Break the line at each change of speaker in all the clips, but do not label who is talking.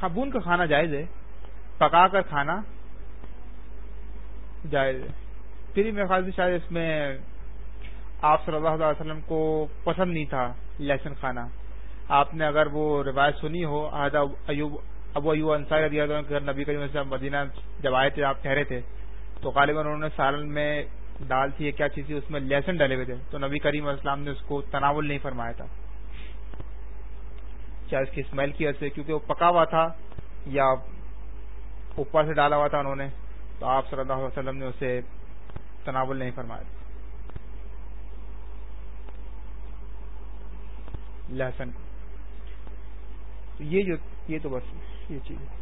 خبون کا کھانا جائز ہے، پکا کر کھانا جائز ہے۔ پھر میرے خیال سے شاید اس میں آپ صلی اللہ علیہ وسلم کو پسند نہیں تھا لہسن کھانا۔ آپ نے اگر وہ روایت سنی ہو ایوب ابو ایو انصار نبی کریم وسلم مدینہ جب آئے تھے، آپ ٹھہرے تھے، تو غالباً انہوں نے سالن میں دال تھی کیا چیز تھی، اس میں لہسن ڈلے ہوئے تھے۔ تو نبی کریم اسلام نے اس کو تناول نہیں فرمایا تھا۔ چاہے اس کی اسمیل کی وجہ سے، کیونکہ وہ پکا ہوا تھا یا اوپر سے ڈالا ہوا تھا انہوں نے، تو آپ صلی اللہ علیہ وسلم نے اسے تناول نہیں فرمایا۔ لہسن یہ جو، یہ تو بس یہ چیز۔ ہے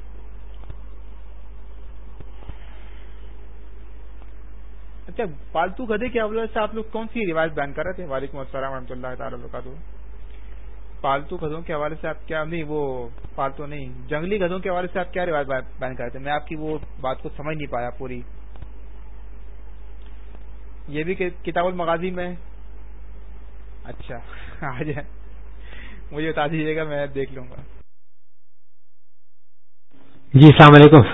اچھا پالتو گدے کے حوالے سے آپ لوگ کون سی روایت بیان کر رہے تھے؟ وعلیکم السلام و رحمۃ اللہ تعالی وبرکاتہ۔ پالتو گدوں کے حوالے سے آپ کیا نہیں، وہ پالتو نہیں، جنگلی گدوں کے حوالے سے آپ کیا روایت بیان کر رہے تھے؟ میں آپ کی وہ بات کو سمجھ نہیں پایا پوری۔ یہ بھی کتاب المغازی میں۔ اچھا آ جائے مجھے بتا دیجیے گا، میں دیکھ لوں گا۔
جی السلام علیکم۔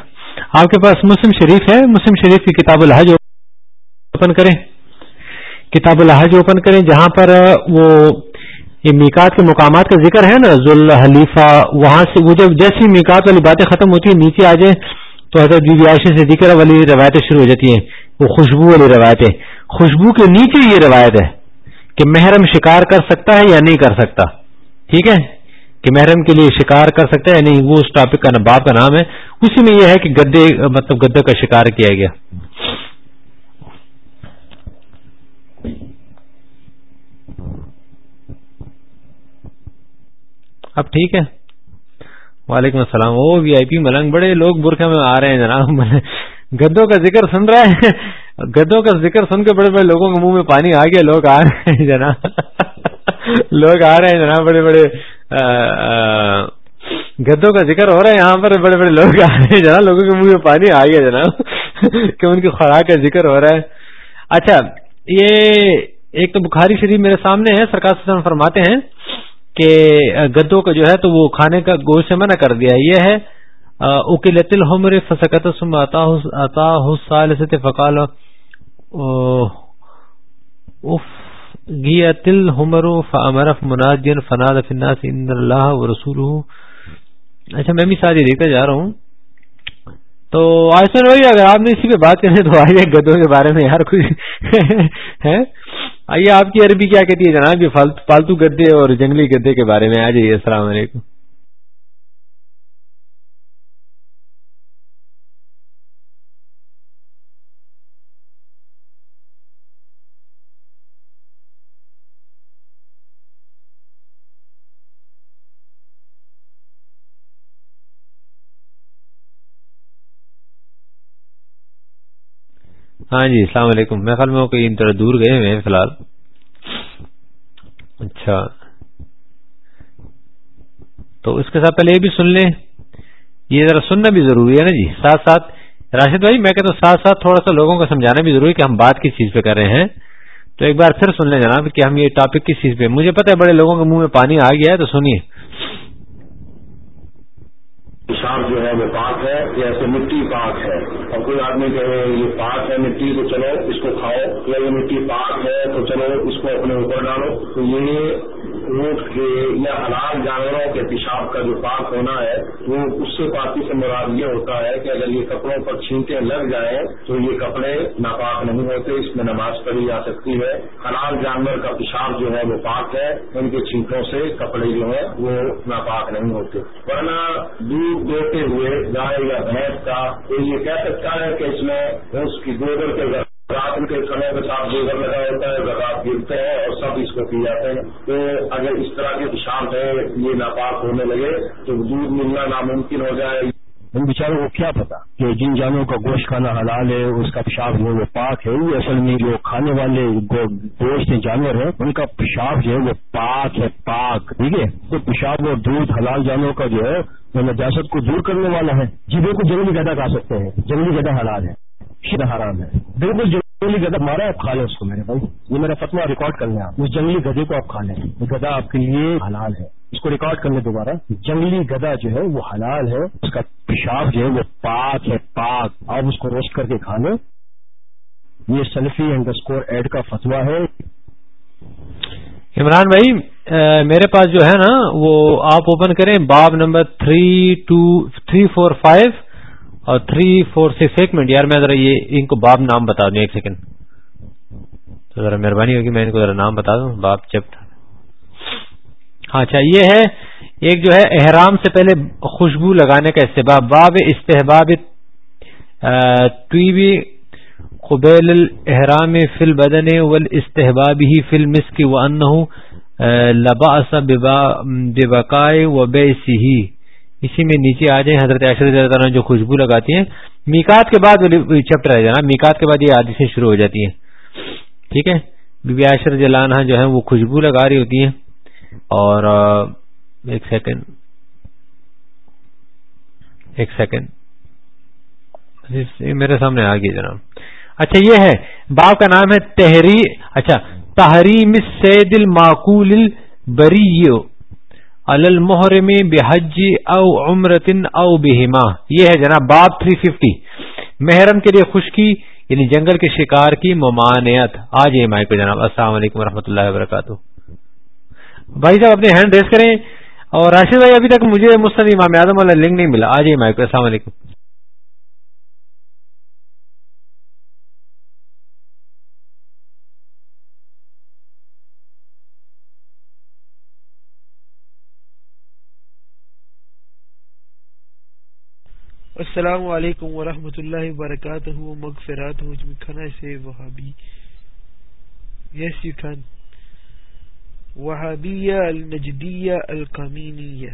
آپ کے پاس مسلم شریف ہے؟ مسلم شریف کی کتاب الحج اوپن کریں۔ کتاب الحج اوپن کریں، جہاں پر وہ یہ میکات کے مقامات کا ذکر ہے نا ذوال حلیفہ وہاں سے وہ جب جیسی میکات والی باتیں ختم ہوتی ہیں، نیچے آ جائیں تو حضرت بی بی عائشہ سے ذکر والی روایتیں شروع ہو جاتی ہیں، وہ خوشبو والی روایتیں۔ خوشبو کے نیچے یہ روایت ہے کہ محرم شکار کر سکتا ہے یا نہیں کر سکتا۔ ٹھیک ہے؟ کہ محرم کے لیے شکار کر سکتا ہے یا نہیں وہ اس ٹاپک کا باپ کا نام ہے۔ اسی میں یہ ہے کہ گدے مطلب گدے کا شکار کیا گیا۔ اب ٹھیک ہے۔ وعلیکم السلام۔ وہ وی آئی پی ملنگ، بڑے لوگ برقع میں آ رہے ہیں جناب۔ گدوں کا ذکر سن رہا ہے گدوں کا ذکر سن کے بڑے بڑے لوگوں کے منہ میں پانی آ گیا۔ لوگ آ رہے ہیں جناب۔ لوگ آ رہے ہیں جناب، بڑے بڑے گدوں کا ذکر ہو رہا ہے۔ یہاں پر بڑے بڑے لوگ آ رہے ہیں جناب۔ لوگوں کے منہ میں پانی آ گیا جناب۔ کہ ان کی خوراک کا ذکر ہو رہا ہے۔ اچھا یہ ایک تو بخاری شریف میرے سامنے ہے۔ سرکار فرماتے ہیں۔ کہ گدوں کا جو ہے تو وہ کھانے کا گوشت سے منع کر دیا یہ ہے اکیلت الحمر فسکت سال فقال گیت الحمر فامرف مناجن فناد فناس ان اللہ و رسول اچھا میں بھی ساری دیکھتا جا رہا ہوں۔ تو آئسن وہی اگر آپ نے اسی پہ بات کریں تو آئیے گدوں کے بارے میں یار کچھ ہے؟ آئیے آپ کی عربی کیا کہتی ہے جناب؟ یہ پالتو گدے اور جنگلی گدے کے بارے میں آ جائیے السلام علیکم۔ ہاں جی السلام علیکم۔ میں خیال میں کہیں طرح دور گئے ہیں فی الحال۔ اچھا۔ تو اس کے ساتھ پہلے یہ بھی سن لیں۔ یہ ذرا سننا بھی ضروری ہے نا جی۔ ساتھ ساتھ، راشد بھائی، میں کہتا ہوں ساتھ ساتھ تھوڑا سا لوگوں کو سمجھانا بھی ضروری ہے کہ ہم بات کس چیز پہ کر رہے ہیں۔ تو ایک بار پھر سن لیں جناب کہ ہم یہ ٹاپک کس چیز پہ۔ مجھے پتا ہے بڑے لوگوں کے منہ میں پانی آ گیا ہے، تو سنیے۔
پیشاب جو ہے وہ پاک ہے یا ایسے مٹی پاک ہے؟ اور کوئی آدمی کہے یہ پاک ہے مٹی تو چلو اس کو کھاؤ، یا یہ مٹی پاک ہے تو چلو اس کو اپنے اوپر ڈالو، تو یہ اونٹ کے یا حلال جانوروں کے پیشاب کا جو پاک ہونا ہے، وہ اس سے پاکی سے مراد یہ ہوتا ہے کہ اگر یہ کپڑوں پر چھینٹیں لگ جائیں تو یہ کپڑے ناپاک نہیں ہوتے، اس میں نماز پڑھی جا سکتی ہے۔ حلال جانور کا پیشاب جو ہے وہ پاک ہے، ان کے چھینٹوں سے کپڑے جو ہیں وہ ناپاک نہیں ہوتے۔ ورنہ دودھ دوتے ہوئے گائے یا بھینس کا، تو یہ کہہ سکتا ہے کہ اس میں اس کی گوبر کے رات کے سمے کے ساتھ گوبر لگا ہوتا ہے، زکات گرتے ہیں اور سب اس کو پی جاتے ہیں۔ تو اگر اس طرح کے پیشاب ہے یہ ناپاک ہونے لگے تو دودھ ملنا ناممکن ہو جائے۔
ان بیچاروں کو کیا پتا کہ جن جانوروں کا گوشت کھانا حلال ہے، اس کا پیشاب جو ہے وہ پاک ہے۔ وہ اصل میں جو کھانے والے گوشت جانور ہیں، ان کا پیشاب جو ہے وہ پاک ہے، پاک، ٹھیک ہے؟ تو پیشاب اور دودھ حلال جانوروں کا جو ہے وہ نجاست کو دور کرنے والا ہے۔ جیبوں کو جنگلی گدا کھا سکتے ہیں، جنگلی گدا حلال ہے شدہ حرام ہے۔ بالکل جنگلی گدا مارا آپ کھا لیں اس کو میرے بھائی۔ یہ میرا فتوا ریکارڈ کر لیں آپ۔ اس جنگلی گدے کو آپ کھا لیں۔ یہ گدا آپ کے لیے حلال ہے۔ اس کو ریکارڈ کر لیں دوبارہ۔ جنگلی گدا جو ہے، وہ حلال ہے۔ اس کا پیشاب جو ہے، وہ پاک ہے، پاک۔ آپ اس کو روسٹ کر کے کھا لیں۔ یہ سیلفی انڈر اسکور ایڈ کا فتوا ہے۔
عمران بھائی میرے پاس جو ہے نا، وہ آپ اوپن کریں، باب number three two, three four five. اور تھری فور سکس ایک منٹ یار میں ذرا یہ ان کو باب نام بتا دوں، ایک سیکنڈ تو ذرا مہربانی ہوگی میں ان کو ذرا نام بتا دوں باب چیپٹر ہاں اچھا یہ ہے، ایک جو ہے، احرام سے پہلے خوشبو لگانے کا استحباب، باب استحباب طیبی قبیل الحرام فی البدن والاستحباب ہی فی المسک وانه لباس ببقائے و بیسی اسی میں نیچے آ جائیں حضرت عشر جو خوشبو لگاتی ہیں۔ میکات کے بعد چیپٹر ہے جناب۔ میکات کے بعد یہ عادثیں شروع ہو جاتی ہیں۔ ٹھیک ہے؟ بی بی جلانہ جو ہے وہ خوشبو لگا رہی ہوتی ہیں۔ اور ایک سیکنڈ ایک سیکنڈ میرے سامنے آ گئی جناب۔ اچھا یہ ہے۔ باپ کا نام ہے تحری اچھا تحریم سید المعقول بری المحرم بحج او عمرتن او بہما۔ یہ ہے جناب باب 350 محرم کے لیے خشکی یعنی جنگل کے شکار کی ممانعت۔ آج یہ مائک جناب، السلام علیکم و اللہ وبرکاتہ۔ بھائی صاحب، اپنے ہینڈ ریس کریں۔ اور راشد بھائی، ابھی تک مجھے مستند امام اعظم والا لنک نہیں ملا۔ آج یہ مائک السلام علیکم۔
السلام علیکم ورحمۃ اللہ وبرکاتہ مغفرات کھانا سے وہابی۔ یس یو کین وہابیہ النجدیہ القامینیہ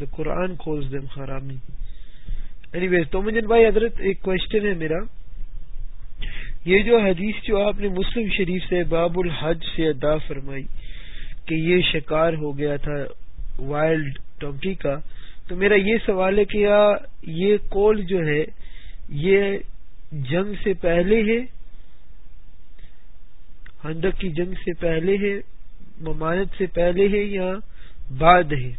دا قرآن کھولز دم حرامی۔ اینی ویز تو مجن بھائی، حضرت، ایک کوشچن ہے میرا۔ یہ جو حدیث جو آپ نے مسلم شریف سے باب الحج سے ادا فرمائی کہ یہ شکار ہو گیا تھا وائلڈ ٹونکی کا تو میرا یہ سوال ہے کہ یہ کول جو ہے، یہ جنگ سے پہلے ہے؟ ہندک کی جنگ سے پہلے ہے؟ ممانت سے پہلے ہے یا بعد ہے؟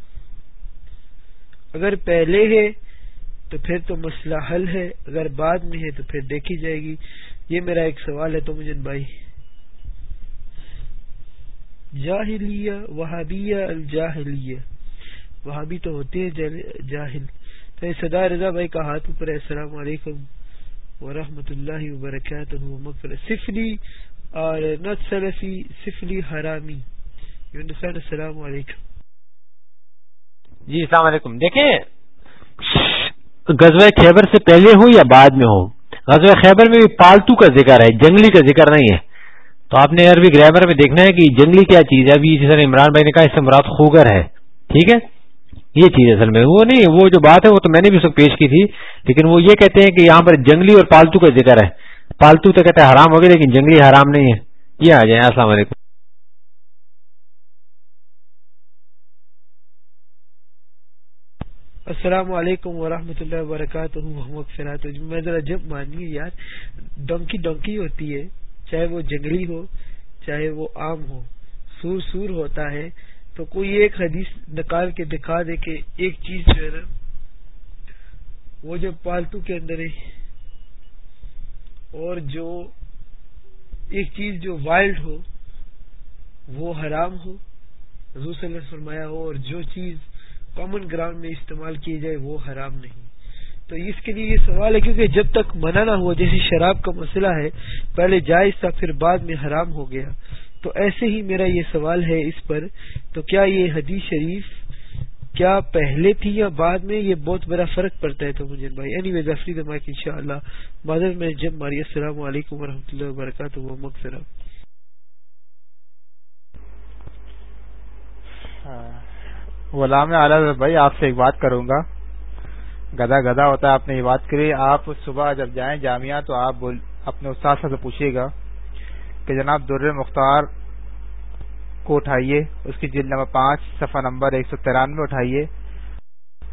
اگر پہلے ہے، تو پھر تو مسئلہ حل ہے، اگر بعد میں ہے، تو پھر دیکھی جائے گی۔ یہ میرا ایک سوال ہے، تو مجن بھائی۔ جاہلیہ، وہابیہ الجاہلیہ۔ وہاں بھی تو ہوتے ہیں جاہل۔ تو صدا رضا بھائی کا ہاتھ اوپر السلام علیکم ورحمۃ اللہ وبرکاتہ سفلی اور نت سلفی، سفلی حرامی۔ السلام علیکم۔
جی السلام علیکم۔ دیکھیں، غزوہ خیبر سے پہلے ہو یا بعد میں ہو؟ غزوہ خیبر میں بھی پالتو کا ذکر ہے، جنگلی کا ذکر نہیں ہے۔ تو آپ نے عربی گرامر میں دیکھنا ہے کہ جنگلی کیا چیز ہے۔ ابھی جیسے عمران بھائی نے کہا، اس سے مراد خوگر ہے۔ ٹھیک ہے؟ یہ چیز اصل میں، وہ نہیں، وہ جو بات ہے وہ تو میں نے بھی اس وقت پیش کی تھی، لیکن وہ یہ کہتے ہیں کہ یہاں پر جنگلی اور پالتو کا ذکر ہے۔ پالتو تو کہتے ہیں حرام ہو گیا، لیکن جنگلی حرام نہیں ہے۔ یہ آ جائیں، السلام علیکم۔
السلام علیکم ورحمۃ اللہ وبرکاتہ۔ محمد فراط میں ذرا جب مانی یار ڈونکی ڈونکی ہوتی ہے، چاہے وہ جنگلی ہو، چاہے وہ عام ہو، سور سور ہوتا ہے۔ تو کوئی ایک حدیث نکال کے دکھا دے کہ ایک چیز جو ہے نا، وہ جو پالتو کے اندر ہے، اور جو ایک چیز جو وائلڈ ہو، وہ حرام ہو، حضور صلی اللہ فرمایا ہو، اور جو چیز کامن گراؤنڈ میں استعمال کی جائے، وہ حرام نہیں۔ تو اس کے لیے یہ سوال ہے، کیونکہ جب تک منع نہ ہوا، جیسے شراب کا مسئلہ ہے، پہلے جائز تھا، پھر بعد میں حرام ہو گیا۔ تو ایسے ہی میرا یہ سوال ہے اس پر، تو کیا یہ حدیث شریف کیا پہلے تھی یا بعد میں؟ یہ بہت بڑا فرق پڑتا ہے تو مجھے بھائی۔ اینی ویز افری دماغ ان شاء اللہ مادر میں جب ماری، السلام علیکم و رحمۃ اللہ وبرکاتہ وہ
غلام اعلیٰ، بھائی، آپ سے ایک بات کروں گا۔ گدا گدا ہوتا ہے، آپ نے یہ بات کری۔ آپ صبح جب جائیں جامعہ تو آپ اپنے استاد سے پوچھیے گا۔ کہ جناب در مختار کو اٹھائیے، اس کی جلد نمبر پانچ، صفحہ نمبر ایک سو ترانوے اٹھائیے۔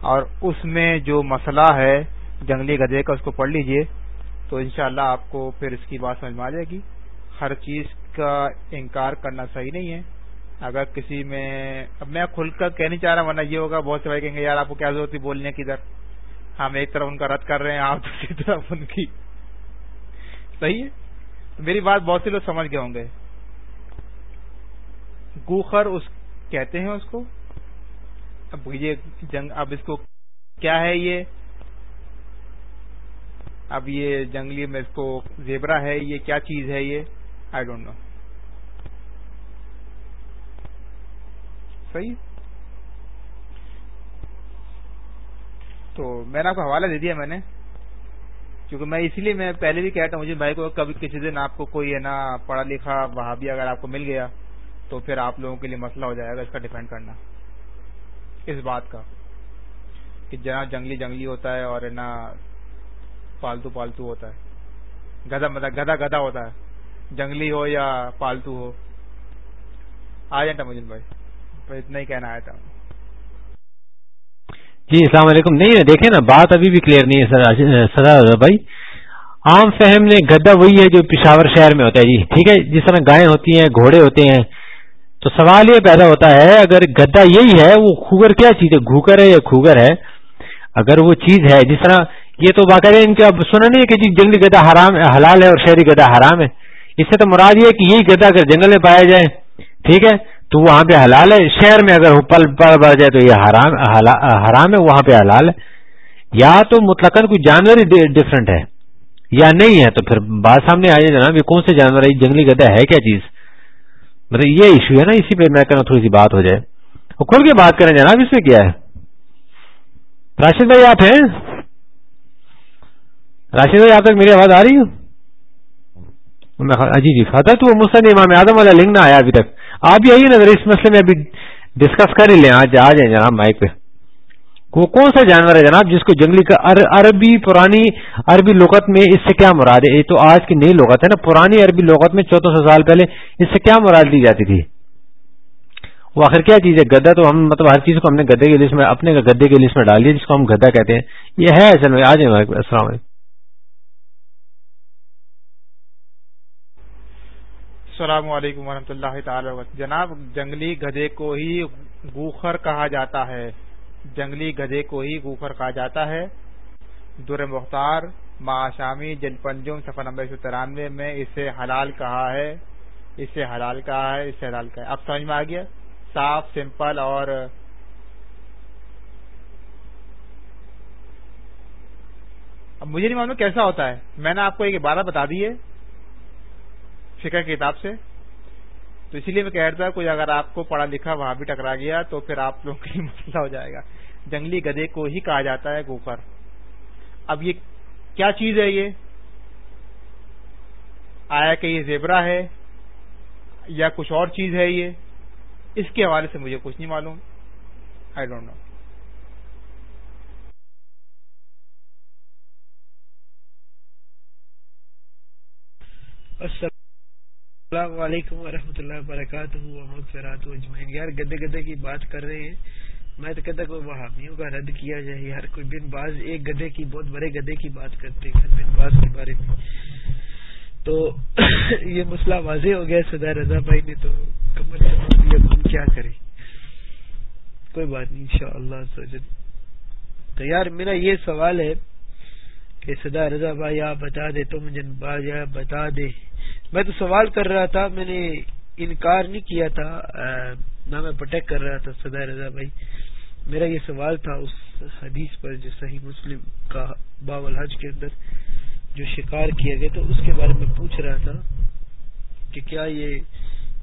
اور اس میں جو مسئلہ ہے، جنگلی گدے کا، اس کو پڑھ لیجیے۔ تو انشاءاللہ اللہ آپ کو پھر اس کی بات سمجھ میں آ جائے گی۔ ہر چیز کا انکار کرنا صحیح نہیں ہے۔ اگر کسی میں، اب میں کھل کر کہہ نہیں چاہ رہا ورنہ یہ ہوگا، بہت سے بھائی کہیں گے، یار آپ کو کیا ضرورت تھی بولنے کی ادھر؟ ہم ایک طرف ان کا رد کر رہے ہیں، آپ دوسری طرف ان کی۔ صحیح ہے؟ میری بات بہت سے لوگ سمجھ گئے ہوں گے۔ گوخر اس کہتے ہیں اس کو؟ اب یہ جنگ، اب اس کو کیا ہے یہ؟ اب یہ جنگلی میں اس کو زیبرا ہے، یہ کیا چیز ہے یہ؟ آئی ڈونٹ نو صحیح؟ تو میں نے آپ کو حوالہ دے دیا میں نے۔ کیونکہ میں اسی لیے میں پہلے بھی کہتا ہوں مجھے بھائی کو کبھی کسی دن آپ کو کوئی ہے نا پڑھا لکھا وہاں اگر آپ کو مل گیا، تو پھر آپ لوگوں کے لیے مسئلہ ہو جائے گا اس کا ڈیپینڈ کرنا۔ اس بات کا کہ جہاں جنگلی جنگلی ہوتا ہے اور ہے نا پالتو پالتو ہوتا ہے۔ گدا مطلب گدا گدا ہوتا ہے۔ جنگلی ہو یا پالتو ہو۔ آ جائیں مجھے بھائی۔ اتنا ہی کہنا آیا تھا۔
جی السلام علیکم۔ نہیں دیکھیں نا، بات ابھی بھی کلیئر نہیں ہے سر بھائی۔ عام فہم نے گدا وہی ہے جو پشاور شہر میں ہوتا ہے۔ جی ٹھیک ہے۔ جس طرح گائے ہوتی ہیں، گھوڑے ہوتے ہیں، تو سوال یہ پیدا ہوتا ہے، اگر گدا یہی ہے، وہ خوگر کیا چیز ہے؟ گھوگر ہے یا خوگر ہے؟ اگر وہ چیز ہے، جس طرح یہ تو باقاعدہ ان کا سنا نہیں ہے کہ جی جنگلی گدا حرام حلال ہے اور شہری گدا حرام ہے۔ اس سے تو مراد یہ ہے کہ یہی گدا اگر جنگل میں پایا جائے، ٹھیک ہے تو وہاں پہ حلال ہے۔ شہر میں اگر پل پڑ بڑھ جائے تو یہ حرام حرام ہے، وہاں پہ حلال ہے۔ یا تو مطلق کوئی جانور ہی ڈفرنٹ ہے۔ یا نہیں ہے تو پھر بات سامنے آ جائے جناب یہ کون سے جانور ہے جنگلی گدا ہے کیا چیز؟ مطلب یہ ایشو ہے نا، اسی پہ میں کہنا تھوڑی سی بات ہو جائے۔ وہ کھل کے بات کریں جناب، اس میں کیا ہے؟ راشد بھائی آپ ہیں؟ راشد بھائی آپ تک میری آواز آ رہی ہے؟ جی جی فتح تو مسلم امام اعظم والا لنک نہ آیا ابھی تک۔ آپ بھی آئیے نا اس مسئلے میں ابھی ڈسکس کر ہی لیں، آج آ جائیں جناب مائک پہ۔ وہ کون سا جانور ہے جناب جس کو جنگلی کا عربی، پرانی عربی لغت میں اس سے کیا مراد ہے؟ یہ تو آج کی نئی لغت ہے نا، پرانی عربی لغت میں چودہ سو سال پہلے اس سے کیا مراد لی جاتی تھی؟ وہ آخر کیا چیز ہے؟ گدا تو ہم مطلب ہر چیز کو ہم نے گدے کی لسٹ میں اپنے گدے کی لسٹ میں ڈال دیا، جس کو ہم گدا کہتے ہیں۔ یہ ہے اصل میں آ جائیں السلام علیکم۔
السلام علیکم ورحمۃ اللہ تعالی جناب، جنگلی گدے کو ہی گوخر کہا جاتا ہے۔ جنگلی گدے کو ہی گوخر کہا جاتا ہے۔ در مختار معاشامی جل پنجم سفر نمبر ایک سو ترانوے میں اسے حلال کہا ہے۔ اسے حلال کہا ہے، اسے حلال کہا ہے۔ اب سمجھ میں آ گیا؟ صاف، سمپل اور اب مجھے نہیں معلوم کیسا ہوتا ہے۔ میں نے آپ کو ایک بارہ بتا دی ہے۔ فکر کتاب سے۔ تو اسی لیے میں کہہ رہا تھا، کوئی اگر آپ کو پڑھا لکھا وہاں بھی ٹکرا گیا تو پھر آپ لوگوں کے لیے مسئلہ ہو جائے گا۔ جنگلی گدے کو ہی کہا جاتا ہے گوفر اب یہ کیا چیز ہے یہ؟ آیا کہ یہ زیبرا ہے یا کچھ اور چیز ہے یہ؟ اس کے حوالے سے مجھے کچھ نہیں معلوم۔ آئی ڈونٹ نو
السلام السلام علیکم ورحمۃ اللہ وبرکاتہ اجمین یار گدے گدے کی بات کر رہے ہیں۔ میں تو کہتا کوئی وہابیوں کا رد کیا جائے۔ یار، کوئی بن باز ایک گدے کی، بہت بڑے گدے کی بات کرتے ہیں بن باز کے بارے میں۔ تو یہ مسئلہ واضح ہو گیا سدا رضا بھائی نے، تو کمر جی، کیا کرے کوئی بات نہیں ان شاء اللہ تو یار، میرا یہ سوال ہے کہ سدا رضا بھائی، آپ بتا دے تو مجھے بتا دے۔ میں تو سوال کر رہا تھا، میں نے انکار نہیں کیا تھا نہ میں پٹیک کر رہا تھا سدا رضا بھائی۔ میرا یہ سوال تھا اس حدیث پر جو صحیح مسلم کا باول حج کے اندر جو شکار کیا گیا تو اس کے بارے میں پوچھ رہا تھا کہ کیا یہ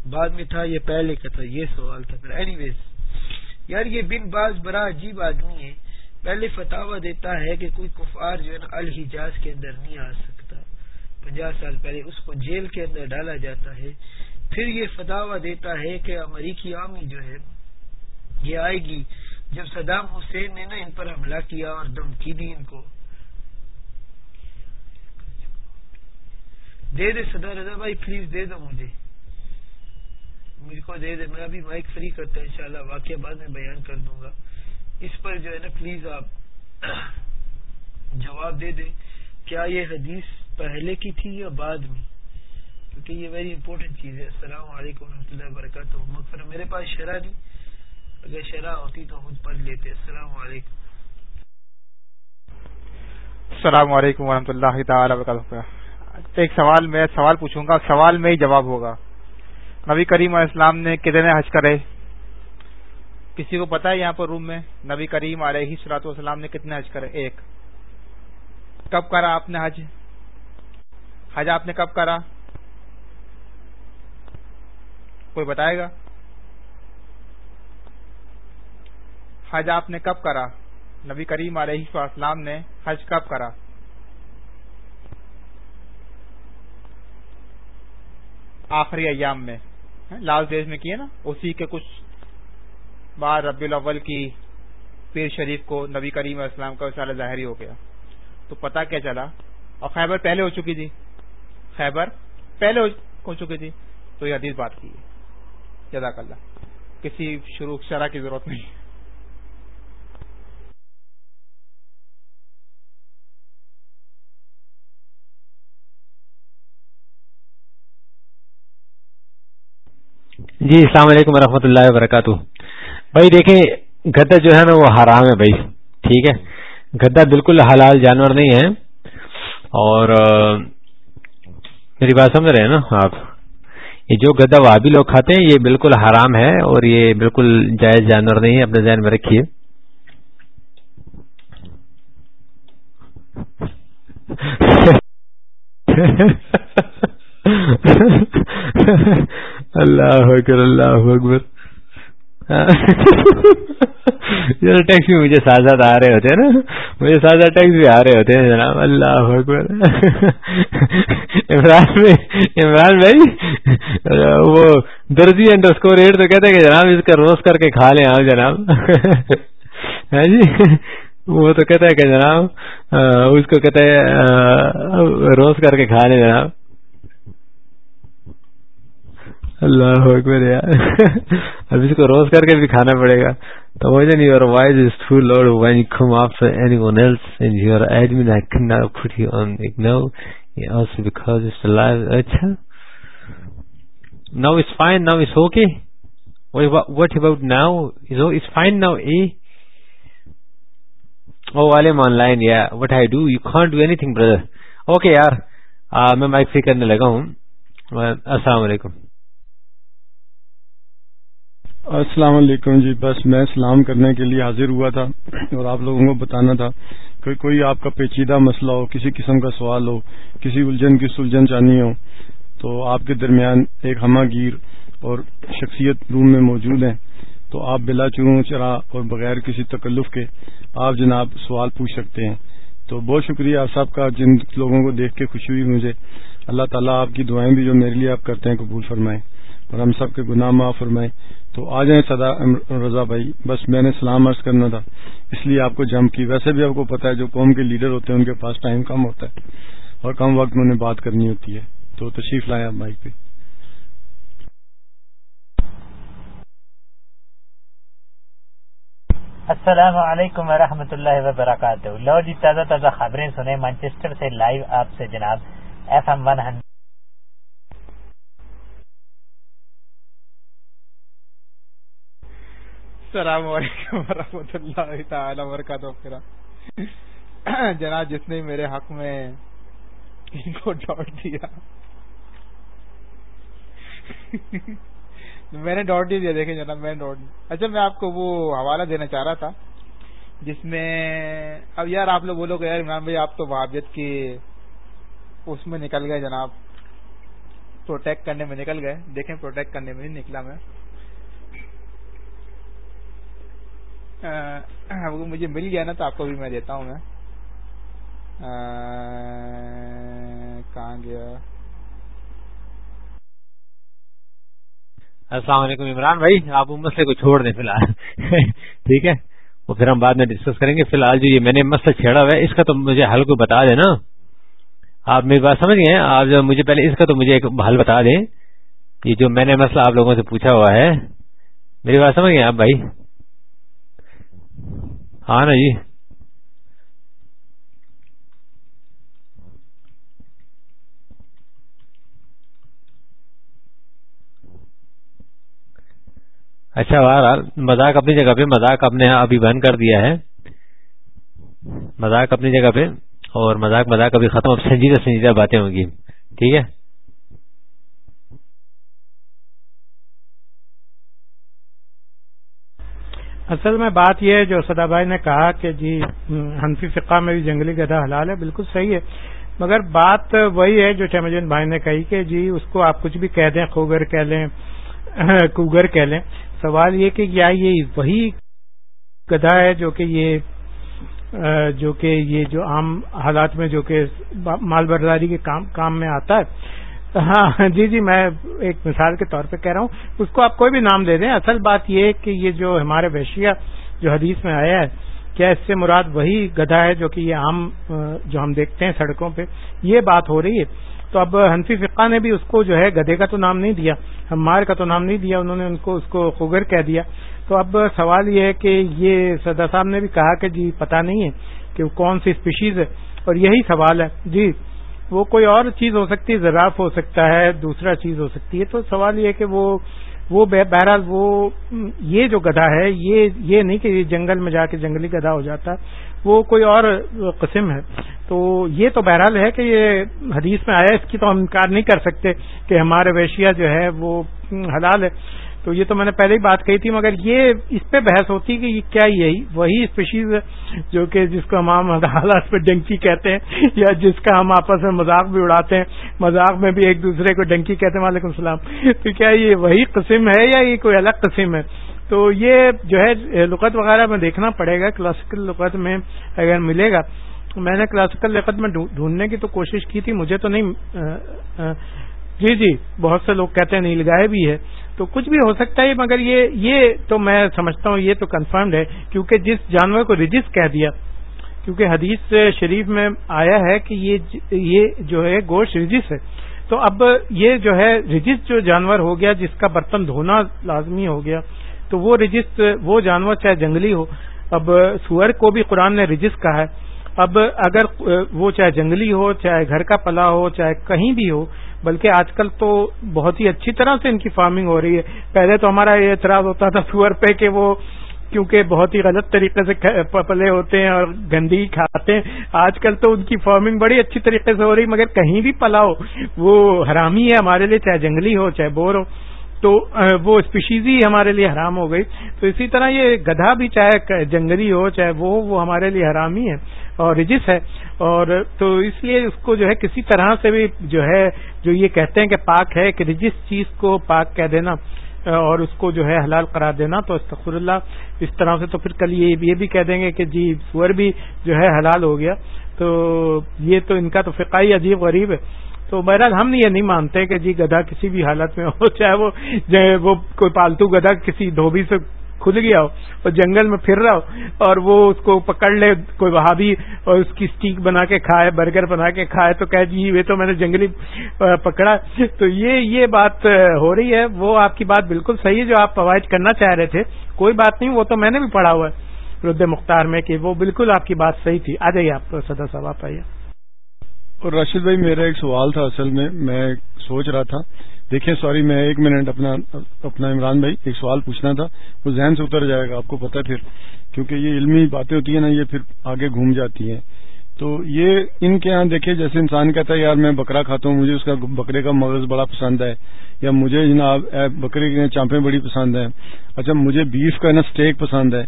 بعد میں تھا یہ پہلے کا تھا؟ یہ سوال تھا۔ اینی ویز یار یہ بن باز بڑا عجیب آدمی ہے۔ پہلے فتوا دیتا ہے کہ کوئی کفار جو ہے نا الحجاز کے اندر نہیں آ سکتا۔ پنجہ سال پہلے اس کو جیل کے اندر ڈالا جاتا ہے۔ پھر یہ فتوا دیتا ہے کہ امریکی آرمی جو ہے، یہ آئے گی۔ جب صدام حسین نے نا ان پر حملہ کیا اور دھمکی دی ان کو۔ دے دے صدا رضا بھائی، پلیز دے دو مجھے۔ مجھ کو دے دے، میں ابھی مائک فری کرتا ہوں، انشاءاللہ واقعہ بعد میں بیان کر دوں گا۔ اس پر جو ہے نا پلیز آپ جواب دے دیں کیا یہ حدیث پہلے کی تھی یا بعد میں؟ کیونکہ یہ ویری امپورٹنٹ چیز ہے. السلام علیکم و رحمۃ اللہ وبرکاتہ. مغفر میرے پاس شرح نہیں. اگر شرح ہوتی تو خود پڑھ لیتے. السلام علیکم.
السلام علیکم ورحمۃ اللہ تعالی وبرکاتہ. ایک سوال میں سوال پوچھوں گا. سوال میں ہی جواب ہوگا. نبی کریم علیہ السلام نے کتنے حج کرے؟ کسی کو پتا ہے یہاں پر روم میں؟ نبی کریم علیہ سلاۃ والسلام نے کتنے حج کرے؟ ایک۔ کب کرا آپ نے حج؟ حج آپ نے کب کرا؟ کوئی بتائے گا؟ حج آپ نے کب کرا؟ نبی کریم علیہ السلام نے حج کب کرا؟ آخری ایام میں۔ لاسٹ ڈیز میں کیے نا؟ اسی کے کچھ بار ربی الاول کی پیر شریف کو نبی کریم علیہ السلام کا وسال ظاہری ہو گیا۔ تو پتا کیا چلا؟ اور خیبر پہلے ہو چکی تھی۔ خیبر پہلے ہو چکی تھی۔ تو یہ حدیث بات کی۔ جزاک اللہ کسی شروع شرح کی ضرورت نہیں۔
جی السلام علیکم ورحمۃ اللہ وبرکاتہ۔ بھائی دیکھیں گدا جو ہے نا وہ حرام ہے بھائی۔ ٹھیک ہے؟ گدا بالکل حلال جانور نہیں ہے۔ اور میری بات سمجھ رہے ہیں نا آپ؟ یہ جو گدا وابی لوگ کھاتے ہیں، یہ بالکل حرام ہے اور یہ بالکل جائز جانور نہیں ہے، اپنے ذہن میں رکھیے۔ اللہ اکبر اللہ اکبر۔ ہاں۔ ٹیکس بھی مجھے ساتھ ساتھ آ رہے ہوتے ہیں نا۔ مجھے ساتھ ساتھ ٹیکس بھی آ رہے ہوتے ہیں۔ جناب، اللہ اکبر۔ عمران بھائی عمران بھائی۔ وہ درجی انڈر اسکور ایٹ تو کہتے ہیں کہ جناب، اس کا روز کر کے کھا لیں آپ جناب۔ ہاں جی۔ وہ تو کہتا ہے کہ جناب اس کو کہتے ہیں روز کر کے کھا لیں جناب۔ اللہ اکبر یار۔ اب اس کو روز کر کے بھی کھانا پڑے گا۔ تو وجہ نہیں otherwise is to load when you come after any one else and you are admin I can not put you on no also because it's life اچھا۔ No is fine no is okay what about now is fine now اے او والے online یا what I do you can't do anything brother okay یار میں mic free کرنے لگا ہوں السلام علیکم
السلام علیکم جی بس میں سلام کرنے کے لیے حاضر ہوا تھا اور آپ لوگوں کو بتانا تھا کہ کوئی آپ کا پیچیدہ مسئلہ ہو، کسی قسم کا سوال ہو، کسی الجھن کی سلجھن چانی ہو، تو آپ کے درمیان ایک ہمہ گیر اور شخصیت روم میں موجود ہیں، تو آپ بلا چروں چرا اور بغیر کسی تکلف کے آپ جناب سوال پوچھ سکتے ہیں۔ تو بہت شکریہ آپ صاحب کا، جن لوگوں کو دیکھ کے خوشی ہوئی مجھے۔ اللہ تعالیٰ آپ کی دعائیں بھی جو میرے لیے آپ کرتے ہیں قبول فرمائیں اور ہم سب کے گناہ معاف فرمائیں۔ تو آ جائیں سدا رضا بھائی۔ بس میں نے سلام عرض کرنا تھا۔ اس لیے آپ کو جم کی۔ ویسے بھی آپ کو پتا ہے جو قوم کے لیڈر ہوتے ہیں، ان کے پاس ٹائم کم ہوتا ہے اور کم وقت میں انہیں بات کرنی ہوتی ہے۔ تو تشریف لائیں آپ بھائی پہ۔
السلام علیکم ورحمۃ اللہ وبرکاتہ۔ لو جی تازہ تازہ خبریں سنیں۔ مانچسٹر سے لائیو آپ سے جناب ایف ایم ون ہنڈریڈ۔
السلام علیکم ورحمۃ اللہ تعالی وبرکاتہ جناب، جس نے میرے حق میں ان کو ڈاٹ دیا۔ میں نے ڈاٹ دیا، دیکھیں جناب، میں نے ڈاٹ اچھا میں آپ کو وہ حوالہ دینا چاہ رہا تھا، جس میں اب یار آپ لوگ بولو گے، یار عمران بھائی، آپ تو وابیت کی اس میں نکل گئے جناب۔ پروٹیکٹ کرنے میں نکل گئے۔ دیکھیں پروٹیکٹ کرنے میں نہیں نکلا میں۔ وہ مجھے مل گیا نا تو آپ کو بھی میں دیتا ہوں میں۔ کہاں گیا؟
السلام علیکم عمران بھائی، آپ مسئلے کو چھوڑ دیں فی الحال۔ ٹھیک ہے؟ وہ پھر ہم بعد میں ڈسکس کریں گے۔ فی الحال جو یہ میں نے مسئلہ چھیڑا ہوا ہے، اس کا تو مجھے حل کو بتا دیں نا۔ آپ میری بات سمجھ گئے آپ جو مجھے پہلے اس کا تو مجھے ایک حل بتا دیں۔ یہ جو میں نے مسئلہ آپ لوگوں سے پوچھا ہوا ہے، میری بات سمجھ گئے آپ بھائی؟ ہاں نا جی۔ اچھا بہرحال، مذاق اپنی جگہ پہ، مذاق آپ نے ابھی بند کر دیا ہے۔ مذاق اپنی جگہ پہ اور مذاق مذاق ابھی ختم۔ اب سنجیدہ سنجیدہ باتیں ہوں گی۔ ٹھیک ہے؟
اصل میں بات یہ ہے جو سدا بھائی نے کہا کہ جی حنفی فقہ میں بھی جنگلی گدھا حلال ہے، بالکل صحیح ہے۔ مگر بات وہی ہے جو چمجن بھائی نے کہی کہ جی اس کو آپ کچھ بھی کہہ دیں، خوگر کہہ لیں، کوگر کہہ لیں۔ سوال یہ کہ کیا یہ وہی گدھا ہے جو کہ یہ، جو کہ یہ جو عام حالات میں جو کہ مال برداری کے کام میں آتا ہے؟ ہاں جی جی میں ایک مثال کے طور پہ کہہ رہا ہوں۔ اس کو آپ کوئی بھی نام دے دیں۔ اصل بات یہ کہ یہ جو ہمارے ویشیا جو حدیث میں آیا ہے، کیا اس سے مراد وہی گدھا ہے جو کہ یہ عام جو ہم دیکھتے ہیں سڑکوں پہ؟ یہ بات ہو رہی ہے۔ تو اب حنفی فقہ نے بھی اس کو جو ہے گدھے کا تو نام نہیں دیا، ہمار کا تو نام نہیں دیا، انہوں نے ان کو اس کو خوگر کہہ دیا۔ تو اب سوال یہ ہے کہ یہ سدا صاحب نے بھی کہا کہ جی پتا نہیں ہے کہ کون سی اسپیشیز ہے۔ اور یہی سوال ہے۔ جی وہ کوئی اور چیز ہو سکتی ہے زراف ہو سکتا ہے، دوسرا چیز ہو سکتی ہے، تو سوال یہ ہے کہ وہ وہ بہرحال وہ، یہ جو گدھا ہے، یہ یہ نہیں کہ یہ جنگل میں جا کے جنگلی گدھا ہو جاتا، وہ کوئی اور قسم ہے۔ تو یہ تو بہرحال ہے کہ یہ حدیث میں آیا، اس کی تو ہم انکار نہیں کر سکتے کہ ہمارے ویشیا جو ہے وہ حلال ہے۔ تو یہ تو میں نے پہلے ہی بات کہی تھی، مگر یہ اس پہ بحث ہوتی کہ یہ کیا یہی، وہی اسپیشیز جو کہ جس کو ہم عام حالات پہ ڈنکی کہتے ہیں، یا جس کا ہم آپس میں مذاق بھی اڑاتے ہیں، مذاق میں بھی ایک دوسرے کو ڈنکی کہتے ہیں، وعلیکم السلام۔ تو کیا یہ وہی قسم ہے یا یہ کوئی الگ قسم ہے؟ تو یہ جو ہے، لغت وغیرہ میں دیکھنا پڑے گا کلاسیکل لغت میں اگر ملے گا۔ میں نے کلاسیکل لغت میں ڈھونڈنے کی تو کوشش کی تھی، مجھے تو نہیں جی جی بہت سے لوگ کہتے ہیں نہیں، لگائے بھی ہے۔ تو کچھ بھی ہو سکتا ہے، مگر یہ یہ تو میں سمجھتا ہوں، یہ تو کنفرمڈ ہے۔ کیونکہ جس جانور کو رجس کہہ دیا، کیونکہ حدیث شریف میں آیا ہے کہ یہ جو ہے، گوشت رجس ہے۔ تو اب یہ جو ہے، رجس جو جانور ہو گیا، جس کا برتن دھونا لازمی ہو گیا، تو وہ رجس، وہ جانور چاہے جنگلی ہو، اب سور کو بھی قرآن نے رجس کہا ہے۔ اب اگر وہ چاہے جنگلی ہو، چاہے گھر کا پلا ہو، چاہے کہیں بھی ہو بلکہ آج کل تو بہت ہی اچھی طرح سے ان کی فارمنگ ہو رہی ہے۔ پہلے تو ہمارا یہ اعتراض ہوتا تھا سور پہ کہ وہ کیونکہ بہت ہی غلط طریقے سے پلے ہوتے ہیں اور گندگی کھاتے ہیں۔ آج کل تو ان کی فارمنگ بڑی اچھی طریقے سے ہو رہی مگر کہیں بھی پلا ہو وہ حرامی ہے ہمارے لیے، چاہے جنگلی ہو، چاہے بور ہو۔ تو وہ اسپیشیز ہی ہمارے لیے حرام ہو گئی۔ تو اسی طرح یہ گدھا بھی چاہے جنگلی ہو، چاہے وہ وہ ہمارے لیے حرام ہی ہے۔ اور رجس ہے اور تو اس لیے اس کو جو ہے کسی طرح سے بھی جو ہے جو یہ کہتے ہیں کہ پاک ہے کہ رجس چیز کو پاک کہہ دینا اور اس کو جو ہے حلال قرار دینا تو استغفر اللہ اس طرح سے تو پھر کل یہ بھی کہہ دیں گے کہ جی سور بھی جو ہے حلال ہو گیا تو یہ تو ان کا تو فقائی عجیب غریب ہے تو بہرحال ہم یہ نہیں مانتے کہ جی گدھا کسی بھی حالت میں ہو، چاہے وہ وہ کوئی پالتو گدھا کسی دھوبی سے کھل گیا ہو اور جنگل میں پھر رہا ہو اور وہ اس کو پکڑ لے، کوئی وہاں بھی اور اس کی اسٹیک بنا کے کھائے، برگر بنا کے کھائے، تو کہ جی یہ تو میں نے جنگلی پکڑا۔ تو یہ یہ بات ہو رہی ہے۔ وہ آپ کی بات بالکل صحیح ہے جو آپ پرووائڈ کرنا چاہ رہے تھے۔ کوئی بات نہیں، وہ تو میں نے بھی پڑھا ہوا ہے۔ رد مختار میں کہ وہ بالکل آپ کی بات صحیح تھی۔ آ جائیے آپ سدا صاحب آپ آئیے
اور راشد بھائی، میرا ایک سوال تھا اصل میں۔ میں سوچ رہا تھا دیکھیں، سوری، میں ایک منٹ اپنا اپنا عمران بھائی، ایک سوال پوچھنا تھا، وہ ذہن سے اتر جائے گا، آپ کو پتا پھر، کیونکہ یہ علمی باتیں ہوتی ہیں نا، یہ پھر آگے گھوم جاتی ہیں۔ تو یہ ان کے یہاں دیکھیں، جیسے انسان کہتا ہے، یار، میں بکرا کھاتا ہوں، مجھے اس کا بکرے کا مغز بڑا پسند ہے، یا مجھے جناب بکرے کی چانپیں بڑی پسند ہیں اچھا مجھے بیف کا نا اسٹیک پسند ہے۔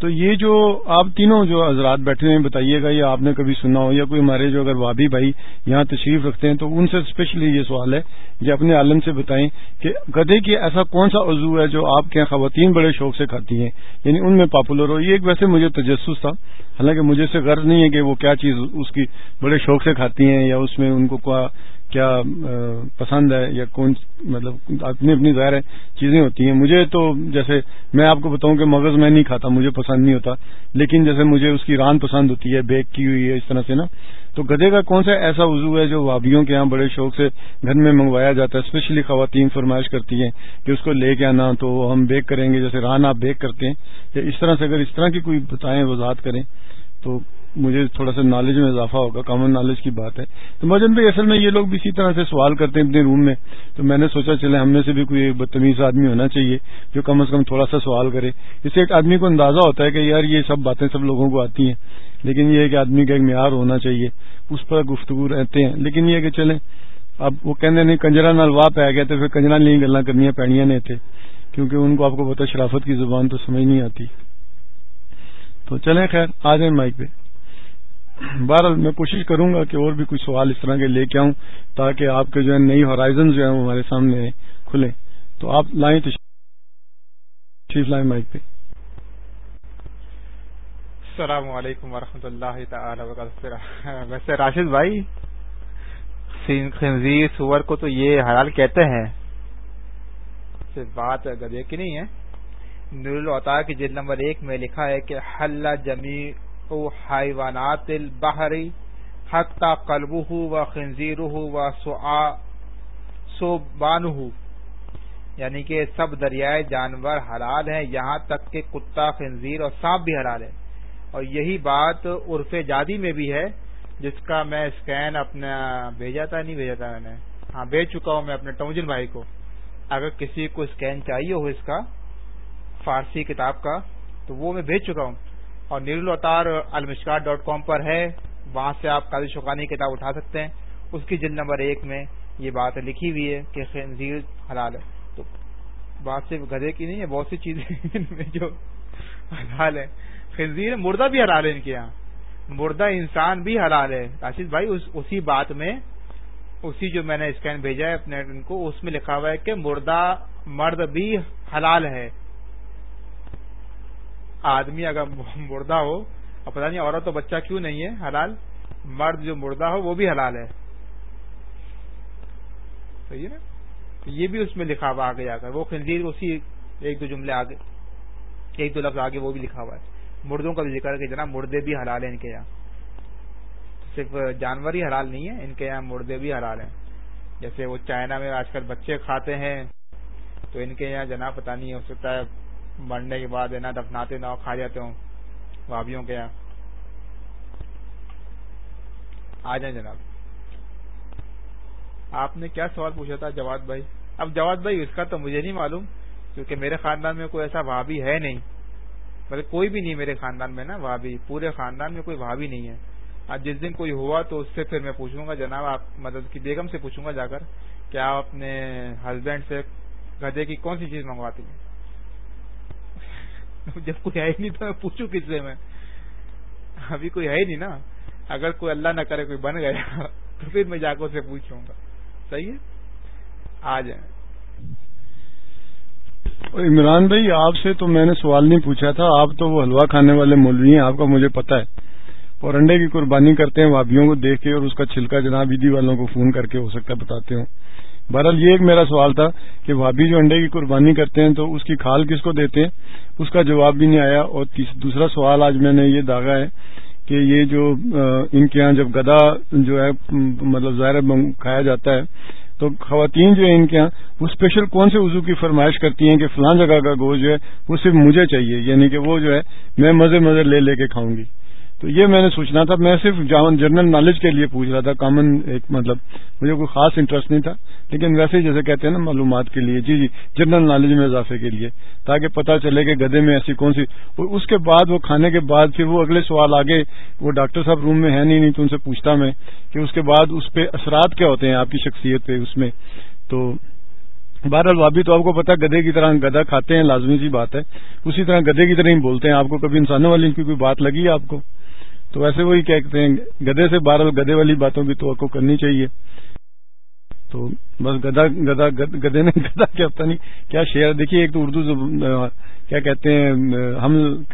تو یہ جو آپ تینوں جو حضرات بیٹھے ہیں، بتائیے گا، یا آپ نے کبھی سنا ہو، یا کوئی ہمارے جو اگر وابی بھائی یہاں تشریف رکھتے ہیں، تو ان سے اسپیشلی یہ سوال ہے کہ اپنے عالم سے بتائیں کہ گدے کی ایسا کون سا عضو ہے جو آپ کے خواتین بڑے شوق سے کھاتی ہیں؟ یعنی ان میں پاپولر ہو۔ یہ ایک ویسے مجھے تجسس تھا، حالانکہ مجھے سے غرض نہیں ہے کہ وہ کیا چیز اس کی بڑے شوق سے کھاتی ہیں یا اس میں ان کو کیا کیا پسند ہے یا کون مطلب اپنی اپنی ظاہر چیزیں ہوتی ہیں۔ مجھے تو جیسے میں آپ کو بتاؤں کہ مغز میں نہیں کھاتا، مجھے پسند نہیں ہوتا، لیکن جیسے مجھے اس کی ران پسند ہوتی ہے، بیک کی ہوئی ہے، اس طرح سے نا۔ تو گدے کا کون سا ایسا وضو ہے جو وابیوں کے یہاں بڑے شوق سے گھر میں منگوایا جاتا ہے؟ اسپیشلی خواتین فرمائش کرتی ہیں کہ اس کو لے کے آنا، تو ہم بیک کریں گے، جیسے ران آپ بیک کرتے ہیں۔ یا اس طرح سے اگر اس طرح کی کوئی بتائیں، وضاحت کریں، تو مجھے تھوڑا سا نالج میں اضافہ ہوگا کامن نالج کی بات ہے۔ تو مجن بھائی اصل میں یہ لوگ بھی اسی طرح سے سوال کرتے ہیں اپنے روم میں۔ تو میں نے سوچا چلے ہم میں سے بھی کوئی بدتمیز آدمی ہونا چاہیے جو کم از کم تھوڑا سا سوال کرے۔ اس سے ایک آدمی کو اندازہ ہوتا ہے کہ یار یہ سب باتیں سب لوگوں کو آتی ہیں، لیکن یہ ہے کہ آدمی کا ایک معیار ہونا چاہیے۔ اس پر گفتگو رہتے ہیں۔ لیکن یہ کہ چلیں، اب وہ کہنے نہیں کنجرا نال واہ پہ گیا تو پھر کنجرا نہیں گلا کرنی پیڑیاں نے تھے کیونکہ ان کو آپ کو پتا شرافت کی زبان تو سمجھ نہیں آتی۔ تو چلیں خیر، آ جائیں مائک پہ۔ بہرحال میں کوشش کروں گا کہ اور بھی کچھ سوال اس طرح کے لے کے آؤں تاکہ آپ کے جو ہے نئی ہورائزن جو ہے وہ ہمارے سامنے کھلیں۔ تو آپ لائیں تشریف لائیں مائک پہ۔
السلام علیکم ورحمۃ اللہ تعالی وبرکاتہ۔ ویسے راشد بھائی خنزیر سور کو تو یہ حلال کہتے ہیں۔ اچھا، بات گدے کی نہیں ہے۔ نور العطا کی جلد نمبر ایک میں لکھا ہے کہ حل جمی حیوانات البحری حتى قلبه وخنزيره وسوبانه یعنی کہ سب دریائے جانور حلال ہیں، یہاں تک کہ کتا، خنزیر اور سانپ بھی حلال ہے اور یہی بات عرف جادی میں بھی ہے، جس کا میں اسکین اپنا بھیجا تھا، نہیں بھیجا تھا میں نے۔ ہاں بھیج چکا ہوں میں اپنے ٹوجن بھائی کو۔ اگر کسی کو اسکین چاہیے ہو اس کا، فارسی کتاب کا، تو وہ میں بھیج چکا ہوں۔ اور نیرو الوتار المشکار ڈاٹ کام پر ہے۔ وہاں سے آپ قاضی شوقانی کتاب اٹھا سکتے ہیں۔ اس کی جلد نمبر ایک میں یہ بات لکھی ہوئی ہے کہ خنزیر حلال ہے۔ تو بات صرف گدے کی نہیں ہے، بہت سی چیزیں میں جو حلال ہے خنزیر مردہ بھی حلال ہے ان کے یہاں۔ مردہ انسان بھی حلال ہے۔ راشد بھائی اسی بات میں، اسی جو میں نے اسکین بھیجا ہے اپنے ان کو، اس میں لکھا ہوا ہے کہ مردہ مرد بھی حلال ہے۔ آدمی اگر مردہ ہو، اور پتا نہیں عورت تو بچہ کیوں نہیں ہے؟ حلال؟ مرد جو مردہ ہو، وہ بھی حلال ہے۔ صحیح ہے نا؟ یہ بھی اس میں لکھا ہوا آگے جا کر۔ وہ خنزیر اسی ایک دو جملے آگے، ایک دو لفظ آگے وہ بھی لکھا ہوا ہے۔ مردوں کا بھی ذکر کہ جناب مردے بھی حلال ہیں ان کے یہاں۔ صرف جانور ہی حلال نہیں ہے، ان کے یہاں مردے بھی حلال ہیں۔ جیسے وہ چائنا میں آج کل بچے کھاتے ہیں، تو ان کے یہاں جناب پتہ نہیں ہو سکتا ہے مرنے کے بعد ہے نا دفناتے نہ کھا جاتے ہوں۔ بھابھیوں کے یہاں۔ آ جائیں جناب۔ آپ نے کیا سوال پوچھا تھا جواد بھائی؟ اب جواد بھائی، اس کا تو مجھے نہیں معلوم، کیونکہ میرے خاندان میں کوئی ایسا بھابھی ہے نہیں۔ مطلب کوئی بھی نہیں میرے خاندان میں نا بھابھی، پورے خاندان میں کوئی بھابھی نہیں ہے۔ آج جس دن کوئی ہوا تو اس سے پھر میں پوچھوں گا، جناب آپ مدد کی بیگم سے پوچھوں گا جا کر کیا آپ اپنے ہسبینڈ سے گدے کی کون سی چیز منگواتی ہیں؟ جب کوئی ہے ہی نہیں تو میں پوچھوں کس سے میں۔ ابھی کوئی ہے نہیں نا۔ اگر کوئی اللہ نہ کرے، کوئی بن گیا، تو پھر میں جا کر اسے پوچھوں گا۔ صحیح ہے؟ آ جائیں۔
عمران بھائی، آپ سے تو میں نے سوال نہیں پوچھا تھا۔ آپ تو وہ حلوہ کھانے والے مولوی ہیں، آپ کا مجھے پتا ہے۔ اور انڈے کی قربانی کرتے ہیں وابیوں کو دیکھ کے اور اس کا چھلکا جناب، عیدی والوں کو فون کر کے ہو سکتا ہے، بتاتے ہوں۔ بہرحال یہ ایک میرا سوال تھا کہ بھابھی جو انڈے کی قربانی کرتے ہیں تو اس کی کھال کس کو دیتے ہیں؟ اس کا جواب بھی نہیں آیا اور دوسرا سوال آج میں نے یہ داغا ہے کہ یہ جو ان کے ہاں جب گدا جو ہے مطلب ظاہر کھایا جاتا ہے، تو خواتین جو ہے ان کے ہاں وہ اسپیشل کون سے وضو کی فرمائش کرتی ہیں کہ فلاں جگہ کا گوشت جو ہے، وہ صرف مجھے چاہیے یعنی کہ وہ جو ہے، میں مزے مزے لے لے کے کھاؤں گی؟ تو یہ میں نے سوچنا تھا، میں صرف جنرل نالج کے لیے پوچھ رہا تھا کامن ایک مطلب مجھے کوئی خاص انٹرسٹ نہیں تھا، لیکن ویسے ہی جیسے کہتے ہیں نا معلومات کے لیے جی جی جنرل نالج میں اضافے کے لیے، تاکہ پتہ چلے کہ گدے میں ایسی کون سی۔ اس کے بعد، وہ کھانے کے بعد پھر وہ اگلے سوال آگے، وہ ڈاکٹر صاحب روم میں ہے نہیں نہیں تو ان سے پوچھتا میں کہ اس کے بعد اس پہ اثرات کیا ہوتے ہیں آپ کی شخصیت پہ، اس میں۔ تو بہرحال وابی تو آپ کو پتا گدے کی طرح گدا کھاتے ہیں، لازمی سی بات ہے۔ اسی طرح گدے کی طرح ہی بولتے ہیں، آپ کو کبھی انسانوں والی کی کوئی بات لگی ہے آپ کو؟ تو ویسے وہی کہتے ہیں گدے سے بہرحال گدے والی باتوں کی توقع کرنی چاہیے۔ تو بس گدا گدا گدے نے گدا کیا پتا نہیں کیا شعر دیکھیے ایک تو اردو کیا کہتے ہیں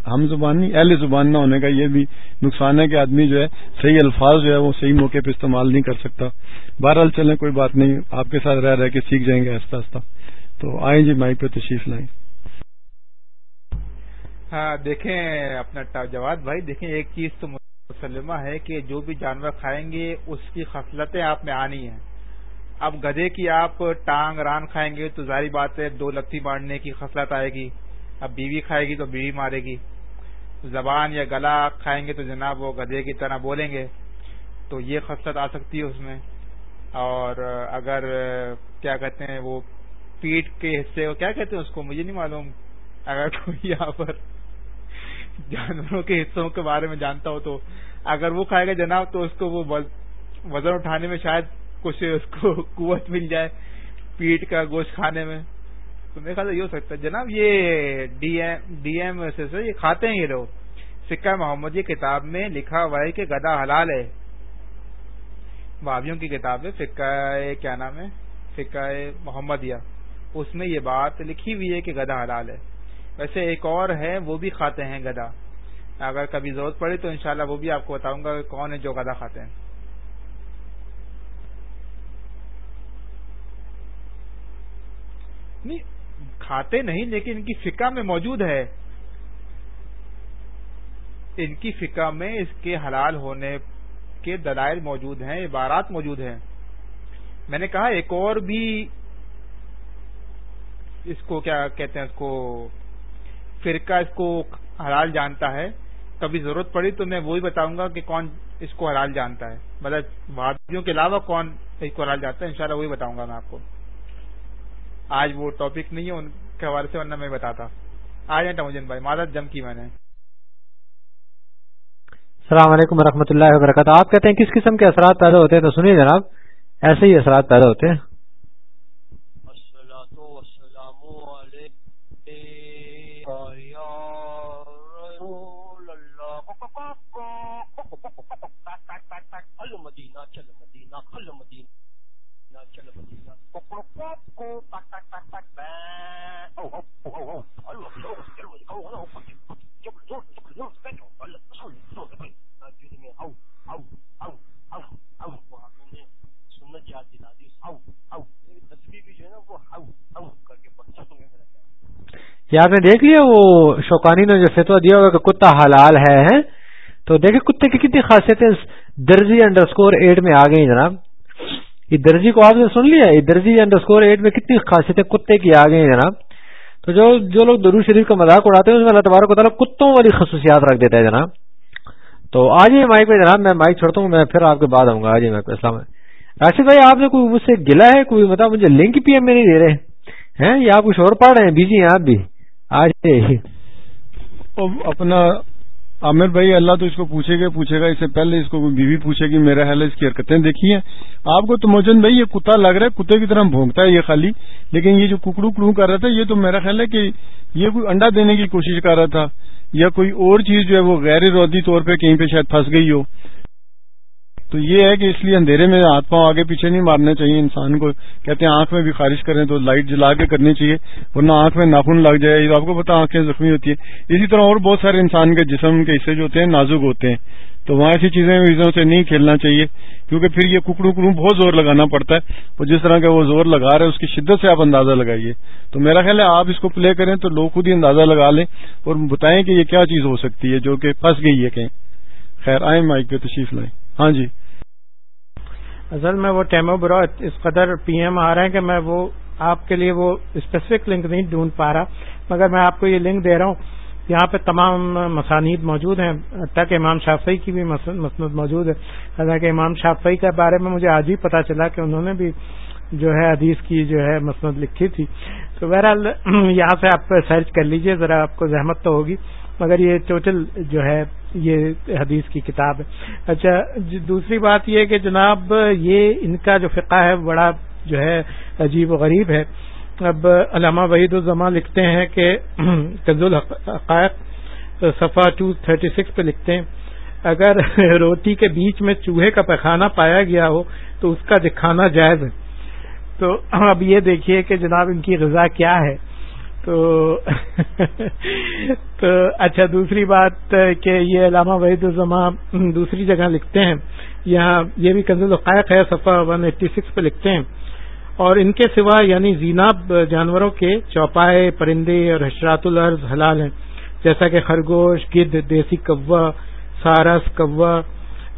ہم زبان نہیں، اہل زبان نہ ہونے کا یہ بھی نقصان ہے کہ آدمی جو ہے صحیح الفاظ جو ہے وہ صحیح موقع پہ استعمال نہیں کر سکتا۔ بہرحال چلیں، کوئی بات نہیں، آپ کے ساتھ رہ رہ کے سیکھ جائیں گے آہستہ آہستہ۔ تو آئیں جی مائک پہ تشریف لائیں۔
ہاں دیکھیں اپنا جواد بھائی، دیکھیں ایک چیز تو مسلمہ ہے کہ جو بھی جانور کھائیں گے، اس کی خصلتیں آپ میں آنی ہیں۔ اب گدے کی آپ ٹانگ ران کھائیں گے تو ظاہری بات ہے، دو لتی مارنے کی خصلت آئے گی۔ اب بیوی کھائے گی تو بیوی مارے گی۔ زبان یا گلا کھائیں گے تو جناب وہ گدے کی طرح بولیں گے۔ تو یہ خصلت آ سکتی ہے اس میں۔ اور اگر کیا کہتے ہیں، وہ پیٹ کے حصے کو کیا کہتے ہیں اس کو؟ مجھے نہیں معلوم۔ اگر کوئی یہاں پر جانوروں کے حصوں کے بارے میں جانتا ہو تو اگر وہ کھائے گا جناب تو اس کو وہ وزن اٹھانے میں شاید کچھ اس کو قوت مل جائے پیٹ کا گوشت کھانے میں۔ تو میرے خیال سے یہ ہو سکتا ہے۔ جناب یہ ڈی ایم ڈی ایم سے یہ کھاتے ہیں یہ لوگ۔ سکہ محمد یہ کتاب میں لکھا ہوا ہے کہ گدا حلال ہے۔ بابیوں کی کتاب ہے فکا کیا نام ہے؟ فکا محمدیہ۔ اس میں یہ بات لکھی ہوئی ہے کہ گدا حلال ہے۔ ویسے ایک اور ہے وہ بھی کھاتے ہیں گدا۔ اگر کبھی ضرورت پڑے تو انشاءاللہ وہ بھی آپ کو بتاؤں گا کہ کون ہے جو گدا کھاتے ہیں۔ نہیں، کھاتے نہیں، لیکن ان کی فکا میں موجود ہے۔ ان کی فکا میں اس کے حلال ہونے کے دلائل موجود ہیں، عبارات موجود ہیں۔ میں نے کہا ایک اور بھی اس کو کیا کہتے ہیں، اس کو فرقہ اس کو حلال جانتا ہے، کبھی ضرورت پڑی تو میں وہی بتاؤں گا کہ کون اس کو حلال جانتا ہے۔ مطلب وادیوں کے علاوہ کون اس کو حلال جانتا ہے، انشاءاللہ وہی بتاؤں گا میں آپ کو۔ آج وہ ٹاپک نہیں ہے، ان کے حوالے سے، ورنہ میں بتاتا۔ آ جائیں ٹموجن بھائی مادت جم کی میں نے۔
السلام علیکم و اللہ وبرکاتہ۔ آپ کہتے ہیں کس قسم کے اثرات پیدا ہوتے ہیں؟ تو سنیے جناب، ایسے ہی اثرات پیدا ہوتے ہیں۔ آپ نے دیکھ لیا وہ شوقانی نے جو فتوا دیا ہوگا کہ کتا حلال ہے تو دیکھیں کتے کی کتنی خاصیتیں درجی انڈر اسکور ایٹ میں آ گئی جناب۔ یہ درجی کو آپ نے سن لیا یہ انڈر اسکور ایٹ میں کتنی خاصیتیں کتے کی آ گئی جناب۔ تو جو جو لوگ درو شریف کا مذاق اڑاتے ہیں، اس میں اللہ تبارک و تعالیٰ کتوں والی خصوصیات رکھ دیتا ہے جناب۔ تو آج ہی مائک پہ جناب، میں مائک چھوڑتا ہوں، میں پھر آپ کے بعد آؤں گا۔ آج ہی مائک پہ۔ اسلام راشد بھائی، آپ نے کوئی مجھ سے گلا ہے؟ کوئی مطلب مجھے لنک پی ایم میں نہیں دے رہے؟ ہیں؟ یا آپ کچھ اور پڑھ رہے ہیں؟ بیجی ہیں آپ بھی۔ آج
اپنا عامر بھائی، اللہ تو اس کو پوچھے گا پوچھے گا، اس سے پہلے اس کو بیوی پوچھے گی، میرا حال اس کی حرکتیں دیکھی ہیں۔ آپ کو تو بھائی، یہ کتا لگ رہا ہے، کتے کی طرح بھونکتا ہے یہ خالی۔ لیکن یہ جو ککڑو کڑو کر رہا تھا، یہ تو میرا خیال ہے کہ یہ کوئی انڈا دینے کی کوشش کر رہا تھا یا کوئی اور چیز جو ہے وہ غیر رودی طور پہ کہیں پہ شاید پھنس گئی ہو۔ تو یہ ہے کہ اس لیے اندھیرے میں ہاتھ پاؤں آگے پیچھے نہیں مارنا چاہیے انسان کو۔ کہتے ہیں آنکھ میں بھی خارش کریں تو لائٹ جلا کے کرنی چاہیے، ورنہ آنکھ میں ناخن لگ جائے۔ آپ کو پتا آنکھیں زخمی ہوتی ہے اسی طرح اور بہت سارے انسان کے جسم کے حصے جو ہوتے ہیں نازک ہوتے ہیں۔ تو وہاں ایسی چیزیں ویزوں سے نہیں کھیلنا چاہیے، کیونکہ پھر یہ ککڑو ککڑو بہت زور لگانا پڑتا ہے۔ اور جس طرح کا وہ زور لگا رہے اس کی شدت سے آپ اندازہ لگائیے۔ تو میرا خیال ہے آپ اس کو پلے کریں تو لوگ خود ہی اندازہ لگا لیں اور بتائیں کہ یہ کیا چیز ہو سکتی ہے جو کہ پھنس گئی ہے کہیں۔ خیر، آئیں مائک پہ تشریف لائیں۔ ہاں جی۔
اصل میں وہ ٹیمو برو اس قدر پی ایم آ رہے ہیں کہ میں وہ آپ کے لیے وہ اسپیسیفک لنک نہیں ڈھونڈ پا رہا، مگر میں آپ کو یہ لنک دے رہا ہوں۔ یہاں پہ تمام مسانید موجود ہیں۔ تک امام شافعی کی بھی مسند موجود ہے حالانکہ امام شافعی کے بارے میں مجھے آج ہی پتا چلا کہ انہوں نے بھی جو ہے حدیث کی جو ہے مسند لکھی تھی۔ تو بہرحال یہاں سے آپ سرچ کر لیجیے، ذرا آپ کو زحمت تو ہوگی۔ مگر یہ ٹوٹل جو ہے، یہ حدیث کی کتاب ہے۔ اچھا دوسری بات یہ کہ جناب، یہ ان کا جو فقہ ہے، بڑا جو ہے عجیب و غریب ہے۔ اب علامہ وحید الزماں لکھتے ہیں کہ قز الحقائق، صفحہ ٹو تھرٹی سکس پہ لکھتے ہیں، اگر روٹی کے بیچ میں چوہے کا پیخانہ پایا گیا ہو، تو اس کا دکھانا جائز ہے۔ تو اب یہ دیکھیے کہ جناب ان کی غذا کیا ہے۔ تو تو اچھا دوسری بات کہ یہ علامہ وحید الزماں دوسری جگہ لکھتے ہیں۔ یہاں یہ بھی کنز القائق ہے، صفحہ ون ایٹی سکس پہ لکھتے ہیں۔ اور ان کے سوا یعنی زیناب جانوروں کے چوپائے، پرندے اور حشرات العرض حلال ہیں۔ جیسا کہ خرگوش، گدھ، دیسی کوا، سارس، کوا،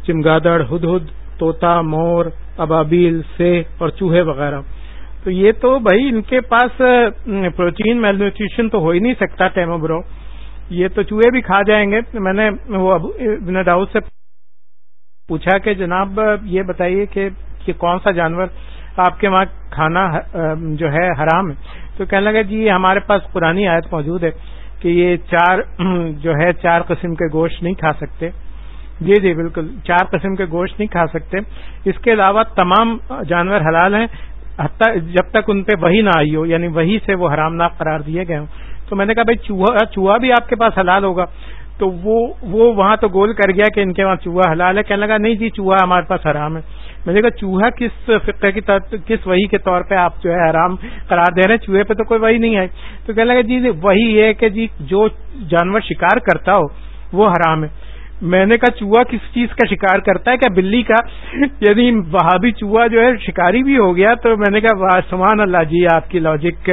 چمگادڑ ہد ہد توتا مور، ابابیل سے اور چوہے وغیرہ۔ تو یہ تو بھائی ان کے پاس پروٹین میل نیوٹریشن تو ہو ہی نہیں سکتا ٹیموبرو یہ تو چوہے بھی کھا جائیں گے۔ میں نے وہ ابن داؤد سے پوچھا کہ جناب یہ بتائیے کہ یہ کون سا جانور آپ کے وہاں کھانا جو ہے حرام ہے؟ تو کہنے لگا جی ہمارے پاس پرانی آیت موجود ہے کہ یہ چار جو ہے چار قسم کے گوشت نہیں کھا سکتے۔ جی جی بالکل، چار قسم کے گوشت نہیں کھا سکتے۔ اس کے علاوہ تمام جانور حلال ہیں۔ جب تک ان پہ وہی نہ آئی ہو یعنی وہی سے وہ حرام ناک قرار دیے گئے ہوں۔ تو میں نے کہا بھائی چوہا چوہا بھی آپ کے پاس حلال ہوگا۔ تو وہ وہ وہاں تو گول کر گیا کہ ان کے وہاں چوہا حلال ہے۔ کہنے لگا نہیں جی چوہا ہمارے پاس حرام ہے۔ میں نے کہا چوہا کس فقہ کی کس وہی کے طور پہ آپ جو ہے حرام قرار دے رہے ہیں؟ چوہے پہ تو کوئی وہی نہیں ہے۔ تو کہنے لگا جی وہی ہے کہ جی جو جانور شکار کرتا ہو، وہ حرام ہے۔ میں نے کہا چوہا کس چیز کا شکار کرتا ہے؟ کیا بلی کا؟ یعنی وہاں بھی چوہا جو ہے شکاری بھی ہو گیا، تو میں نے کہا سمان اللہ جی آپ کی لاجک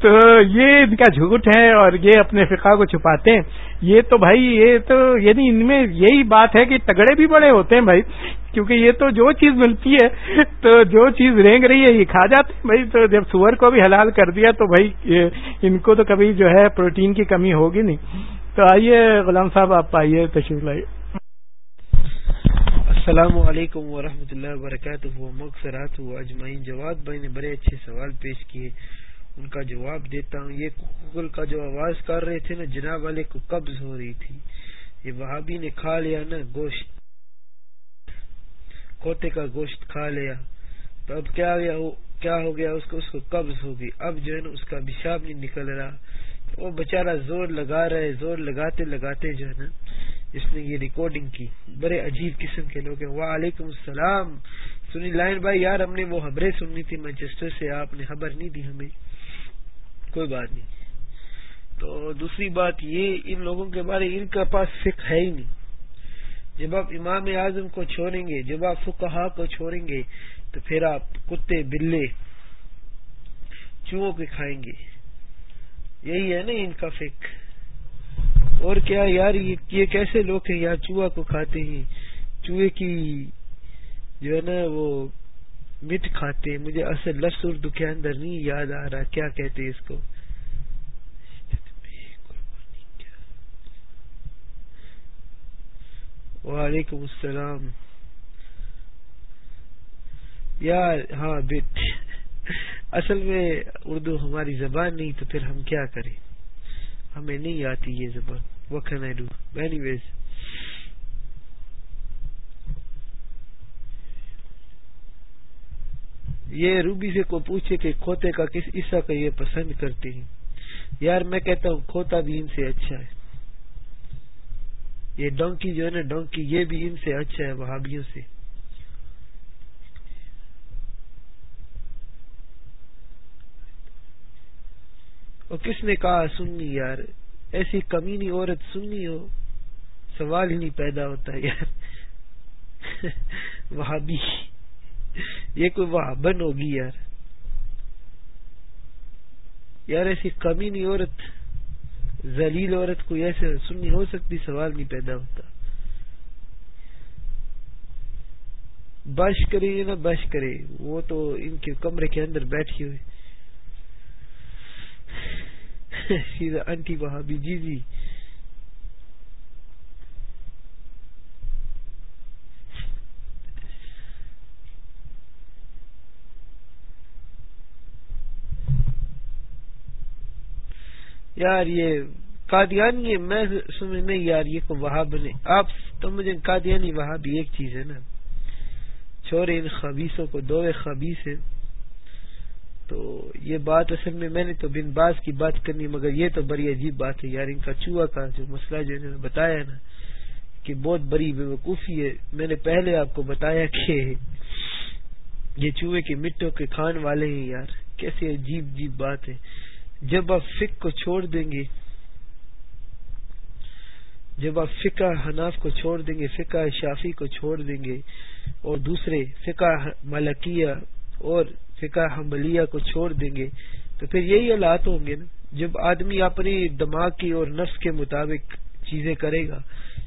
تو یہ ان کا جھوٹ ہے اور یہ اپنے فقہ کو چھپاتے ہیں۔ یہ تو بھائی، یہ تو یعنی ان میں یہی بات ہے کہ تگڑے بھی بڑے ہوتے ہیں بھائی، کیونکہ یہ تو جو چیز ملتی ہے، تو جو چیز رینگ رہی ہے، یہ کھا جاتے ہیں بھائی۔ تو جب سور کو بھی حلال کر دیا، تو بھائی ان کو تو کبھی جو ہے پروٹین کی کمی ہوگی نہیں۔ تو آئیے غلام صاحب، آپ آئیے تشریف لائیے۔
السلام علیکم ورحمۃ اللہ وبرکاتہ۔ مغفرات اجمعین۔ جواد بھائی نے بڑے اچھے سوال پیش کیے۔ ان کا جواب دیتا ہوں۔ یہ کوکل کا جو آواز کر رہے تھے نا، جناب والے کو قبض ہو رہی تھی۔ یہ وہابی نے کھا لیا نا، گوشت۔ کوتے کا گوشت کھا لیا۔ تو اب کیا ہو گیا؟ اس کو اس کو قبض ہوگی اب جو ہے نا، اس کا پیشاب نہیں نکل رہا۔ وہ بےچارا زور لگا رہا ہے زور لگاتے لگاتے جو ہے نا، اس نے یہ ریکارڈنگ کی۔ بڑے عجیب قسم کے لوگ ہیں۔ وعلیکم السلام۔ سنی، لائن بھائی، یار ہم نے وہ خبریں سننی تھی مانچسٹر سے آپ نے خبر نہیں دی ہمیں۔ کوئی بات نہیں۔ تو دوسری بات یہ، ان لوگوں کے بارے، ان کے پاس فکر ہے ہی نہیں۔ جب آپ امام اعظم کو چھوڑیں گے، جب آپ فکہ کو چھوڑیں گے، تو پھر آپ کتے، بلے، چوہوں کے کھائیں گے۔ یہی ہے نا ان کا فک اور کیا یار، یہ کیسے لوگ ہیں؟ یار، چوہا کو کھاتے ہیں۔ چوہے کی جو ہے نا، وہ مٹ کھاتے ہیں۔ مجھے اصل لفظ اردو کے اندر نہیں یاد آ رہا۔ کیا کہتے ہیں اس کو؟ وعلیکم السلام۔ یار ہاں بٹ اصل میں اردو ہماری زبان نہیں تو پھر ہم کیا کریں؟ ہمیں نہیں آتی یہ زبان۔ وقت اینی ویز یہ روبی سے کو پوچھے کہ کھوتے کا کس عصہ کا یہ پسند کرتے ہیں؟ یار میں کہتا ہوں کھوتا بھی ان سے اچھا ہے۔ یہ ڈونکی جو ہے نا، ڈونکی یہ بھی ان سے اچھا ہے، وہابیوں سے۔ اور کس نے کہا سننی یار، ایسی کمینی عورت سننی ہو، سوال ہی نہیں پیدا ہوتا یار۔ وہابی، یہ کوئی وہابن ہوگی یار۔ یار ایسی کمینی عورت زلیل عورت کوئی ایسے سننی ہو سکتی، سوال نہیں پیدا ہوتا۔ بش کرے یا نا بش کرے وہ تو ان کے کمرے کے اندر بیٹھی ہوئی۔ انٹی بہابی جی جی یار یہ قادیانی ہے، میں سمجھ نہیں یار، یہ کو وہاں بنے آپ تو مجھے قادیانی وہاں بھی ایک چیز ہے نا۔ چھوڑے ان خبیصوں کو، دو خبیص ہیں۔ تو یہ بات اصل میں میں نے تو بن باز کی بات کرنی، مگر یہ تو بڑی عجیب بات ہے۔ یار، ان کا چوہا کا جو مسئلہ جو انہوں نے بتایا نا کہ بہت بڑی بے وقوفی ہے۔ میں نے پہلے آپ کو بتایا کہ یہ چوہے کے مٹوں کے کھان والے ہیں۔ یار، کیسے عجیب عجیب بات ہے۔ جب آپ فک کو چھوڑ دیں گے، جب آپ فقہ حناف کو چھوڑ دیں گے، فقہ شافی کو چھوڑ دیں گے اور دوسرے فقہ ملکیہ اور فقہ حملیہ کو چھوڑ دیں گے، تو پھر یہی حالات ہوں گے نا۔ جب آدمی اپنی دماغ کی اور نفس کے مطابق چیزیں کرے گا،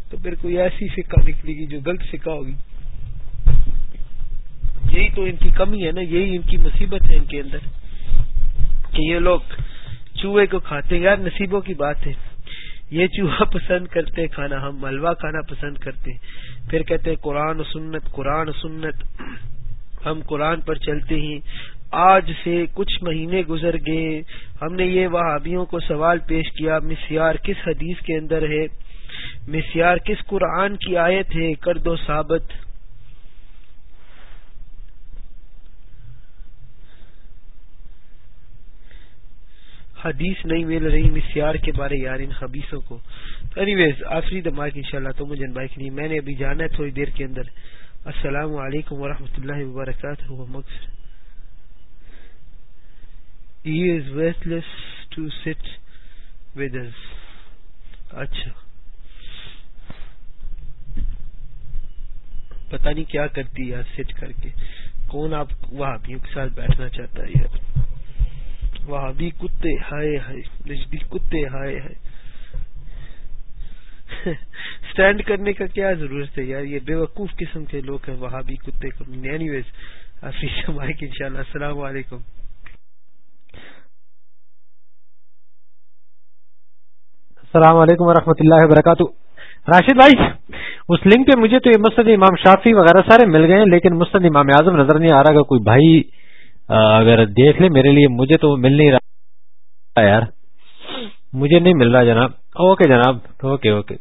تو پھر کوئی ایسی فقہ نکلے گی جو غلط فقہ ہوگی۔ یہی تو ان کی کمی ہے نا، یہی ان کی مصیبت ہے ان کے اندر کہ یہ لوگ چوہے کو کھاتے ہیں۔ یار، نصیبوں کی بات ہے۔ یہ چوہا پسند کرتے کھانا ہم ملوا کھانا پسند کرتے ہیں۔ پھر کہتے ہیں قرآن و سنت، قرآن و سنت۔ ہم قرآن پر چلتے ہیں۔ آج سے کچھ مہینے گزر گئے۔ ہم نے یہ وہابیوں کو سوال پیش کیا، مسیار کس حدیث کے اندر ہے؟ مسیار کس قرآن کی آیت ہے؟ کر دو ثابت۔ حدیث نہیں مل رہی مسیار کے بارے یار ان حبیثوں کو۔ اینی ویز آخری دماغ ان شاء اللہ تو مجھے بائک نہیں۔ میں نے ابھی جانا ہے تھوڑی دیر کے اندر۔ السلام علیکم ورحمۃ اللہ وبرکاتہ مقصد ٹو سٹ ود اچھا۔ پتہ نہیں کیا کرتی یار سٹ کر کے۔ کون آپ وہاں کے ساتھ بیٹھنا چاہتا ہے یار؟ وہاں بھی کتے ہائے ہائے نجدی کتے ہائے ہائے۔ اسٹینڈ کرنے کا کیا ضرورت ہے یار؟ یہ بے وقوف قسم کے لوگ ہیں وہاں بھی کتے اینی ویز مائک ان شاء اللہ السلام علیکم۔
السلام علیکم ورحمۃ اللہ وبرکاتہ۔ راشد بھائی، اس لنک پہ مجھے تو یہ مستد امام شافی وغیرہ سارے مل گئے ہیں، لیکن مستد امام اعظم نظر نہیں آ رہا۔ کوئی بھائی اگر دیکھ لیں میرے لیے مجھے تو مل نہیں رہا یار۔ مجھے نہیں مل رہا جناب۔ اوکے جناب، اوکے اوکے۔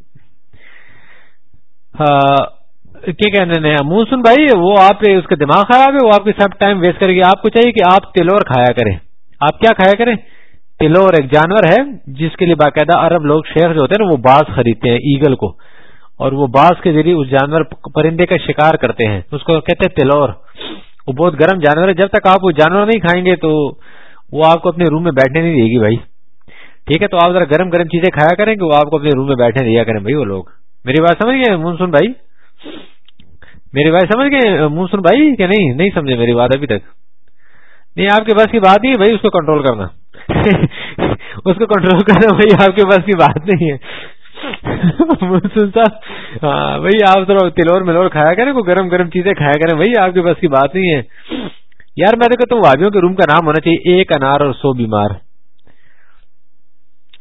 کیا کہنے مونسن بھائی، وہ آپ اس کا دماغ خراب ہے، وہ آپ کے ساتھ ٹائم ویسٹ کرے گی۔ آپ کو چاہیے کہ آپ تلور کھایا کریں۔ آپ کیا کھایا کریں؟ تلور ایک جانور ہے، جس کے لیے باقاعدہ عرب لوگ شیخ جو ہوتے ہیں نا، وہ باز خریدتے ہیں ایگل کو۔ اور وہ باز کے ذریعے اس جانور پرندے کا شکار کرتے ہیں۔ اس کو کہتے ہیں تلور وہ بہت گرم جانور ہے۔ جب تک آپ وہ جانور نہیں کھائیں گے تو وہ آپ کو اپنے روم میں بیٹھنے نہیں دے گی بھائی۔ ٹھیک ہے، تو آپ ذرا گرم گرم چیزیں کھایا کریں گے، وہ آپ کو اپنے روم میں بیٹھنے دیا کریں بھائی وہ لوگ۔ میری بات سمجھ گئے، مونسون بھائی؟ میری بات سمجھ گئے، مونسون بھائی؟ کہ نہیں؟ نہیں سمجھے میری بات ابھی تک۔ نہیں، آپ کے پاس کی بات نہیں ہے بھائی، اس کو کنٹرول کرنا۔ اس کو کنٹرول کرنا بھائی، آپ کے پاس کی بات نہیں ہے۔ صاحب ہاں بھائی، آپ ذرا تلور ملور کھایا کریں کو گرم گرم چیزیں کھایا کریں بھائی، آپ کے پاس کی بات نہیں ہے۔ یار، میں تو کہتا ہوں، وادیوں کے روم کا نام ہونا چاہیے، ایک انار اور سو بیمار۔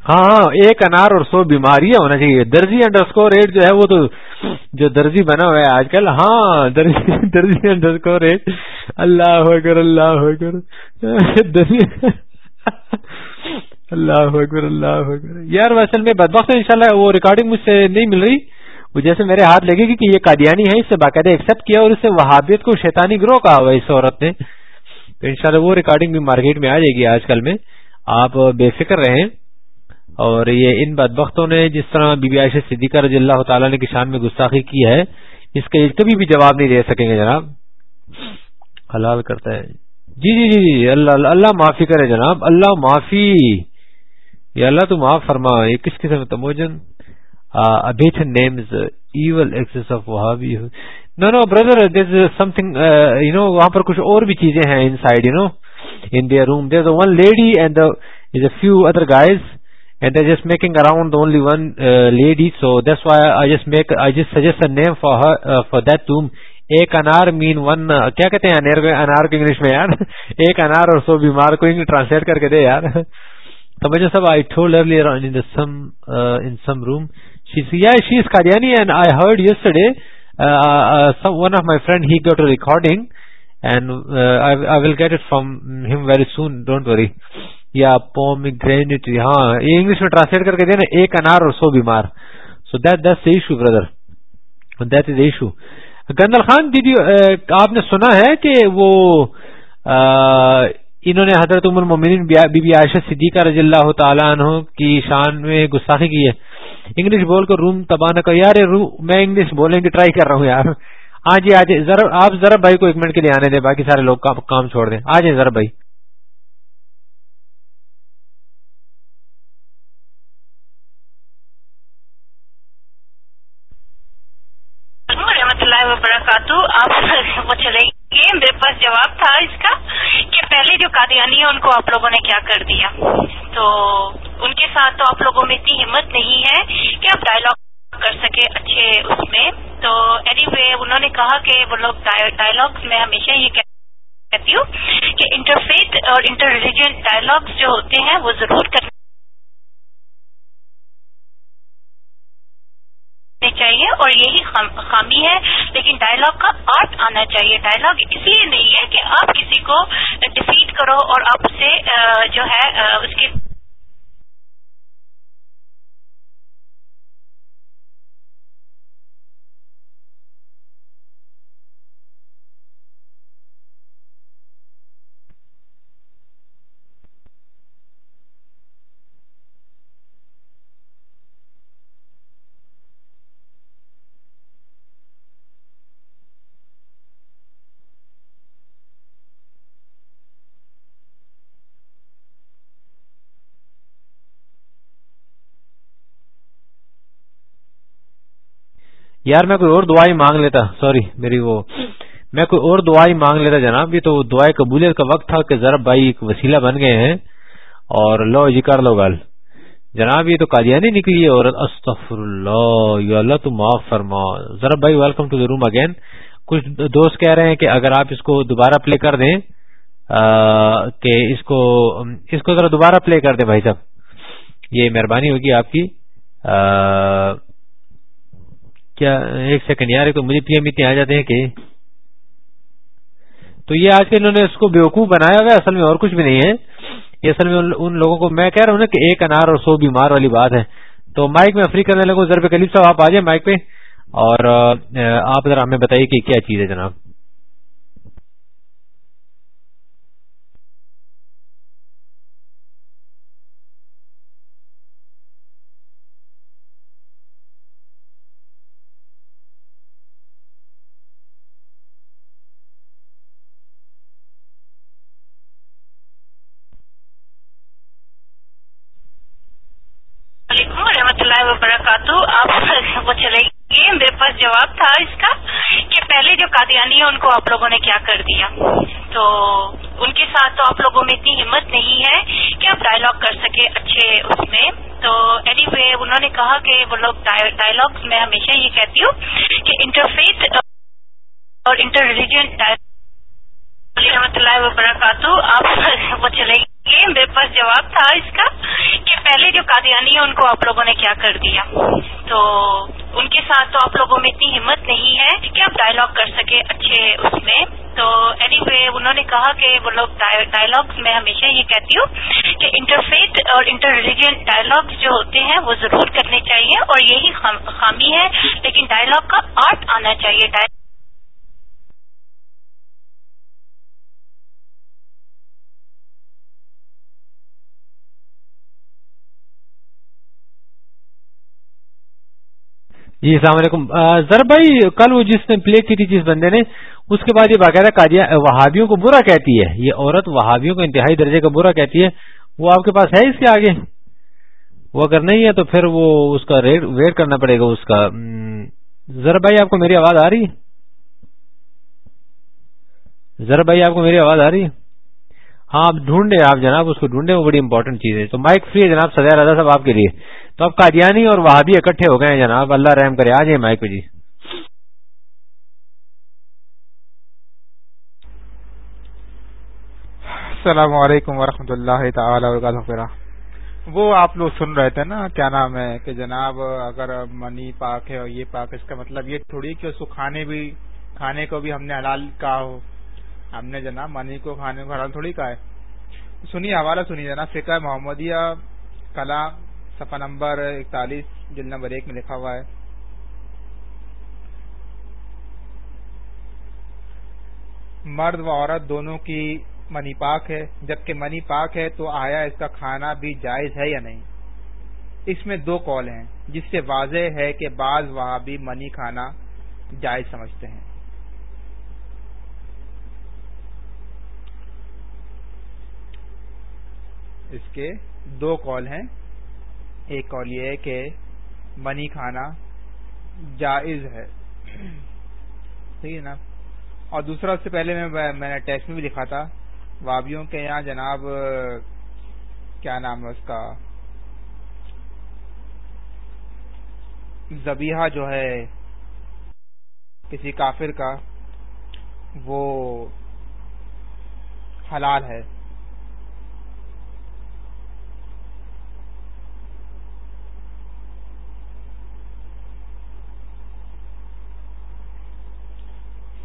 ہاں ہاں ایک انار اور سو بیماریاں ہونا چاہیے۔ درجی انڈر اسکور ایٹ جو ہے وہ تو جو درجی بنا ہوا ہے آج کل۔ ہاں درجی درجی انڈر اسکور ایٹ اللہ ہو کر اللہ ہو کر درجی اللہ اکبر اللہ اکبر۔ یار اصل میں بدبخت ان شاء اللہ وہ ریکارڈنگ مجھ سے نہیں مل رہی۔ وہ جیسے میرے ہاتھ لگے گی کہ یہ قادیانی ہے، اس سے باقاعدہ ایکسپٹ کیا اور اس سے وہابیت کو شیطانی گروہ کہا ہوا اس عورت نے۔ تو انشاءاللہ وہ ریکارڈنگ بھی مارکیٹ میں آ جائے گی آج کل میں۔ آپ بے فکر رہیں۔ اور یہ ان بدبختوں نے جس طرح بی بی عائشہ صدیقہ رضی اللہ تعالیٰ نے کسان میں گستاخی کی ہے، اس کا کبھی بھی جواب نہیں دے سکیں گے جناب۔ حلال کرتا ہے۔ جی،, جی جی جی جی اللہ اللہ معافی کرے جناب۔ اللہ معافی۔ یا اللہ تو معاف فرما۔ یہ کس قسم تموجن؟ ابیٹن names evil axis of Wahhabi no no brother there something you know وہاں پر کچھ اور بھی چیزیں ہیں inside you know in there room there one lady and a few other guys and I just making around only one lady so that's why I just make I just suggest a name for for that room ایک انار مین one کیا کہتے ہیں انار کو English میں یار ایک انار اور سو بیمار کو ٹرانسلیٹ کر کے دے یار Tabaja Sab, I told earlier on in the some uh, in some room. She said, yeah, she is Qadiani, and I heard yesterday uh, uh, some one of my friend he got a recording, and uh, I, I یا pomegranate ہاں یہ English میں translate کر کے دینا ایک انار اور سو بیمار. So that that's issue brother that is issue Gandal Khan ji, ji, دیدی آپ نے سنا ہے کہ وہ انہوں نے حضرت عمر مومن بی بی عائشہ صدیقہ رضی اللہ تعالیٰ عنہ کی شان میں گستاخی کی ہے. انگلش بول کر روم تبانا کو یار میں انگلش بولنے کی ٹرائی کر رہا ہوں، یار. آج آج آپ ذرا بھائی کو ایک منٹ کے لیے آنے دیں، باقی سارے لوگ کام چھوڑ دیں. آج ذرا بھائی.
وبرکاتہ آپ چلے گی میرے پاس جواب تھا اس کا کہ پہلے جو قادیانی ہے ان کو آپ لوگوں نے کیا کر دیا؟ تو ان کے ساتھ تو آپ لوگوں میں اتنی ہمت نہیں ہے کہ آپ ڈائلگ کر سکے اچھے اس میں۔ تو اینی وے انہوں نے کہا کہ وہ لوگ ڈائلگس میں ہمیشہ یہ کہتی ہوں کہ انٹرفیٹ اور انٹر ریلیجن ڈائلگس جو ہوتے ہیں وہ ضرور کرنے
چاہیے اور یہی خامی ہے، لیکن ڈائلگ کا آرٹ آنا چاہیے۔ ڈائلگ اس لیے نہیں ہے کہ آپ کسی کو ڈیفیٹ کرو اور آپ اسے جو ہے اس کی
یار میں کوئی اور دعائی مانگ لیتا سوری میری وہ، میں کوئی اور دعائی مانگ لیتا جناب، یہ تو دعائیں قبولیت کا وقت تھا کہ ضرب بھائی ایک وسیلہ بن گئے ہیں۔ اور لو جی کر لو گل۔ جناب، یہ تو قادیانی نکلی ہے عورت استفر اللہ یا اللہ تو معاف فرما۔ ضرب بھائی welcome to the room again کچھ دوست کہہ رہے ہیں کہ اگر آپ اس کو دوبارہ پلے کر دیں کہ اس کو اس کو ذرا دوبارہ پلے کر دیں بھائی صاحب۔ یہ مہربانی ہوگی آپ کی۔ کیا ایک سیکنڈ یار تو مجھے پی ایم اتنے آ جاتے ہیں کہ تو یہ آج کے انہوں نے اس کو بیوقوف بنایا ہوا اصل میں اور کچھ بھی نہیں ہے۔ یہ اصل میں ان لوگوں کو میں کہہ رہا ہوں نا کہ ایک انار اور سو بیمار والی بات ہے۔ تو مائک میں فری کرنے لگوں ضرب کلیف صاحب، آپ آ جائیں مائک پہ اور آپ ذرا ہمیں بتائیے کہ کیا چیز ہے جناب۔
وبرکاتہ، آپ چلے گئے میرے پاس جواب تھا اس کا کہ پہلے جو قادیانی ہے ان کو آپ لوگوں نے کیا کر دیا؟ تو ان کے ساتھ تو آپ لوگوں میں اتنی ہمت نہیں ہے کہ آپ ڈائلگ کر سکے اچھے اس میں۔ تو اینی وے انہوں نے کہا کہ وہ لوگ ڈائلگ میں ہمیشہ یہ کہتی ہوں کہ انٹرفیت اور انٹر ریلیجن رحمۃ اللہ وبرکاتہ، آپ وہ چلے گئے میرے پاس جواب تھا اس کا کہ پہلے جو قادیانی ہے ان کو آپ لوگوں نے کیا کر دیا؟ تو ان کے ساتھ تو آپ لوگوں میں اتنی ہمت نہیں ہے کہ آپ ڈائلگ کر سکے اچھے اس میں۔ تو اینی وے انہوں نے کہا کہ وہ لوگ ڈائلگ میں ہمیشہ یہ کہتی ہوں کہ انٹرفیٹ اور انٹر ریلیجن ڈائلگ جو ہوتے ہیں، وہ ضرور کرنے چاہیے اور یہی خامی ہے۔ لیکن ڈائلگ کا آرٹ آنا چاہیے۔
جی السلام علیکم۔ ذرا بھائی، کل وہ جس نے پلے کی تھی جس بندے نے، اس کے بعد یہ باقاعدہ قادیہ وہابیوں کو برا کہتی ہے۔ یہ عورت وہابیوں کو انتہائی درجے کا برا کہتی ہے۔ وہ آپ کے پاس ہے اس کے آگے؟ وہ اگر نہیں ہے تو پھر وہ اس کا ویٹ کرنا پڑے گا اس کا۔ ذرا بھائی، آپ کو میری آواز آ رہی؟ ہے بھائی، آپ کو میری آواز آ رہی؟ ہے ہاں آپ ڈھونڈے آپ جناب اس کو ڈھونڈے وہ بڑی امپورٹنٹ چیز ہے۔ تو مائک فری ہے جناب سزا رضا صاحب آپ کے لیے۔ تو اب قادیانی اور وہابی اکٹھے ہو گئے ہیں جناب۔ اللہ رحم کرے۔ آ جائیں مائک جی۔
السلام علیکم ورحمۃ اللہ تعالی وبرکاتہ۔ وہ آپ لوگ سن رہے تھے نا، کیا نام ہے کہ جناب، اگر منی پاک ہے اور یہ پاک، اس کا مطلب یہ تھوڑی کہ اس کو کھانے بھی، کھانے کو بھی ہم نے حلال کہا ہو۔ ہم نے جناب منی کو کھانے کو حلال تھوڑی کہا ہے۔ سنیے، حوالہ سنیے جناب۔ فقہ محمدیہ کلام صفحہ نمبر اکتالیس، جلد نمبر ایک میں لکھا ہوا ہے۔ مرد و عورت دونوں کی منی پاک ہے۔ جبکہ منی پاک ہے تو آیا اس کا کھانا بھی جائز ہے یا نہیں؟ اس میں دو کال ہیں۔ جس سے واضح ہے کہ بعض وہاں بھی منی کھانا جائز سمجھتے ہیں۔ اس کے دو کال ہیں۔ ایک کال یہ ہے کہ منی کھانا جائز ہے۔ ٹھیک ہے نا؟ اور دوسرا، اس سے پہلے میں میں نے ٹیکس میں بھی لکھا تھا وابیوں کے یہاں جناب، کیا نام ہے اس کا؟ زبیحہ جو ہے، کسی کافر کا، وہ حلال ہے۔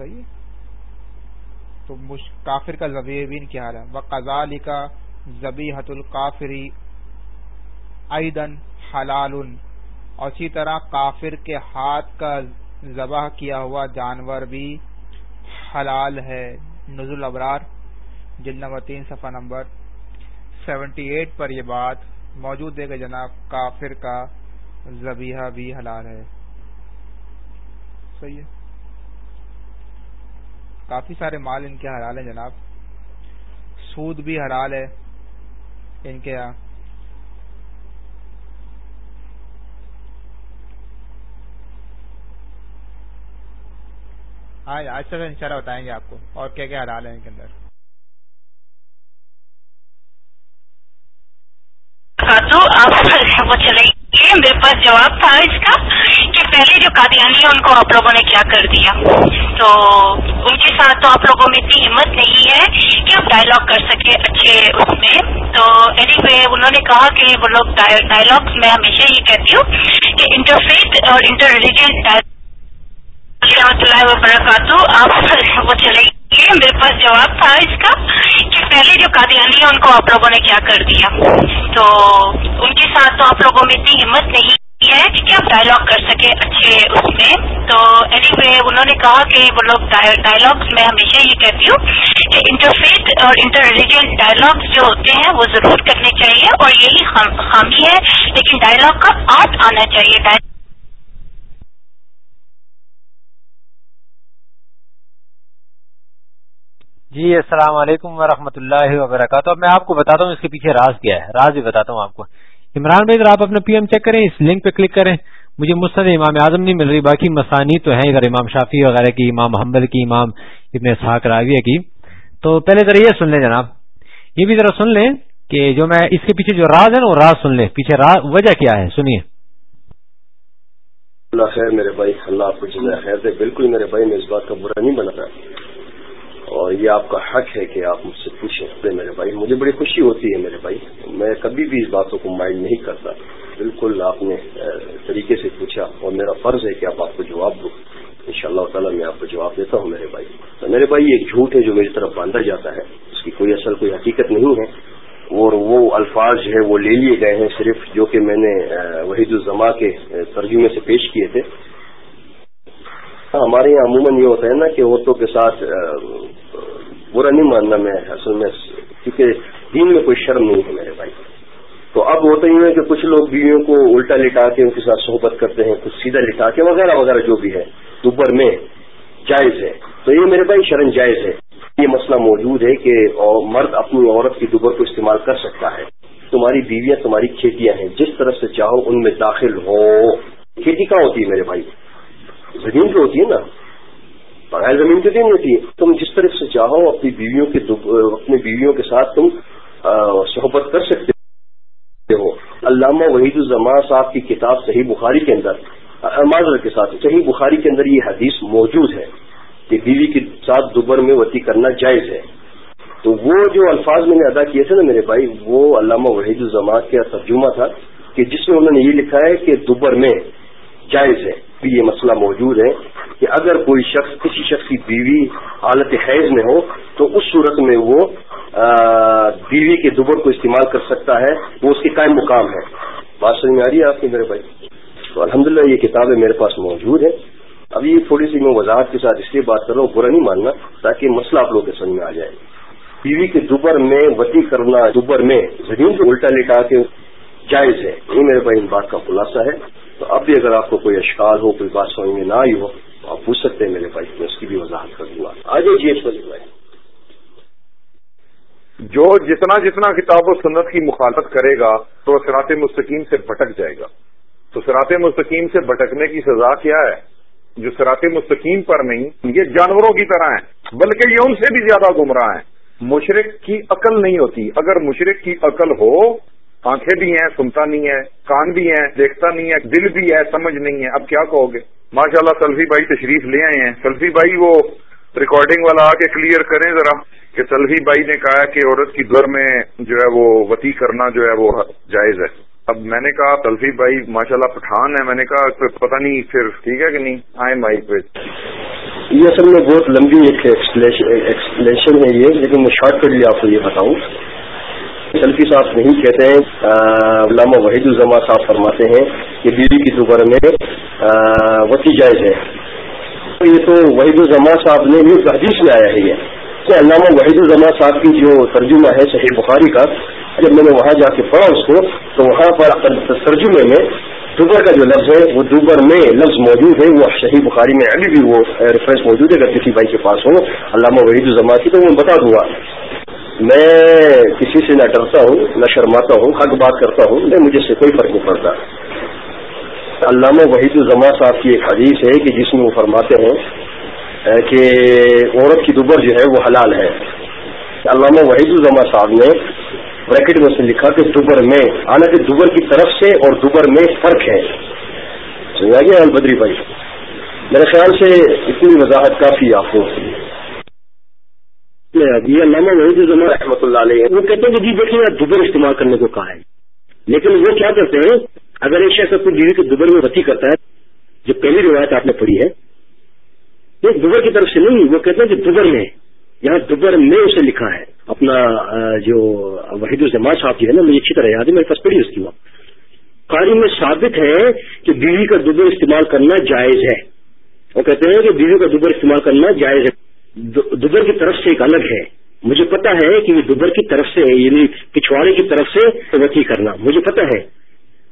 صحیح ہے؟ تو کافر کا زبین کیا حال ہے؟ وہ قزال کا زبی حت القافری ایدن حلال۔ اور اسی طرح کافر کے ہاتھ کا ذبح کیا ہوا جانور بھی حلال ہے۔ نزل ابرار، جلد نمبر تین، صفحہ نمبر سیونٹی ایٹ پر یہ بات موجود ہے کہ جناب کافر کا زبیحہ بھی حلال ہے۔ صحیح ہے؟ کافی سارے مال ان کے حلال ہیں جناب۔ سود بھی حلال ہے۔ ان کے یہاں۔ آج آج تک ان شاء اللہ بتائیں گے آپ کو اور کیا کیا حلال ہے ان کے اندر۔
آپ چلے میرے پاس جواب تھا اس کا کہ پہلے جو قادیانی ہے ان کو آپ لوگوں نے کیا کر دیا۔ تو ان کے ساتھ تو آپ لوگوں میں اتنی ہمت نہیں ہے کہ آپ ڈائلگ کر سکے اچھے اس میں۔ تو اینی وے انہوں نے کہا کہ وہ لوگ ڈائلگ میں ہمیشہ یہ کہتی ہوں کہ انٹرفیت اور انٹر ریلیجن رحمۃ اللہ وبرکاتہ، آپ وہ چلے۔ گی میرے پاس جواب تھا اس کا کہ پہلے جو قادیانی ہے ان کو آپ لوگوں نے کیا کر دیا۔ تو ان کے ساتھ تو آپ لوگوں میں اتنی ہمت نہیں ہے کہ آپ ڈائلگ کر سکے اچھے اس میں۔ تو اینی وے انہوں نے کہا کہ وہ لوگ ڈائلگ میں ہمیشہ یہ کہتی ہوں کہ انٹرفیت اور انٹر ریلیجن ڈائلگ جو ہوتے ہیں، وہ ضرور کرنے چاہیے اور یہی خامی ہے۔ لیکن ڈائلگ کا آرٹ آنا چاہیے۔
جی السلام علیکم ورحمۃ اللہ وبرکاتہ۔ میں آپ کو بتاتا ہوں اس کے پیچھے راز کیا ہے۔ راز بھی بتاتا ہوں آپ کو۔ عمران بھائی، اگر آپ اپنا پی ایم چیک کریں، اس لنک پہ کلک کریں۔ مجھے مستد امام اعظم نہیں مل رہی، باقی مسانی تو ہیں۔ ادھر امام شافی وغیرہ کی، امام محمد کی، امام ابن ساک راویہ کی۔ تو پہلے ذرا یہ سن لیں جناب۔ یہ بھی ذرا سن لیں کہ جو میں اس کے پیچھے جو راز ہے نا وہ راز سن لیں۔ پیچھے وجہ کیا ہے؟ سنیے۔
اللہ خیر، میرے بھائی، اللہ آپ کو خیر دے۔ بالکل میرے بھائی، میں اس بات کا برا نہیں بنا رہا اور یہ آپ کا حق ہے کہ آپ مجھ سے پوچھیں۔ میرے بھائی، مجھے بڑی خوشی ہوتی ہے میرے بھائی۔ میں کبھی بھی اس باتوں کو مائنڈ نہیں کرتا۔ بالکل آپ نے طریقے سے پوچھا اور میرا فرض ہے کہ آپ آپ کو جواب دو ان شاء اللہ تعالیٰ میں آپ کو جواب دیتا ہوں میرے بھائی۔ تو میرے بھائی، یہ جھوٹ ہے جو میری طرف باندھا جاتا ہے۔ اس کی کوئی اصل، کوئی حقیقت نہیں ہے۔ اور وہ الفاظ جو ہے وہ لے لیے گئے ہیں صرف جو کہ میں نے وحید الزما کے ترجمے سے پیش کیے تھے۔ ہاں، ہمارے یہاں عموماً یہ ہوتا ہے نا کہ عورتوں کے ساتھ برا نہیں ماننا میں اصل میں، کیونکہ دین میں کوئی شرم نہیں ہے میرے بھائی۔ تو اب ہوتا ہی ہے کہ کچھ لوگ بیویوں کو الٹا لٹا کے ان کے ساتھ صحبت کرتے ہیں، کچھ سیدھا لٹا کے وغیرہ وغیرہ جو بھی ہے دوبر میں جائز ہے۔ تو یہ میرے بھائی شرم جائز ہے۔ یہ مسئلہ موجود ہے کہ مرد اپنی عورت کی دوبر کو استعمال کر سکتا ہے۔ تمہاری بیویاں، تمہاری کھیتیاں ہیں۔ جس طرح سے چاہو، ان میں داخل ہو۔ کھیتی کہاں ہوتی ہے میرے بھائی؟ زمین جو ہوتی ہے نا، بغیر زمین کے نہیں ہوتی۔ ہے تم جس طرح سے چاہو اپنی بیویوں کے اپنی بیویوں کے ساتھ تم صحبت کر سکتے ہو۔ علامہ وحید الزما صاحب کی کتاب صحیح بخاری کے اندر معذرت کے ساتھ، صحیح بخاری کے اندر یہ حدیث موجود ہے کہ بیوی کے ساتھ دوبر میں وتی کرنا جائز ہے۔ تو وہ جو الفاظ میں نے ادا کیے تھے نا میرے بھائی، وہ علامہ وحید الزما کا ترجمہ تھا کہ جس میں انہوں نے یہ لکھا ہے کہ دوبر میں جائز ہے۔ بھی یہ مسئلہ موجود ہے کہ اگر کوئی شخص کسی شخص کی بیوی حالت حیض میں ہو، تو اس صورت میں وہ بیوی کے دوبر کو استعمال کر سکتا ہے۔ وہ اس کے قائم مقام ہے۔ بات سمجھ میں آ رہی ہے آپ کی میرے بھائی؟ تو الحمدللہ یہ کتابیں میرے پاس موجود ہے۔ اب یہ تھوڑی سی میں وضاحت کے ساتھ اس لیے بات کر رہا ہوں، برا نہیں ماننا، تاکہ مسئلہ آپ لوگوں کے سمجھ میں آ جائے۔ بیوی کے دوبر میں وتی کرنا دوبر میں زمین کو الٹا لٹا کے جائز ہے۔ یہ میرے بھائی ان بات کا خلاصہ ہے۔ تو اب بھی اگر آپ کو کوئی اشکال ہو، کوئی بات سمجھ میں نہ آئی ہو، تو آپ پوچھ سکتے ہیں میرے بھائی، میں اس کی بھی وضاحت کر دوں گا۔ آ جائیے بھائی
جو جتنا جتنا کتاب و سنت کی مخالفت کرے گا، تو سرات مستقیم سے بھٹک جائے گا۔ تو سرات مستقیم سے بھٹکنے کی سزا کیا ہے؟ جو سرات مستقیم پر نہیں، یہ جانوروں کی طرح ہیں، بلکہ یہ ان سے بھی زیادہ گمراہ ہیں۔ مشرق کی عقل نہیں ہوتی۔ اگر مشرق کی عقل ہو آنکھیں بھی ہیں، سنتا نہیں ہے، کان بھی ہیں، دیکھتا نہیں ہے، دل بھی ہے، سمجھ نہیں ہے۔ اب کیا کہو گے؟ ماشاء اللہ سلفی بھائی تشریف لے آئے ہیں۔ سلفی بھائی وہ ریکارڈنگ والا آ کے کلیئر کریں ذرا کہ سلفی بھائی نے کہا کہ عورت کی در میں جو ہے وہ وتی کرنا جو ہے وہ جائز ہے۔ اب میں نے کہا، سلفی بھائی ماشاء اللہ پٹھان ہے میں نے کہا پتہ نہیں پھر ٹھیک ہے کہ نہیں؟ آئے مائک پہ۔
یہ اصل میں بہت لمبی ایک ایکسپلینشن ہے یہ، لیکن میں شارٹ کٹ آپ کو یہ بتاؤں۔ سلفی صاحب نہیں کہتے ہیں علامہ وحید الزما صاحب فرماتے ہیں کہ بیوی کی دوبارہ میں وسیع جائز ہے۔ یہ تو وحید الزما صاحب نے یہ حدیث میں آیا ہے۔ یہ کہ علامہ وحید الزما صاحب کی جو ترجمہ ہے صحیح بخاری کا، جب میں نے وہاں جا کے پڑھا اس کو، تو وہاں پر ترجمے میں دوبر کا جو لفظ ہے، وہ دوبر میں لفظ موجود ہے۔ وہ صحیح بخاری میں ابھی بھی وہ ریفرنس موجود ہے۔ اگر کسی بھائی کے پاس ہو، علامہ وحید الزما کی، تو میں بتا دوں۔ گا میں کسی سے نہ ڈرتا ہوں، نہ شرماتا ہوں، حق بات کرتا ہوں میں مجھے سے کوئی فرق نہیں پڑتا۔ علامہ وحید الزما صاحب کی ایک حدیث ہے کہ جس میں وہ فرماتے ہیں کہ عورت کی دوبر جو ہے وہ حلال ہے۔ علامہ وحید الزما صاحب نے بریکٹ میں سے لکھا کہ دوبر میں، حالانکہ دوبر کی طرف سے اور دوبر میں فرق ہے۔ سمجھا گیا البدری بھائی؟ میرے خیال سے اتنی وضاحت کافی آپ کو۔ یہ علامہ وحید الزما رحمۃ اللہ علیہ، وہ کہتے ہیں کہ جی دیکھیں دوبر استعمال کرنے کو کہا ہے۔ لیکن وہ کیا کرتے ہیں؟ اگر ایک شخص اپنی بیوی کے دوبر میں بتی کرتا ہے، جو پہلی روایت آپ نے پڑھی ہے، یہ دوبر کی طرف سے نہیں، وہ کہتے ہیں کہ دوبر میں، یہاں دوبر میں اسے لکھا ہے۔ اپنا جو وحید الزما صاحب جی ہے نا، مجھے اچھی طرح یاد ہے میرے پاس پڑھی اس کی وقت قاری میں ثابت ہے کہ بیوی کا دوبر استعمال کرنا جائز ہے۔ وہ کہتے ہیں کہ بیوی کا دوبر استعمال کرنا جائز ہے۔ دوبر کی طرف سے ایک الگ ہے۔ مجھے پتا ہے کہ یہ دوبر کی طرف سے یعنی پچھواڑے کی طرف سے توقع کرنا۔ مجھے پتا ہے۔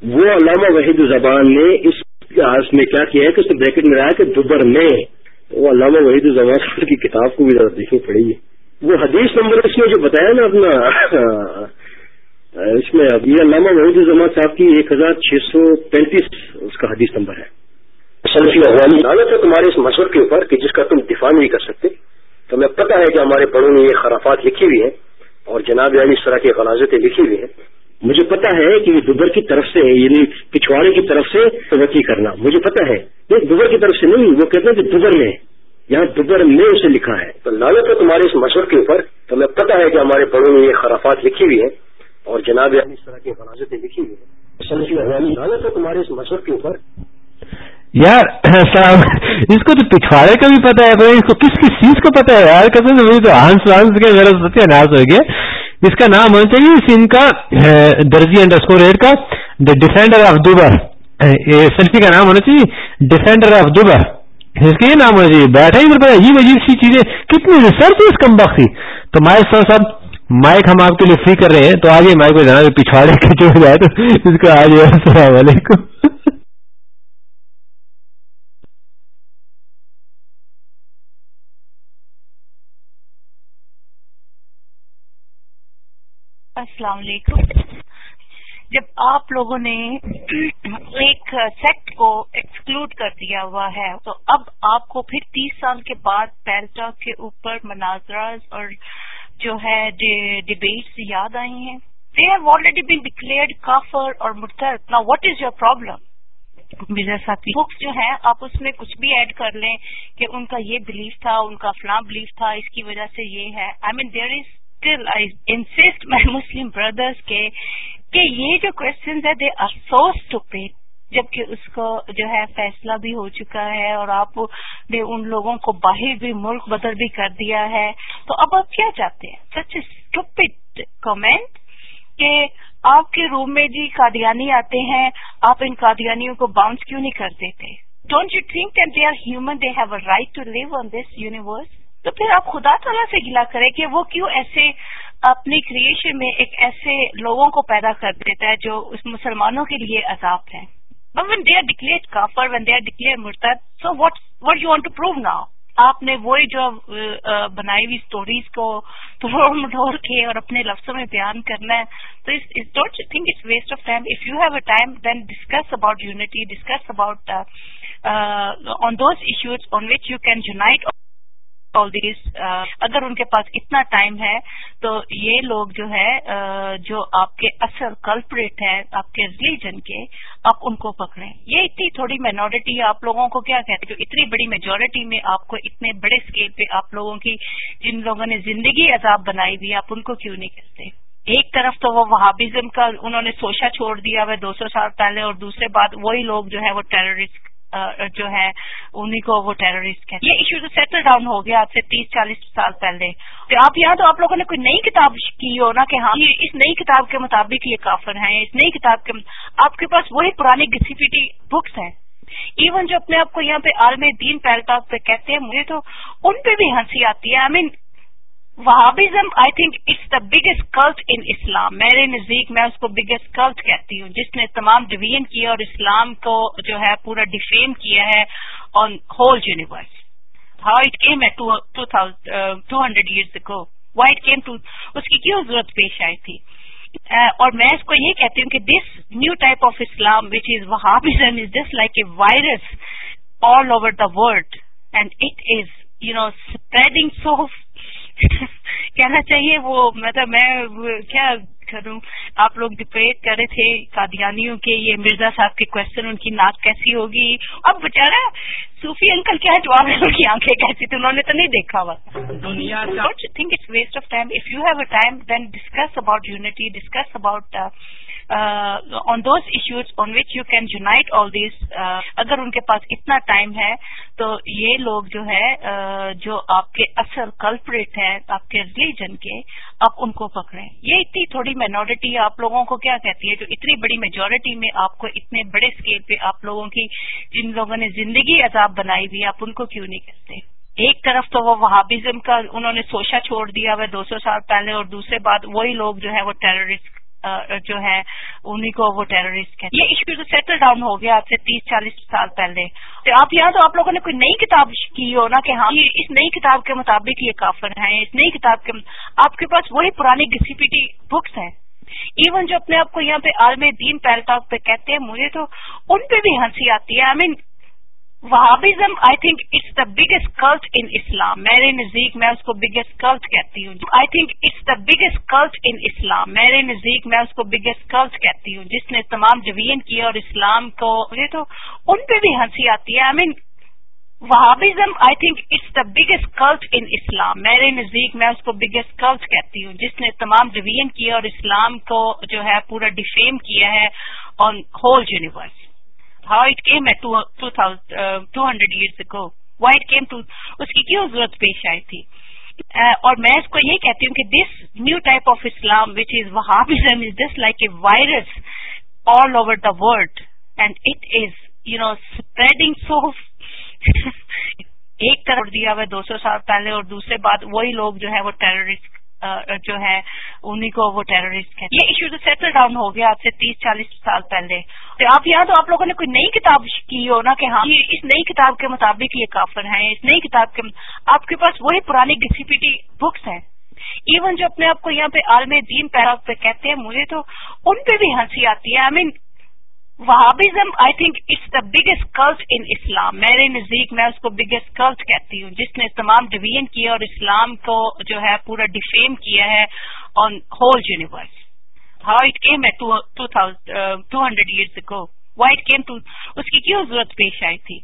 وہ علامہ وحید الزبان نے اس میں کیا کیا ہے کہ اس نے بریکٹ میں رہا کہ دوبر میں وہ علامہ وحید الزمان کی کتاب کو بھی ذرا دیکھنی پڑے گی۔ وہ حدیث نمبر اس میں جو بتایا نا اپنا، اس میں اب یہ علامہ وحید الزمان صاحب کی ایک ہزار چھ سو پینتیس اس کا حدیث نمبر ہے۔ سلفی افغانی ہے تمہارے اس مشور کے اوپر کہ جس کا تم دفاع نہیں کر سکتے۔ تو میں پتہ ہے کہ ہمارے بڑوں نے یہ خرافات لکھی ہوئی ہیں اور جناب یعنی اس طرح کی غلازتیں لکھی ہوئی ہیں۔ مجھے پتا ہے کہ یہ دوبر کی طرف سے یعنی پچھواڑے کی طرف سے توقع کرنا۔ مجھے پتا ہے۔ یہ دوبر کی طرف سے نہیں، وہ کہتے ہیں کہ دوبر میں یہاں دوبر میں اسے لکھا ہے۔ تو لالت ہے تمہارے اس مشور کے اوپر۔ تو میں پتا ہے کہ ہمارے بڑوں نے یہ خرافات لکھی ہوئی ہیں اور جناب یعنی اس طرح کی حفاظتیں لکھی ہوئی ہیں۔ لالت ہے تمہارے اس مشور کے اوپر۔
یار اس کو تو پچھواڑے کا بھی پتا ہے اس کو کس کس چیز کو پتا ہے یار؟ کسم سے مجھے تو ہنس وانس کے میرا ستیہ ناس ہو گیا۔ اس کا نام ہونا چاہیے اس ان کا درجی انڈر اسکور ایڈ کا دا ڈیفینڈر آف دوبر سیلفی کا نام ہونا چاہیے ڈیفینڈر آف دوبر اس کا یہ نام ہونا چاہیے، بیٹھا ہی پتا یہ عجیب سی چیزیں۔ کتنی ریسرچ اس کم بخت تھی تو مائک صاحب، مائک ہم آپ کے لیے فری کر رہے ہیں۔ تو آج یہ مائک کو جانا پچھواڑے کے جو جائے تو اس کو آج السلام علیکم۔
السلام علیکم۔ جب آپ لوگوں نے ایک سیکٹ کو ایکسکلوڈ کر دیا ہوا ہے تو اب آپ کو پھر تیس سال کے بعد پیلٹاک کے اوپر مناظر اور جو ہے ڈبیٹس یاد آئی ہیں۔ They have already been declared کافر اور مرتر نا واٹ از یور پرابلم ساتھی بکس جو ہیں آپ اس میں کچھ بھی ایڈ کر لیں کہ ان کا یہ بلیف تھا ان کا فلاں بلیف تھا اس کی وجہ سے یہ ہے۔ I mean there is still I insist my Muslim brothers کے کہ یہ جو کوشچنز ہے دے آر سو اسٹوپیڈ جبکہ اس کو جو ہے فیصلہ بھی ہو چکا ہے اور آپ نے ان لوگوں کو باہر بھی ملک بدل بھی کر دیا ہے۔ تو اب آپ کیا چاہتے ہیں؟ سچ اسٹوپڈ کامنٹ کہ آپ کے روم میں جی قادیانی آتے ہیں، آپ ان قادیانیوں کو باؤنس کیوں نہیں کر دیتے؟ Don't you think that they are human they have a right to live on this universe تو پھر آپ خدا تعالیٰ سے گلا کریں کہ وہ کیوں ایسے اپنی کریشن میں ایک ایسے لوگوں کو پیدا کر دیتا ہے جو اس مسلمانوں کے لیے عذاب ہے وین دے آر ڈکلیئر کافر وین دے آر ڈکلیئر مرتد so what what you want to prove now آپ نے وہی جو بنائی ہوئی اسٹوریز کو توڑ مٹوڑ کے اور اپنے لفظوں میں بیان کرنا ہے۔ تو don't you think it's waste of time if you have a time then discuss about unity discuss about on those issues on which you can unite all these uh, اگر ان کے پاس اتنا ٹائم ہے، تو یہ لوگ جو ہے جو آپ کے اصل کلپریٹ ہیں، آپ کے ریلیجن کے، آپ ان کو پکڑیں۔ یہ اتنی تھوڑی مائنورٹی آپ لوگوں کو کیا کہتے جو اتنی بڑی میجورٹی میں آپ کو اتنے بڑے اسکیل پہ آپ لوگوں کی، جن لوگوں نے زندگی عذاب بنائی ہوئی، آپ ان کو کیوں نہیں کہتے؟ ایک طرف تو وہ وہابزم کا انہوں نے سوچا چھوڑ دیا، وہ دو سو سال پہلے، اور دوسرے بات وہی لوگ جو ہے وہ ٹیررسٹ جو ہے، انہیں کو وہ ٹیررسٹ کہتے ہیں۔ یہ ایشو تو سیٹل ڈاؤن ہو گیا آج سے تیس، چالیس سال پہلے۔ تو آپ یہاں تو آپ لوگوں نے کوئی نئی کتاب کی ہو نا کہ ہاں اس نئی کتاب کے مطابق یہ کافر ہیں، اس نئی کتاب کے آپ کے پاس وہی پرانی گسی پیٹی بکس ہیں۔ ایون جو اپنے آپ کو یہاں پہ عالم دین پیرکاف پہ کہتے ہیں، مجھے تو ان پہ بھی ہنسی آتی ہے۔ I mean Wahhabism I think it's the biggest cult in Islam میرے نزدیک میں اس کو بگیسٹ کلٹ کہتی ہوں، جس نے تمام ڈویژن کیا اور اسلام کو جو ہے پورا ڈیفیم کیا ہے on whole universe how it came ہے ٹو ہنڈریڈ ایئرس کو وائی اٹ کیم ٹو اس کی کیوں ضرورت پیش آئی تھی؟ uh, اور میں اس کو یہ کہتی ہوں کہ this new type of Islam which is Wahhabism is just like a virus all over the world and it is you know spreading so کہنا چاہیے وہ مطلب میں کیا کروں؟ آپ لوگ ڈپیٹ کر رہے تھے قادیانیوں کے یہ مرزا صاحب کے کوشچن ان کی ناک کیسی ہوگی؟ اب بچارا صوفی انکل کیا جواب ہے ان کی آنکھیں کیسی تھی انہوں نے تو نہیں دیکھا ہوا۔ دنیا think it's waste of time if you have a time then discuss about unity discuss about on those issues on which you can unite all these اگر ان کے پاس اتنا ٹائم ہے تو یہ لوگ جو ہے uh, جو آپ کے اصل کلپریٹ ہیں آپ کے ریلیجن کے آپ ان کو پکڑیں۔ یہ اتنی تھوڑی مائنورٹی آپ لوگوں کو کیا کہتی ہے جو اتنی بڑی میجورٹی میں آپ کو اتنے بڑے اسکیل پہ آپ لوگوں کی جن لوگوں نے زندگی عذاب بنائی ہوئی آپ ان کو کیوں نہیں کہتے؟ ایک طرف تو وہ وہابزم کا انہوں نے سوچا چھوڑ دیا ہوا دو سو سال پہلے اور دوسرے بات وہی لوگ جو ہے وہ ٹیررسٹ جو ہے انہیں کو وہ ٹیررسٹ کہتے ہیں۔ یہ ایشو تو سیٹل ڈاؤن ہو گیا آج سے تیس، چالیس سال پہلے۔ تو آپ یہاں تو آپ لوگوں نے کوئی نئی کتاب کی ہو نا کہ ہاں اس نئی کتاب کے مطابق یہ کافر ہیں، اس نئی کتاب کے آپ کے پاس وہی پرانی گسی پیٹی بکس ہیں۔ ایون جو اپنے آپ کو یہاں پہ عالم دین پیرکاف پہ کہتے ہیں، مجھے تو ان پہ بھی ہنسی آتی ہے۔ I mean Wahhabism I think it's the biggest cult in Islam میرے نزدیک میں اس کو بگیسٹ کلٹ کہتی ہوں. I think it's the biggest cult in Islam میرے نزدیک میں اس کو بگیسٹ کلٹ کہتی ہوں. جس نے تمام ڈویژن کیا اور اسلام کو مجھے تو ان پہ بھی ہنسی آتی ہے. I mean Wahhabism I think it's the biggest cult in Islam میرے نزدیک میں اس کو بگیسٹ کلٹ کہتی ہوں. جس نے تمام ڈویژن کیا اور اسلام کو جو ہے پورا ڈیفیم کیا ہے on whole universe how it came ہے ٹو ہنڈریڈ ایئرس کو وائی اٹ کیم ٹو اس کی کیوں ضرورت پیش آئی تھی اور میں اس کو یہ کہتی ہوں کہ this new type of Islam which is Wahhabism is just like a virus all over the world and it is you know spreading so ایک طرف دیا ہوا دو سو سال پہلے اور دوسرے بات وہی لوگ جو ہے وہ ٹیررسٹ جو ہے، انہیں کو وہ ٹیررسٹ کہتے ہیں۔ یہ ایشو تو سیٹل ڈاؤن ہو گیا آج سے تیس چالیس سال پہلے۔ تو آپ یہاں تو آپ لوگوں نے کوئی نئی کتاب کی ہو نا کہ ہاں اس نئی کتاب کے مطابق یہ کافر ہیں، اس نئی کتاب کے آپ کے پاس وہی پرانی گسی پیٹی بکس ہیں۔ ایون جو اپنے آپ کو یہاں پہ عالم دین پیراف پہ کہتے ہیں، مجھے تو ان پہ بھی ہنسی آتی ہے۔ I mean Wahhabism I think it's the biggest cult in Islam میرے نزدیک میں اس کو بگیسٹ کلٹ کہتی ہوں، جس نے تمام ڈویژن کیا اور اسلام کو جو ہے پورا ڈیفیم کیا ہے on whole universe how it came ہے ٹو ہنڈریڈ ایئرس کو وائی اٹ کیم ٹو اس کی کیوں ضرورت پیش آئی تھی؟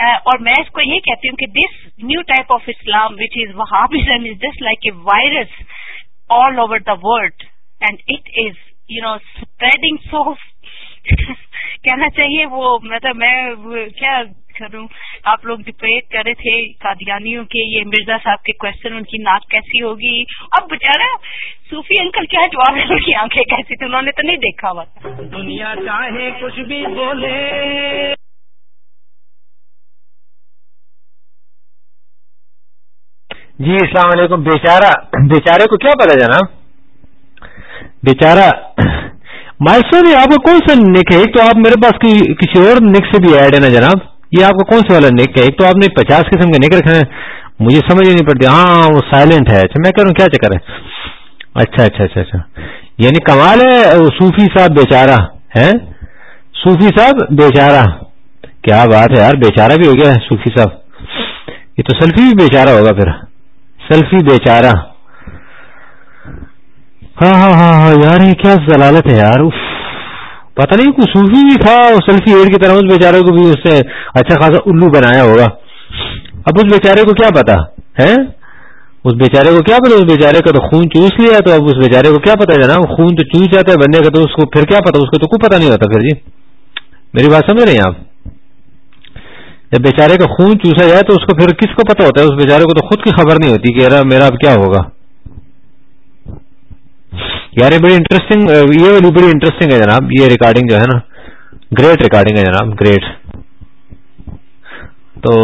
uh, اور میں اس کو یہ کہتی ہوں کہ this new type of Islam which is Wahhabism is just like a virus all over the world and it is you know spreading so کہنا چاہیے وہ مطلب میں کیا کروں؟ آپ لوگ ڈپیٹ کر رہے تھے قادیانیوں کے یہ مرزا صاحب کے کوشچن ان کی ناک کیسی ہوگی؟ اب بچارا صوفی انکل کیا جواب ہے ان کی آنکھیں کیسی تھی؟ انہوں نے تو نہیں دیکھا ہوا
دنیا چاہے کچھ بھی بولے۔
جی السلام علیکم۔ بیچارہ بیچارے کو کیا پتا جناب؟ بیچارہ مائسٹر آپ کا کون سا نک ہے؟ ایک تو آپ میرے پاس کسی اور نک سے بھی ایڈ ہے نا جناب۔ یہ آپ کا کون سا والا نک ہے؟ ایک تو آپ نے پچاس قسم کے نک رکھے ہیں۔ مجھے سمجھ نہیں پڑتی۔ ہاں وہ سائلنٹ ہے۔ اچھا میں کہہ رہا ہوں، کیا چکر ہے؟ اچھا اچھا اچھا اچھا۔ یعنی کمال ہے صوفی صاحب بیچارہ ہے صوفی صاحب بیچارہ۔ کیا بات ہے یار، بیچارہ بھی ہو گیا صوفی صاحب۔ یہ تو سیلفی بھی بیچارہ ہوگا پھر۔ سیلفی بیچارہ۔ ہاں ہاں ہاں ہاں یار، یہ کیا ضلالت ہے یار پتہ نہیں، کوئی صوفی بھی تھا سیلفی ایڈ کی طرح اس بیچارے کو بھی اس سے اچھا خاصا الو بنایا ہوگا۔ اب اس بیچارے کو کیا پتا ہے اس بیچارے کو کیا پتا، اس بیچارے کا تو خون چوس لیا تو اب اس بیچارے کو کیا پتا جناب، خون تو چوس جاتا ہے بندے کا تو اس کو پھر کیا پتا، اس کو تو کوئی پتا نہیں ہوتا پھر جی۔ میری بات سمجھ رہے ہیں آپ؟ جب بیچارے کا خون چوسا جائے تو اس کو پھر کس کو پتا ہوتا ہے؟ اس بیچارے کو تو خود کی خبر نہیں ہوتی کہ یار، میرا اب کیا ہوگا؟ یار بڑی انٹرسٹنگ یہ والی بڑی انٹرسٹنگ ہے جناب یہ ریکارڈنگ جو ہے نا گریٹ ریکارڈنگ ہے جناب گریٹ تو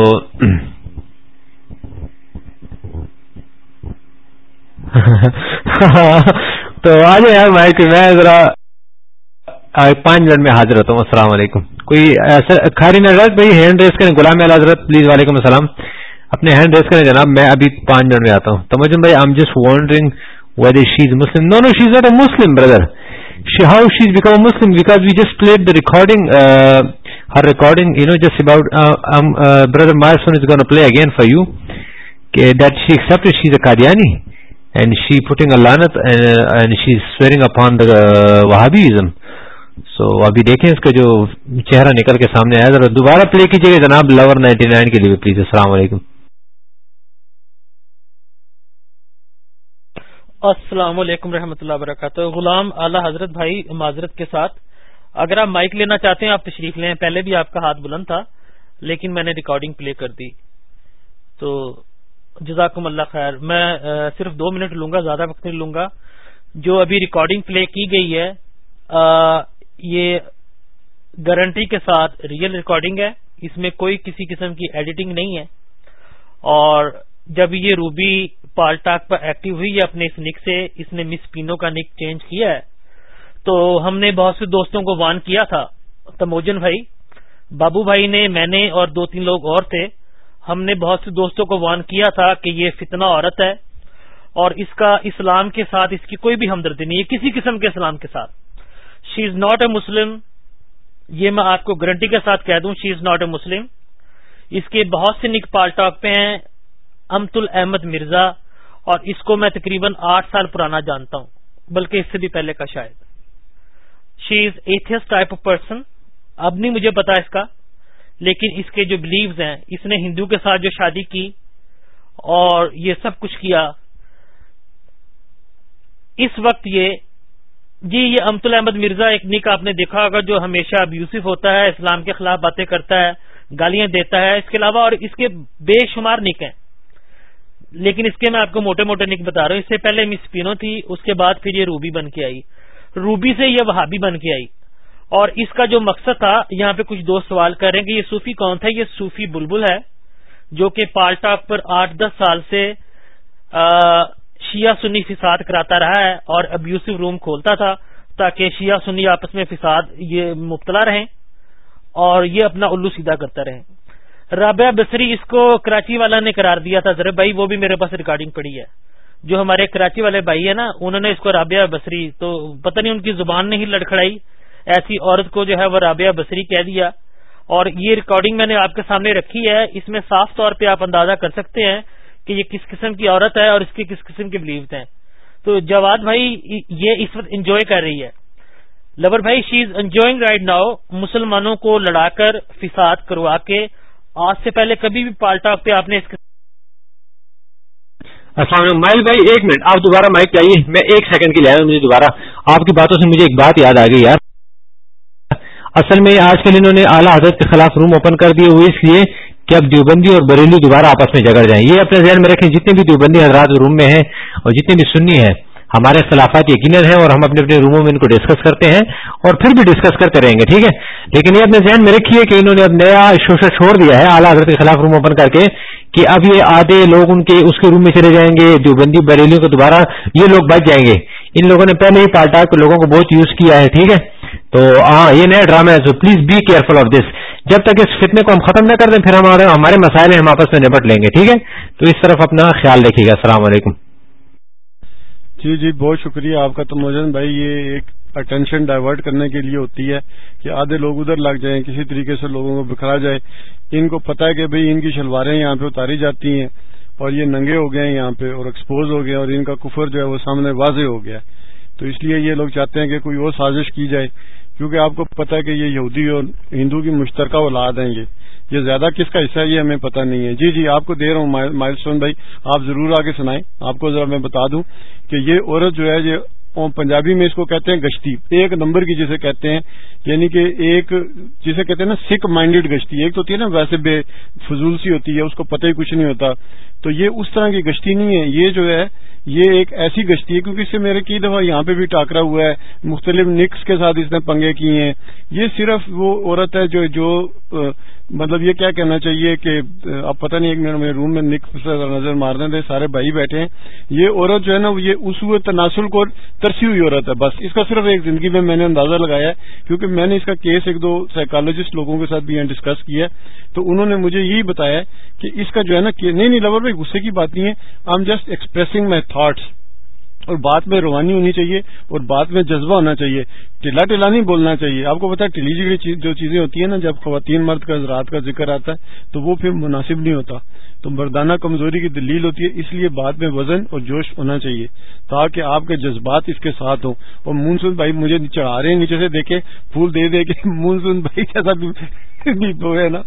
تو آ جائے یار مائک میں ذرا پانچ منٹ میں حاضر ہوتا ہوں السلام علیکم کوئی خاری نظرت بھائی ہینڈ ریس کریں غلام حضرت پلیز وعلیکم السلام اپنے ہینڈ ریس کریں جناب میں ابھی پانچ منٹ میں آتا ہوں تمجن بھائی I'm just wondering whether she is Muslim no no she is not a Muslim brother how she is become Muslim because we just played the recording her recording you know just about brother my son is gone play again for you that she accept she is a Qadiani and she putting a لانت and she is swearing upon the Wahhabism so ابھی دیکھیں اس کا جو چہرہ نکل کے سامنے آیا ذرا دوبارہ پلے کیجیے گا جناب لور نائنٹی نائن کے لیے پلیز السلام علیکم
السلام علیکم رحمۃ اللہ وبرکاتہ۔ غلام اعلی حضرت بھائی معذرت کے ساتھ۔ اگر آپ مائک لینا چاہتے ہیں، آپ تشریف لیں۔ پہلے بھی آپ کا ہاتھ بلند تھا، لیکن میں نے ریکارڈنگ پلے کر دی۔ تو جزاکم اللہ خیر۔ میں صرف دو منٹ لوں گا، زیادہ وقت نہیں لوں گا۔ جو ابھی ریکارڈنگ پلے کی گئی ہے یہ گارنٹی کے ساتھ ریئل ریکارڈنگ ہے۔ اس میں کوئی کسی قسم کی ایڈیٹنگ نہیں ہے۔ اور جب یہ روبی پال ٹاک پر ایکٹیو ہوئی ہے اپنے اس نک سے اس نے مس پینو کا نک چینج کیا ہے۔ تو ہم نے بہت سے دوستوں کو وان کیا تھا۔ تموجن بھائی، بابو بھائی نے، میں نے اور دو تین لوگ اور تھے۔ ہم نے بہت سے دوستوں کو وان کیا تھا کہ یہ فتنہ عورت ہے اور اس کا اسلام کے ساتھ اس کی کوئی بھی ہمدردی نہیں ہے، کسی قسم کے اسلام کے ساتھ۔ شی از ناٹ اے مسلم یہ میں آپ کو گارنٹی کے ساتھ کہہ دوں شی از ناٹ اے مسلم اس کے بہت سے نک پال ٹاک پہ ہیں۔ امت احمد مرزا اور اس کو میں تقریباً آٹھ سال پرانا جانتا ہوں، بلکہ اس سے بھی پہلے کا شاید۔ She is ethos type of person اب نہیں مجھے پتا اس کا، لیکن اس کے جو بلیوز ہیں، اس نے ہندو کے ساتھ جو شادی کی اور یہ سب کچھ کیا۔ اس وقت یہ جی یہ امت احمد مرزا ایک نک آپ نے دیکھا ہوگا جو ہمیشہ اب یوسف ہوتا ہے، اسلام کے خلاف باتیں کرتا ہے، گالیاں دیتا ہے، اس کے علاوہ اور اس کے بے شمار نک ہیں۔ لیکن اس کے میں آپ کو موٹے موٹے نک بتا رہا ہوں۔ اس سے پہلے مس پینو تھی، اس کے بعد پھر یہ روبی بن کے آئی۔ روبی سے یہ وہابی بن کے آئی۔ اور اس کا جو مقصد تھا، یہاں پہ کچھ دوست سوال کر رہے ہیں کہ یہ صوفی کون تھا یہ صوفی بلبل ہے، جو کہ پالٹاک پر آٹھ دس سال سے شیعہ سنی فساد کراتا رہا ہے اور ابیوسو روم کھولتا تھا تاکہ شیعہ سنی آپس میں فساد یہ مبتلا رہیں اور یہ اپنا الو سیدھا کرتا رہے۔ رابعہ بصری اس کو کراچی والا نے قرار دیا تھا، ذرا بھائی وہ بھی میرے پاس ریکارڈنگ پڑی ہے۔ جو ہمارے کراچی والے بھائی ہیں نا، انہوں نے اس کو رابعہ بصری، تو پتہ نہیں ان کی زبان نے ہی لڑکھڑائی۔ ایسی عورت کو جو ہے وہ رابعہ بصری کہہ دیا۔ اور یہ ریکارڈنگ میں نے آپ کے سامنے رکھی ہے، اس میں صاف طور پہ آپ اندازہ کر سکتے ہیں کہ یہ کس قسم کی عورت ہے اور اس کی کس قسم کے بلیوز ہیں۔ تو جواد بھائی، یہ اس وقت انجوائے کر رہی ہے۔ لبر بھائی she is enjoying right now مسلمانوں کو لڑا کر فساد کروا کے آج سے پہلے کبھی بھی پالٹاک پہ آپ نے اس
السلام علیکم، مائل بھائی، ایک منٹ، آپ دوبارہ مائک چاہیے میں ایک سیکنڈ کے لیے آیا مجھے دوبارہ۔ آپ کی باتوں سے مجھے ایک بات یاد آ گئی یار۔ اصل میں آج کل انہوں نے اعلیٰ حضرت کے خلاف روم اوپن کر دیے ہوئے، اس لیے کہ اب دیوبندی اور بریلی دوبارہ آپس میں جگڑ جائیں۔ یہ اپنے ذہن میں رکھیں، جتنے بھی دیوبندی حضرات روم میں ہیں اور جتنے بھی سنی ہیں ہمارے اختلافات یقیناً ہیں اور ہم اپنے اپنے روموں میں ان کو ڈسکس کرتے ہیں اور پھر بھی ڈسکس کرتے رہیں گے، ٹھیک ہے؟ لیکن یہ اپنے ذہن میں رکھیے کہ انہوں نے اب نیا شوشہ چھوڑ دیا ہے، اعلیٰ حضرت کے خلاف روم اوپن کر کے کہ اب یہ آدھے لوگ ان کے، اس کے روم میں چلے جائیں گے دیوبندی بریلیوں کو دوبارہ یہ لوگ بچ جائیں گے۔ ان لوگوں نے پہلے ہی پالٹا کے لوگوں کو بہت یوز کیا ہے، ٹھیک ہے؟ تو ہاں یہ نیا ڈرامہ ہے so please be careful of this جب تک اس فتنے کو ہم ختم نہ کر دیں، پھر ہمارے ہمارے مسائل ہم آپس میں نپٹ لیں گے، ٹھیک ہے؟ تو اس طرف اپنا خیال رکھیے گا، السلام علیکم۔
جی جی بہت شکریہ آپ کا تو موجن بھائی، یہ ایک اٹینشن ڈائیورٹ کرنے کے لیے ہوتی ہے کہ آدھے لوگ ادھر لگ جائیں، کسی طریقے سے لوگوں کو بکھرا جائے۔ ان کو پتا ہے کہ بھئی ان کی شلواریں یہاں پہ اتاری جاتی ہیں اور یہ ننگے ہو گئے ہیں یہاں پہ اور ایکسپوز ہو گئے اور ان کا کفر جو ہے وہ سامنے واضح ہو گیا تو اس لیے یہ لوگ چاہتے ہیں کہ کوئی اور سازش کی جائے، کیونکہ آپ کو پتا ہے کہ یہ یہودی اور ہندو کی مشترکہ اولاد ہیں یہ۔ یہ زیادہ کس کا حصہ ہے یہ ہمیں پتہ نہیں ہے۔ جی جی آپ کو دے رہا ہوں مائل اسٹون بھائی۔ آپ ضرور آگے سنائیں۔ آپ کو ذرا میں بتا دوں کہ یہ عورت جو ہے، یہ پنجابی میں اس کو کہتے ہیں گشتی۔ ایک نمبر کی جسے کہتے ہیں یعنی کہ ایک جسے کہتے ہیں نا سکھ مائنڈیڈ گشتی۔ ایک تو ہوتی ہے نا ویسے بے فضول سی ہوتی ہے، اس کو پتہ ہی کچھ نہیں ہوتا۔ تو یہ اس طرح کی گشتی نہیں ہے۔ یہ جو ہے، یہ ایک ایسی گشتی ہے، کیونکہ اس سے میرے کئی دفعہ یہاں پہ بھی ٹاکرا ہوا ہے۔ مختلف نکس کے ساتھ اس نے پنگے کیے ہیں۔ یہ صرف وہ عورت ہے جو جو مطلب یہ کیا کہنا چاہیے کہ اب پتہ نہیں ایک منٹ میرے روم میں نک نظر مارنے تھے سارے بھائی بیٹھے ہیں۔ یہ عورت جو ہے نا، یہ اس ہوئے تناسل کو ترسی ہوئی عورت ہے، بس۔ اس کا صرف ایک زندگی میں میں نے اندازہ لگایا ہے، کیونکہ میں نے اس کا کیس ایک دو سائیکالوجسٹ لوگوں کے ساتھ بھی یہاں ڈسکس کیا ہے۔ تو انہوں نے مجھے یہی بتایا کہ اس کا جو ہے نا نہیں نہیں لور بھائی، غصے کی بات نہیں ہے۔ I am just expressing my thoughts اور بات میں روانی ہونی چاہیے اور بات میں جذبہ ہونا چاہیے۔ ٹلا ٹلا نہیں بولنا چاہیے۔ آپ کو پتا ٹلی جگڑی جو چیزیں ہوتی ہیں نا، جب خواتین مرد کا رات کا ذکر آتا ہے، تو وہ پھر مناسب نہیں ہوتا۔ تو مردانہ کمزوری کی دلیل ہوتی ہے، اس لیے بات میں وزن اور جوش ہونا چاہیے، تاکہ آپ کے جذبات اس کے ساتھ ہوں۔ اور مونسون بھائی مجھے چڑھا رہے ہیں نیچے سے دیکھے پھول دے دے کے مونسون بھائی کیسا وہ ہے نا۔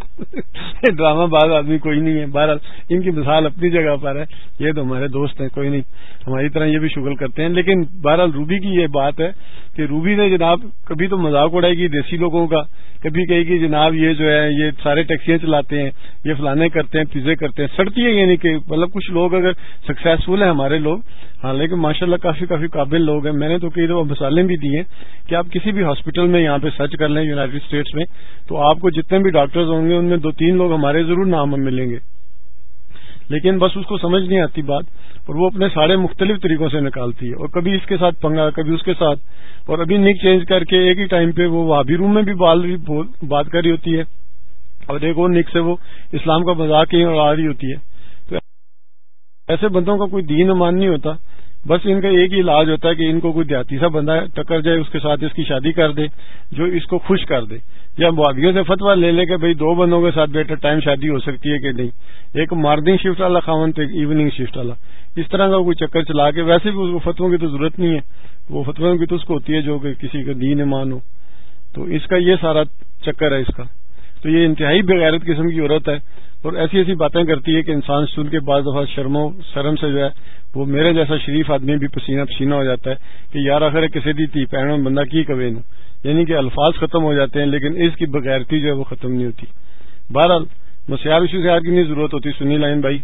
ڈرامہ باز آدمی کوئی نہیں ہے۔ بہرحال ان کی مثال اپنی جگہ پر ہے۔ یہ تو ہمارے دوست ہیں، کوئی نہیں۔ ہماری طرح یہ بھی شغل کرتے ہیں۔ لیکن بہرحال روبی کی یہ بات ہے کہ روبی نے جناب کبھی تو مذاق اڑائے گی دیسی لوگوں کا، کبھی کہے گی جناب یہ جو ہے، یہ سارے ٹیکسیاں چلاتے ہیں، یہ فلانے کرتے ہیں، پیزے کرتے ہیں، سڑتی ہے یعنی کہ مطلب کچھ لوگ اگر سکسیزفل ہیں ہمارے لوگ ہاں لیکن ماشاء اللہ کافی کافی قابل لوگ ہیں۔ میں نے تو کئی دفعہ مثالیں بھی دی ہیں کہ آپ کسی بھی ہاسپٹل میں یہاں پہ سرچ کر لیں یوناٹیڈ اسٹیٹس میں، تو آپ کو جتنے بھی ڈاکٹرز ہوں گے، ان میں دو تین لوگ ہمارے ضرور نام ملیں گے۔ لیکن بس اس کو سمجھ نہیں آتی بات، اور وہ اپنے سارے مختلف طریقوں سے نکالتی ہے۔ اور کبھی اس کے ساتھ پنگا، کبھی اس کے ساتھ۔ اور ابھی نک چینج کر کے ایک ہی ٹائم پہ وہ وہابی روم میں بھی بات کر رہی ہوتی ہے۔ اور ایک اور نک سے وہ اسلام کا مذاق ہی آ رہی ہوتی ہے۔ تو ایسے بندوں کا کوئی دین امان نہیں ہوتا۔ بس ان کا ایک ہی علاج ہوتا ہے کہ ان کو کوئی دیہاتی سا بندہ ٹکر جائے، اس کے ساتھ اس کی شادی کر دے، جو اس کو خوش کر دے۔ یا معاویوں سے فتوا لے لے کے بھائی دو بندوں کے ساتھ بیٹر ٹائم شادی ہو سکتی ہے کہ نہیں۔ ایک مارننگ شفٹ والا خاون تو ایک ایوننگ شفٹ والا۔ اس طرح کا کوئی چکر چلا کے، ویسے بھی اس کو فتووں کی تو ضرورت نہیں ہے۔ وہ فتووں کی تو اس کو ہوتی ہے جو کہ کسی کا دین ایمان ہو۔ تو اس کا یہ سارا چکر ہے اس کا۔ تو یہ انتہائی بغیرت قسم کی عورت ہے۔ اور ایسی ایسی باتیں کرتی ہے کہ انسان سن کے بعض دفعہ شرم و شرم سے جو ہے، وہ میرے جیسا شریف آدمی بھی پسینہ پسینہ ہو جاتا ہے کہ یار آخر کسی دی تھی، پہنوں بندہ کی کبھی نو؟ یعنی کہ الفاظ ختم ہو جاتے ہیں، لیکن اس کی بغیرتی جو ہے وہ ختم نہیں ہوتی۔ بہرحال مسیار ایشو سے کی نہیں ضرورت ہوتی، سنی لائن بھائی۔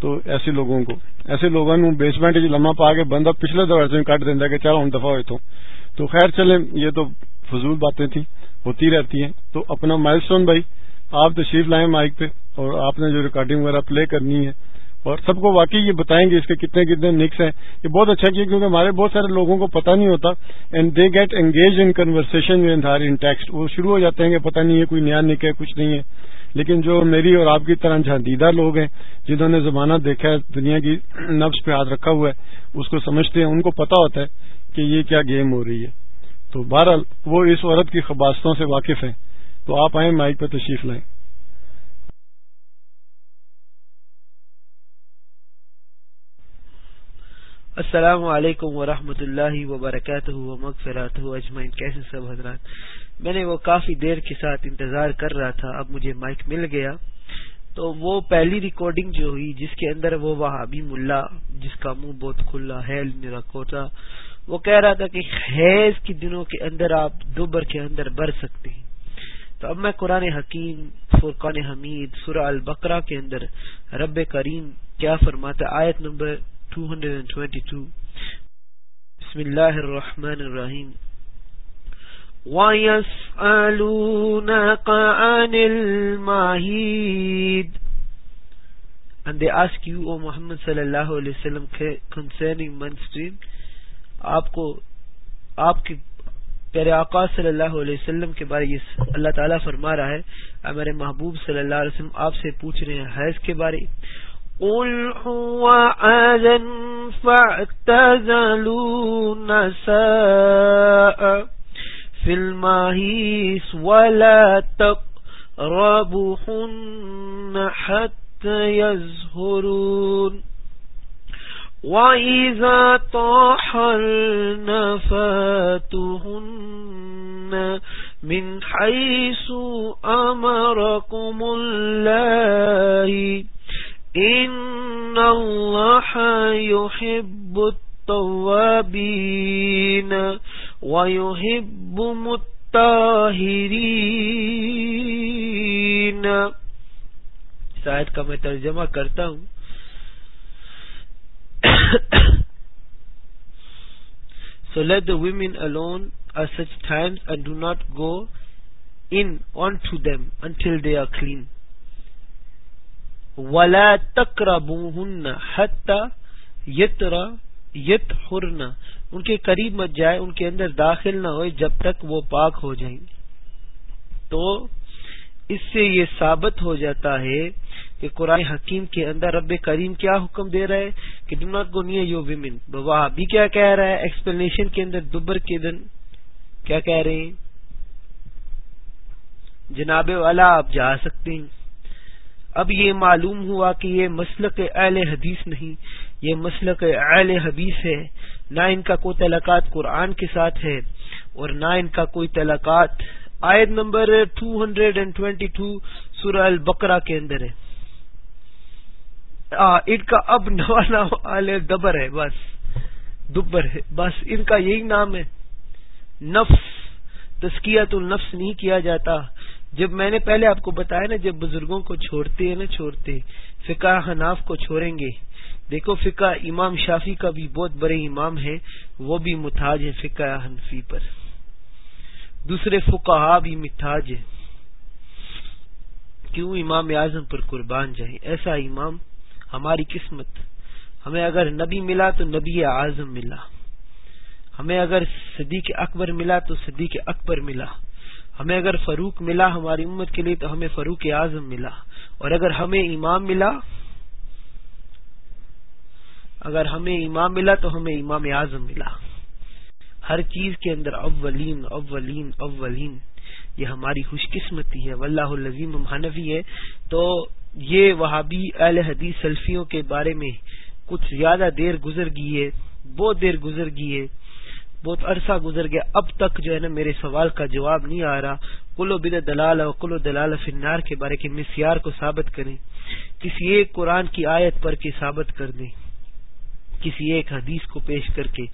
تو ایسے لوگوں کو، ایسے لوگوں کو بیسمنٹ لمحہ پا کے بندہ پچھلے دور سے کاٹ دینا کہ چلو ہم دفاع ہوئے تو۔ خیر چلیں، یہ تو فضول باتیں تھیں، ہوتی رہتی ہیں۔ تو اپنا مائل بھائی، آپ تشریف لائیں مائک پہ۔ اور آپ نے جو ریکارڈنگ وغیرہ پلے کرنی ہے اور سب کو واقعی یہ بتائیں گے اس کے کتنے کتنے نکس ہیں۔ یہ بہت اچھا کیا کیونکہ ہمارے بہت سارے لوگوں کو پتہ نہیں ہوتا and they get engage in conversation in text وہ شروع ہو جاتے ہیں کہ پتہ نہیں ہے کوئی نیا نک ہے، کچھ نہیں ہے۔ لیکن جو میری اور آپ کی طرح جہاں لوگ ہیں، جنہوں نے زمانہ دیکھا ہے، دنیا کی نفس پہ ہاتھ رکھا ہوا ہے، اس کو سمجھتے ہیں، ان کو پتا ہوتا ہے کہ یہ کیا گیم ہو رہی ہے۔ تو بہرحال وہ اس عورت کی خباستوں سے واقف ہیں۔ تو آپ آئیں مائک پہ تشریف لائیں۔
السلام علیکم ورحمۃ اللہ وبرکاتہ مغفرات اجمائن کیسے سب حضرات؟ میں نے وہ کافی دیر کے ساتھ انتظار کر رہا تھا، اب مجھے مائک مل گیا۔ تو وہ پہلی ریکارڈنگ جو ہوئی، جس کے اندر وہ وہابی ملا، جس کا منہ بہت کھلا ہے میرا کوٹا وہ کہہ رہا تھا کہ حیض کے دنوں کے اندر آپ دوبر کے اندر بڑھ سکتے ہیں۔ تو اب میں قرآن حکیم، فرقان حمید، سورہ البقرہ کے اندر رب کریم کیا فرماتا آیت نمبر 222 بسم الله الرحمن الرحيم وَيَسْأَلُونَكَ عَنِ الْمَحِيدِ and they ask you O Muhammad sallallahu alayhi wasallam concerning menstruation آپ کو آپ کے پیارے آقا صلی اللہ علیہ وسلم کے بارے یہ اللہ تعالیٰ فرما رہا ہے میرے محبوب صلی اللہ علیہ وسلم، آپ سے پوچھ رہے ہیں حیض کے بارے۔ قل هو آذن فاعتزلوا نساء في الماهيس ولا تقربهن حتى يزهرون وإذا طاحلن فاتهن من حيث أمركم الله إن الله يحب التوابين ويحب متطهرين شاید کا میں ترجمہ کرتا ہوں so let the women alone at such times and do not go in onto them until they are clean ولا تقربوهن حتى يترى يطهرن ان کے قریب مت جائے، ان کے اندر داخل نہ ہوئے جب تک وہ پاک ہو جائیں۔ تو اس سے یہ ثابت ہو جاتا ہے کہ قرآن حکیم کے اندر رب کریم کیا حکم دے رہا ہے کہ do not go near your women وہاں بھی کیا کہہ رہا ہے؟ ایکسپلینیشن کے اندر دبر کے دن کیا کہہ رہے ہیں؟ جناب والا آپ جا سکتے ہیں۔ اب یہ معلوم ہوا کہ یہ مسلک اہل حدیث نہیں، یہ مسلک اہل حدیث ہے۔ نہ ان کا کوئی تعلقات قرآن کے ساتھ ہے اور نہ ان کا کوئی تعلقات آیت نمبر 222 سورہ البقرہ کے اندر ہے۔ ان کا اب نوانا آل دبر ہے، بس دبر ہے۔ بس ان کا یہی نام ہے۔ نفس تسکیت النفس نہیں کیا جاتا۔ جب میں نے پہلے آپ کو بتایا نا، جب بزرگوں کو چھوڑتے ہیں نا، چھوڑتے، فقہ حناف کو چھوڑیں گے۔ دیکھو، فقہ امام شافی کا بھی بہت بڑے امام ہے وہ بھی متاج ہے فقہ حنفی پر۔ دوسرے فقہ بھی متاج ہے کیوں امام اعظم پر قربان جائیں؟ ایسا امام ہماری قسمت۔ ہمیں اگر نبی ملا تو نبی اعظم ملا۔ ہمیں اگر صدیق اکبر ملا تو صدیق اکبر ملا۔ ہمیں اگر فروق ملا ہماری امت کے لیے تو ہمیں فروق اعظم ملا۔ اور اگر ہمیں امام ملا، اگر ہمیں امام ملا تو ہمیں امام اعظم ملا۔ ہر چیز کے اندر اولین اولین اولین، یہ ہماری خوش قسمتی ہے۔ واللہ العظیم حنفی ہے تو یہ وہابی اہل حدیث سلفیوں کے بارے میں کچھ زیادہ دیر گزر گئی ہے، بہت دیر گزر گئی ہے۔ بہت عرصہ گزر گیا، اب تک جو ہے نا میرے سوال کا جواب نہیں آ رہا۔ کلو بد دلال اور کلو دلال فنار کے بارے کے مسیار کو ثابت کریں۔ کسی ایک قرآن کی آیت پر کے ثابت کر دیں۔ کسی ایک حدیث کو پیش کر کے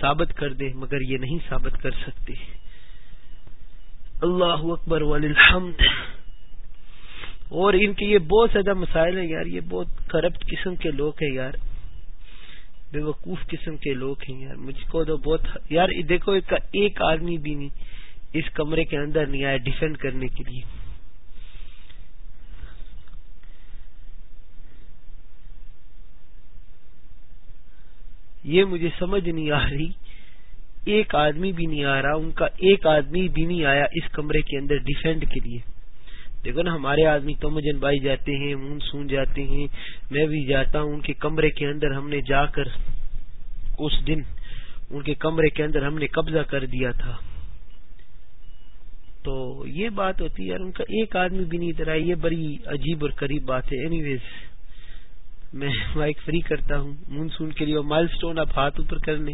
ثابت کر دیں، مگر یہ نہیں ثابت کر سکتے۔ اللہ اکبر والحمد۔ اور ان کے یہ بہت زیادہ مسائل ہیں یار، یہ بہت کرپٹ قسم کے لوگ ہیں یار۔ بے وقوف قسم کے لوگ ہیں یار، مجھ کو تو بہت یار، دیکھو، ایک آدمی بھی نہیں اس کمرے کے اندر نہیں آیا ڈیفینڈ کرنے کے لیے۔ یہ مجھے سمجھ نہیں آ رہی۔ ایک آدمی بھی نہیں آ رہا، ان کا ایک آدمی بھی نہیں آیا اس کمرے کے اندر ڈیفینڈ کے لیے۔ دیکھو نا، ہمارے آدمی تو مجن بھائی جاتے ہیں مون سون جاتے ہیں۔ میں بھی جاتا ہوں، ان کے کمرے کے اندر ہم نے جا کر اس دن ان کے کمرے کے اندر ہم نے قبضہ کر دیا تھا۔ تو یہ بات ہوتی ہے، یار، ان کا ایک آدمی بھی نہیں ادھر یہ بڑی عجیب اور قریب بات ہے۔ اینی ویز میں مائک فری کرتا ہوں۔ مونسون کے لیے مائل سٹون آپ ہاتھ اوپر کرنے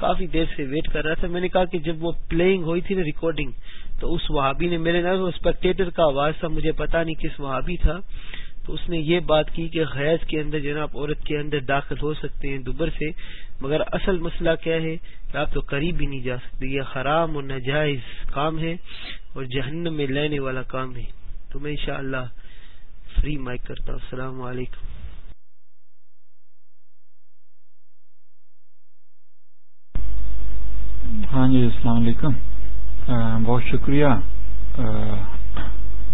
کافی دیر سے ویٹ کر رہا تھا۔ میں نے کہا کہ جب وہ پلئنگ ہوئی تھی نا ریکارڈنگ تو اس وہابی نے میرے نا اسپیکٹیٹر کا آواز تھا، مجھے پتا نہیں کس وہابی تھا۔ تو اس نے یہ بات کی کہ خیز کے اندر جناب عورت کے اندر داخل ہو سکتے ہیں دوبر سے، مگر اصل مسئلہ کیا ہے؟ کہ آپ تو قریب بھی نہیں جا سکتے یہ حرام اور ناجائز کام ہے اور جہنم میں لینے والا کام ہے۔ تو میں انشاءاللہ فری مائک کرتا ہوں۔ السلام علیکم۔
ہاں جی السلام علیکم۔ بہت شکریہ۔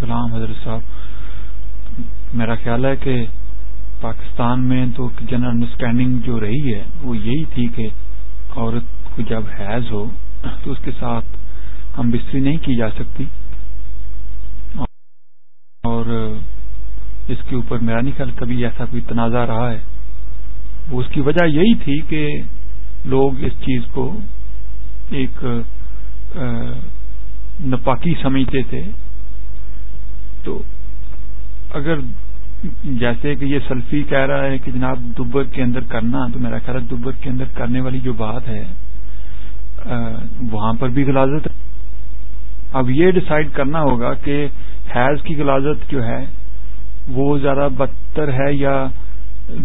غلام حضرت صاحب، میرا خیال ہے کہ پاکستان میں تو جنرل انڈرسٹینڈنگ جو رہی ہے، وہ یہی تھی کہ عورت کو جب حیض ہو تو اس کے ساتھ ہم بستری نہیں کی جا سکتی۔ اور اس کے اوپر میرا نہیں خیال کبھی ایسا کوئی تنازع رہا ہے۔ وہ اس کی وجہ یہی تھی کہ لوگ اس چیز کو ایک نپاکی سمجھتے تھے۔ تو اگر جیسے کہ یہ سلفی کہہ رہا ہے کہ جناب دبر کے اندر کرنا، تو میرا خیال ہے دبر کے اندر کرنے والی جو بات ہے وہاں پر بھی غلازت اب یہ ڈسائڈ کرنا ہوگا کہ حیض کی غلازت جو ہے، وہ زیادہ بدتر ہے یا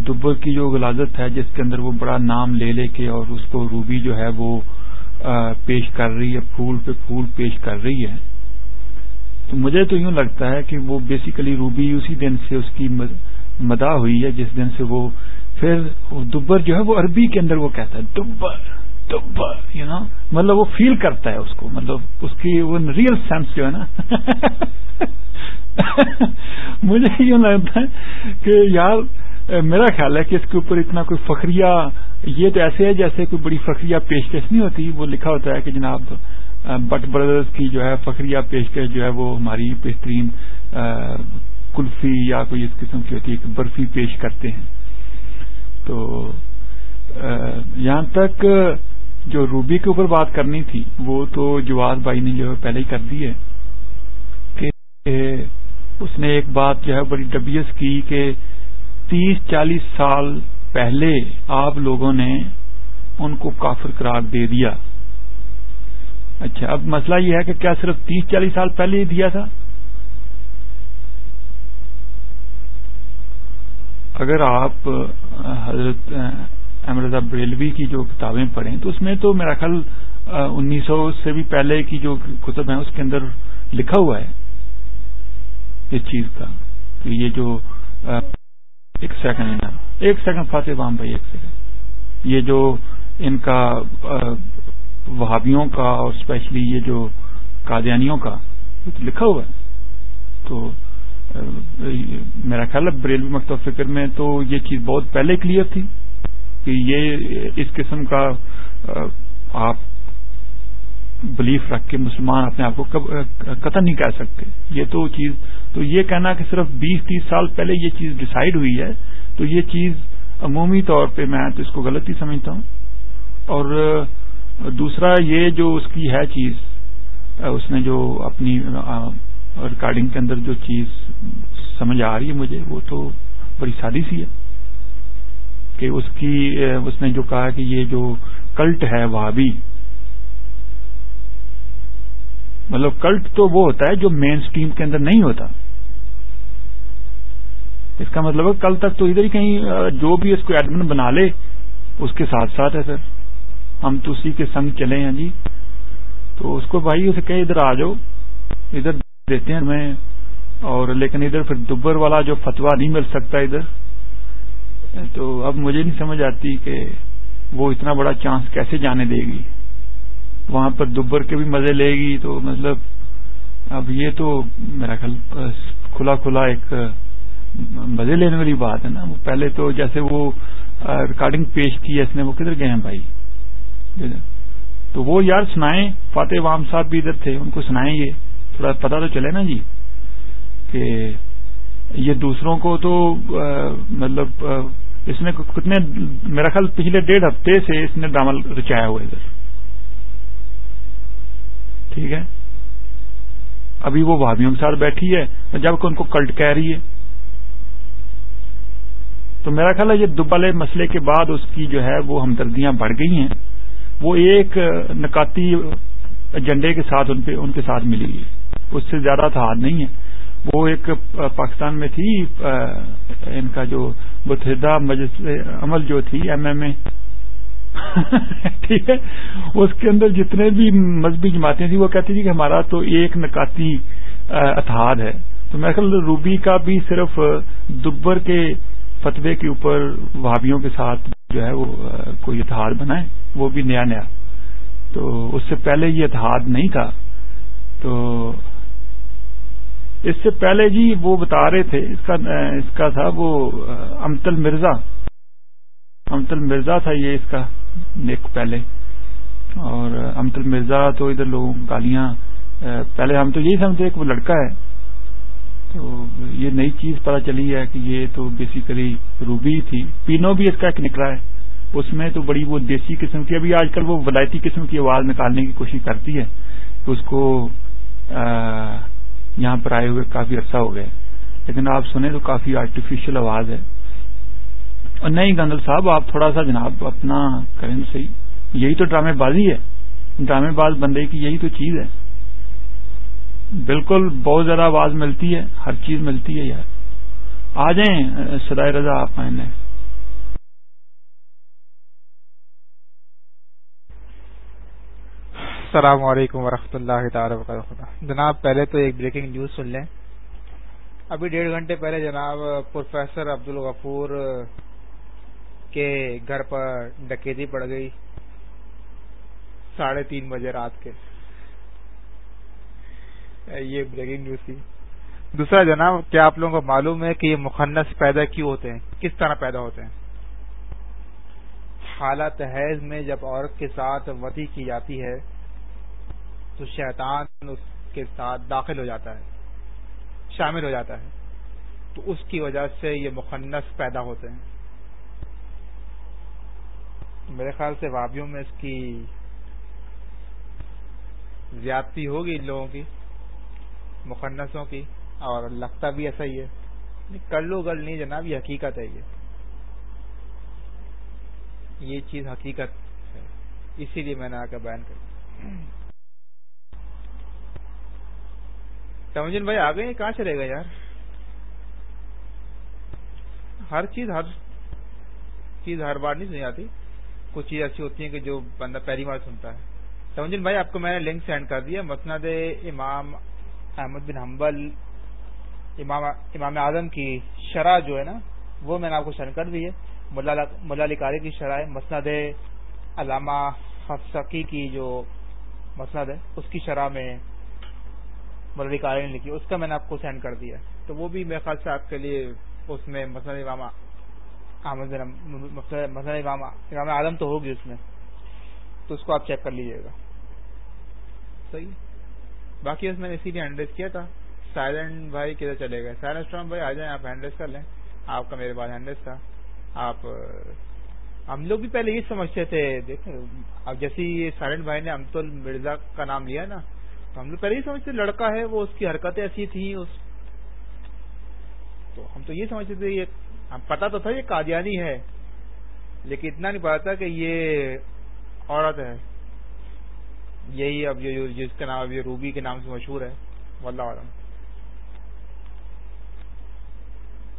دبر کی جو غلازت ہے، جس کے اندر وہ بڑا نام لے لے کے اور اس کو روبی جو ہے وہ پیش کر رہی ہے، پھول پہ پھول پیش کر رہی ہے۔ تو مجھے تو یوں لگتا ہے کہ وہ بیسیکلی روبی اسی دن سے اس کی مدا ہوئی ہے، جس دن سے وہ پھر دبر جو ہے وہ عربی کے اندر وہ کہتا ہے، دبر دبر یو نو مطلب وہ فیل کرتا ہے اس کو مطلب اس کی وہ ریئل سینس جو ہے نا۔ مجھے یوں لگتا ہے کہ یار، میرا خیال ہے کہ اس کے اوپر اتنا کوئی فخریہ یہ تو ایسے ہے جیسے کوئی بڑی فخریہ پیشکش نہیں ہوتی، وہ لکھا ہوتا ہے کہ جناب بٹ بردرز کی جو ہے فخریہ پیشکش جو ہے وہ ہماری بہترین کلفی یا کوئی اس قسم کی ہوتی ہے کہ برفی پیش کرتے ہیں۔ تو یہاں تک جو روبی کے اوپر بات کرنی تھی، وہ تو جواز بھائی نے جو ہے پہلے ہی کر دی ہے کہ اس نے ایک بات جو ہے بڑی ڈبیس کی کہ تیس چالیس سال پہلے آپ لوگوں نے ان کو کافر قرار دے دیا۔ اچھا اب مسئلہ یہ ہے کہ کیا صرف تیس چالیس سال پہلے ہی دیا تھا؟ اگر آپ، حضرت امرزا بریلوی کی جو کتابیں پڑھیں، تو اس میں تو میرا خیال انیس سو سے بھی پہلے کی جو کتب ہیں، اس کے اندر لکھا ہوا ہے۔ اس چیز کا، کہ یہ جو ایک سیکنڈ ایک سیکنڈ فاتح بام بھائی، ایک سیکنڈ۔ یہ جو ان کا وہابیوں کا اور اسپیشلی یہ جو قادیانیوں کا لکھا ہوا ہے۔ تو میرا خیال ہے بریلوی مکتب فکر میں تو یہ چیز بہت پہلے کلیئر تھی کہ یہ اس قسم کا آپ بلیف رکھ کے مسلمان اپنے آپ کو قتل نہیں کہہ سکتے۔ یہ تو چیز تو یہ کہنا کہ صرف بیس تیس سال پہلے یہ چیز ڈسائڈ ہوئی ہے، تو یہ چیز عمومی طور پہ میں تو اس کو غلط ہی سمجھتا ہوں۔ اور دوسرا یہ جو اس کی ہے چیز اس نے جو اپنی ریکارڈنگ کے اندر جو چیز سمجھ آ رہی ہے مجھے، وہ تو بڑی سادی سی ہے۔ کہ اس کی اس نے جو کہا کہ یہ جو کلٹ ہے وہابی مطلب کلٹ تو وہ ہوتا ہے جو مین سٹریم کے اندر نہیں ہوتا۔ اس کا مطلب ہے کل تک تو ادھر ہی کہیں جو بھی اس کو ایڈمن بنا لے، اس کے ساتھ ساتھ ہے سر ہم تو اسی کے سنگ چلے ہیں جی۔ تو اس کو بھائی اسے کہ ادھر آ جاؤ، ادھر دیتے ہیں ہمیں۔ اور لیکن ادھر پھر دبر والا جو فتوا نہیں مل سکتا ادھر۔ تو اب مجھے نہیں سمجھ آتی کہ وہ اتنا بڑا چانس کیسے جانے دے گی۔ وہاں پر دبر کے بھی مزے لے گی تو مطلب اب یہ تو میرا خیال کھلا کھلا ایک مزے لینے والی بات ہے نا۔ وہ پہلے تو جیسے وہ ریکارڈنگ پیش کی ہے اس نے، وہ کدھر گئے ہیں بھائی؟ تو وہ یار سنائیں، فاتح وام صاحب بھی ادھر تھے، ان کو سنائیں یہ۔ تھوڑا پتا تو چلے نا جی کہ یہ دوسروں کو تو مطلب اس نے کتنے، میرا خیال پچھلے ڈیڑھ ہفتے سے اس نے ڈرامہ رچایا ہوا ادھر۔ ٹھیک ہے؟ ابھی وہ بھابھیوں کے ساتھ بیٹھی ہے جبکہ ان کو کلٹ کہہ رہی ہے۔ تو میرا خیال ہے یہ دبالے مسئلے کے بعد اس کی جو ہے وہ ہمدردیاں بڑھ گئی ہیں۔ وہ ایک نکاتی ایجنڈے کے ساتھ ان ان کے ساتھ ملی اس سے زیادہ اتحاد نہیں ہے۔ وہ ایک پاکستان میں تھی ان کا جو متحدہ مجلس عمل جو تھی، ایم ایم اے ٹھیک ہے؟ اس کے اندر جتنے بھی مذہبی جماعتیں تھیں، وہ کہتی تھی کہ ہمارا تو ایک نکاتی اتحاد ہے۔ تو میرا خیال روبی کا بھی صرف دبر کے فتوے کے اوپر وابیوں کے ساتھ جو ہے وہ کوئی اتحاد بنائے وہ بھی نیا نیا۔ تو اس سے پہلے یہ اتحاد نہیں تھا۔ تو اس سے پہلے جی وہ بتا رہے تھے، اس کا اس کا تھا وہ امتل مرزا۔ امتل مرزا تھا یہ اس کا نیک پہلے اور امتل مرزا تو ادھر لوگوں گالیاں پہلے ہم تو یہی سمجھتے کہ وہ لڑکا ہے۔ تو یہ نئی چیز پتا چلی ہے کہ یہ تو بیسیکلی روبی تھی۔ پینو بھی اس کا ایک نکلا ہے۔ اس میں تو بڑی وہ دیسی قسم کی، ابھی آج کل وہ ولائتی قسم کی آواز نکالنے کی کوشش کرتی ہے۔ اس کو یہاں پر آئے ہوئے کافی عرصہ ہو گئے لیکن آپ سنیں تو کافی آرٹیفیشل آواز ہے۔ اور نہیں گندل صاحب، آپ تھوڑا سا جناب اپنا کریں صحیح۔ یہی تو ڈرامے بازی ہے۔ ڈرامے باز بندے کی یہی تو چیز ہے۔ بالکل بہت زیادہ آواز ملتی ہے، ہر چیز ملتی ہے یار۔ آ جائیں سدائے رضا، آپ آئیں
السلام علیکم ورحمۃ اللہ تعالی وبرکاتہ۔ جناب، پہلے تو ایک بریکنگ نیوز سن لیں۔ ابھی ڈیڑھ گھنٹے پہلے جناب پروفیسر عبد الغفور کے گھر پر ڈکیتی پڑ گئی ساڑھے تین بجے رات کے۔ یہ بریکنگ نیوز تھی۔ دوسرا جناب، کیا آپ لوگوں کو معلوم ہے کہ یہ مخنص پیدا کیوں ہوتے ہیں؟ کس طرح پیدا ہوتے ہیں؟ حالت حیض میں جب عورت کے ساتھ وتی کی جاتی ہے، تو شیطان اس کے ساتھ داخل ہو جاتا ہے، شامل ہو جاتا ہے۔ تو اس کی وجہ سے یہ مخنص پیدا ہوتے ہیں۔ میرے خیال سے وابیوں میں اس کی زیادتی ہوگی ان لوگوں کی مخنصوں کی، اور لگتا بھی ایسا ہی ہے۔ یعنی کر لو گل نہیں جناب، یہ حقیقت ہے یہ۔ یہ چیز حقیقت ہے۔ اسی لیے میں نے آ کر بیان کر تمجن بھائی، آ گئے کہاں چلے گا یار؟ ہر چیز ہر چیز ہر بار نہیں سنی آتی۔ کچھ چیز ایسی ہوتی ہیں کہ جو بندہ پہلی بار سنتا ہے۔ تمجن بھائی، آپ کو میں نے لنک سینڈ کر دیا، مسند امام احمد بن حنبل، امام اعظم کی شرح جو ہے نا، وہ میں نے آپ کو سینڈ کر دی ہے۔ ملا علی قاری کی شرح مسند علامہ حفصقی کی جو مسند ہے، اس کی شرح میں ملا قاری نے لکھی۔ اس کا میں نے آپ کو سینڈ کر دیا تو وہ بھی میرے خیال سے آپ کے لیے اس میں مسند امام ہاں، احمد امام امام اعظم تو ہوگی اس میں۔ تو اس کو آپ چیک کر لیجیے گا۔ صحیح۔ باقی اس میں نے اسی لیے ہینڈریس کیا تھا۔ سائلنٹ بھائی کدھر چلے گئے؟ سائلنٹ اسٹرام بھائی، آ جائیں، آپ ہینڈریس کر لیں۔ آپ کا میرے پاس ہینڈریس تھا۔ آپ ہم لوگ بھی پہلے یہ سمجھتے تھے، دیکھیں، اب جیسے یہ سائلنٹ بھائی نے امتل مرزا کا نام لیا نا، تو ہم لوگ پہلے یہ سمجھتے لڑکا ہے وہ، اس کی حرکتیں ایسی تھیں، اس تو ہم تو یہ سمجھتے تھے، یہ پتا تو تھا یہ قادیانی ہے، لیکن اتنا نہیں پتا تھا کہ یہ عورت ہے۔ یہی اب جس کا نام اب یہ روبی کے نام سے مشہور ہے۔ واللہ عالم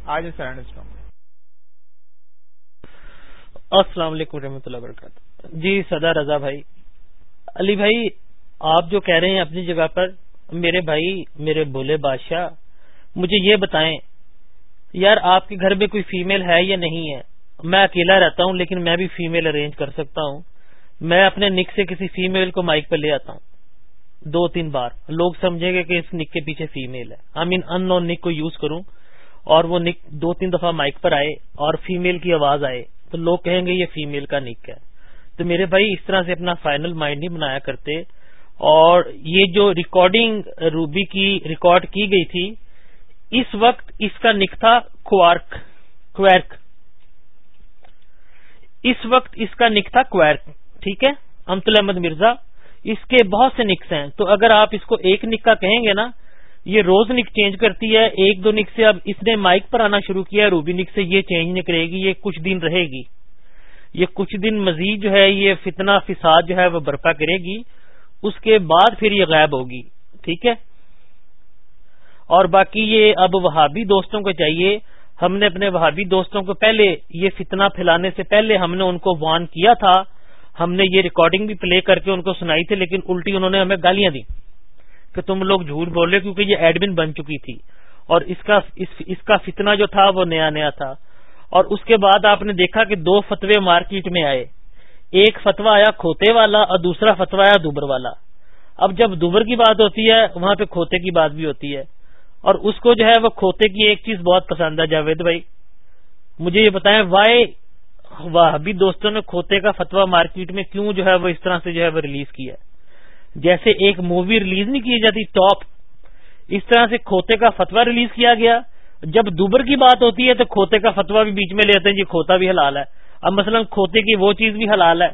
آج
السلام علیکم رحمۃ اللہ وبرکاتہ۔ جی سدا رضا بھائی۔ علی بھائی، آپ جو کہہ رہے ہیں اپنی جگہ پر، میرے بھائی، میرے بولے بادشاہ، مجھے یہ بتائیں یار آپ کے گھر میں کوئی فیمل ہے یا نہیں ہے؟ میں اکیلا رہتا ہوں، لیکن میں بھی فیمل ارینج کر سکتا ہوں۔ میں اپنے نک سے کسی فیمل کو مائک پہ لے آتا ہوں۔ دو تین بار۔ لوگ سمجھیں گے کہ اس نک کے پیچھے فیمل ہے۔ آئی مین ان نون نک کو یوز کروں اور وہ نک دو تین دفعہ مائک پر آئے اور فیمل کی آواز آئے۔ تو لوگ کہیں گے یہ فیمل کا نک ہے۔ تو میرے بھائی، اس طرح سے اپنا فائنل مائنڈ نہیں بنایا کرتے۔ اور یہ جو ریکارڈنگ روبی کی ریکارڈ کی گئی تھی اس وقت اس کا نک تھا کوارک اس وقت اس کا نک تھا کویرک ٹھیک ہے؟ امت احمد مرزا، اس کے بہت سے نکس ہیں۔ تو اگر آپ اس کو ایک نک کا کہیں گے نا، یہ روز نک چینج کرتی ہے، ایک دو نک سے اب اس نے مائک پر آنا شروع کیا، روبی نک سے یہ چینج نہیں کرے گی، یہ کچھ دن رہے گی۔ یہ کچھ دن مزید جو ہے، یہ فتنہ، فساد جو ہے، وہ برپا کرے گی۔ اس کے بعد پھر یہ غائب ہوگی، ٹھیک ہے؟ اور باقی یہ اب وہابی دوستوں کو چاہیے، ہم نے اپنے وہابی دوستوں کو پہلے یہ فتنہ پھیلانے سے پہلے ہم نے ان کو وان کیا تھا۔ ہم نے یہ ریکارڈنگ بھی پلے کر کے ان کو سنائی تھی، لیکن الٹی انہوں نے ہمیں گالیاں دی کہ تم لوگ جھوٹ بول رہے کیونکہ یہ ایڈمن بن چکی تھی۔ اور اس کا اس کا فتنہ جو تھا وہ نیا نیا تھا۔ اور اس کے بعد آپ نے دیکھا کہ دو فتوے مارکیٹ میں آئے۔ ایک فتوا آیا کھوتے والا اور دوسرا فتوا آیا دوبر والا۔ اب جب دوبر کی بات ہوتی ہے، وہاں پہ کھوتے کی بات بھی ہوتی ہے۔ اور اس کو جو ہے وہ کھوتے کی ایک چیز بہت پسند ہے، جاوید بھائی۔ مجھے یہ بتائیں وائی ابھی دوستوں نے کھوتے کا فتوا مارکیٹ میں کیوں جو ہے وہ اس طرح سے جو ہے وہ ریلیز کیا جیسے ایک مووی ریلیز نہیں کی جاتی ٹاپ اس طرح سے کھوتے کا فتوا ریلیز کیا گیا۔ جب دوبر کی بات ہوتی ہے تو کھوتے کا فتوا بھی بیچ میں لیتے ہیں جی کھوتا بھی حلال ہے۔ اب مثلا کھوتے کی وہ چیز بھی حلال ہے۔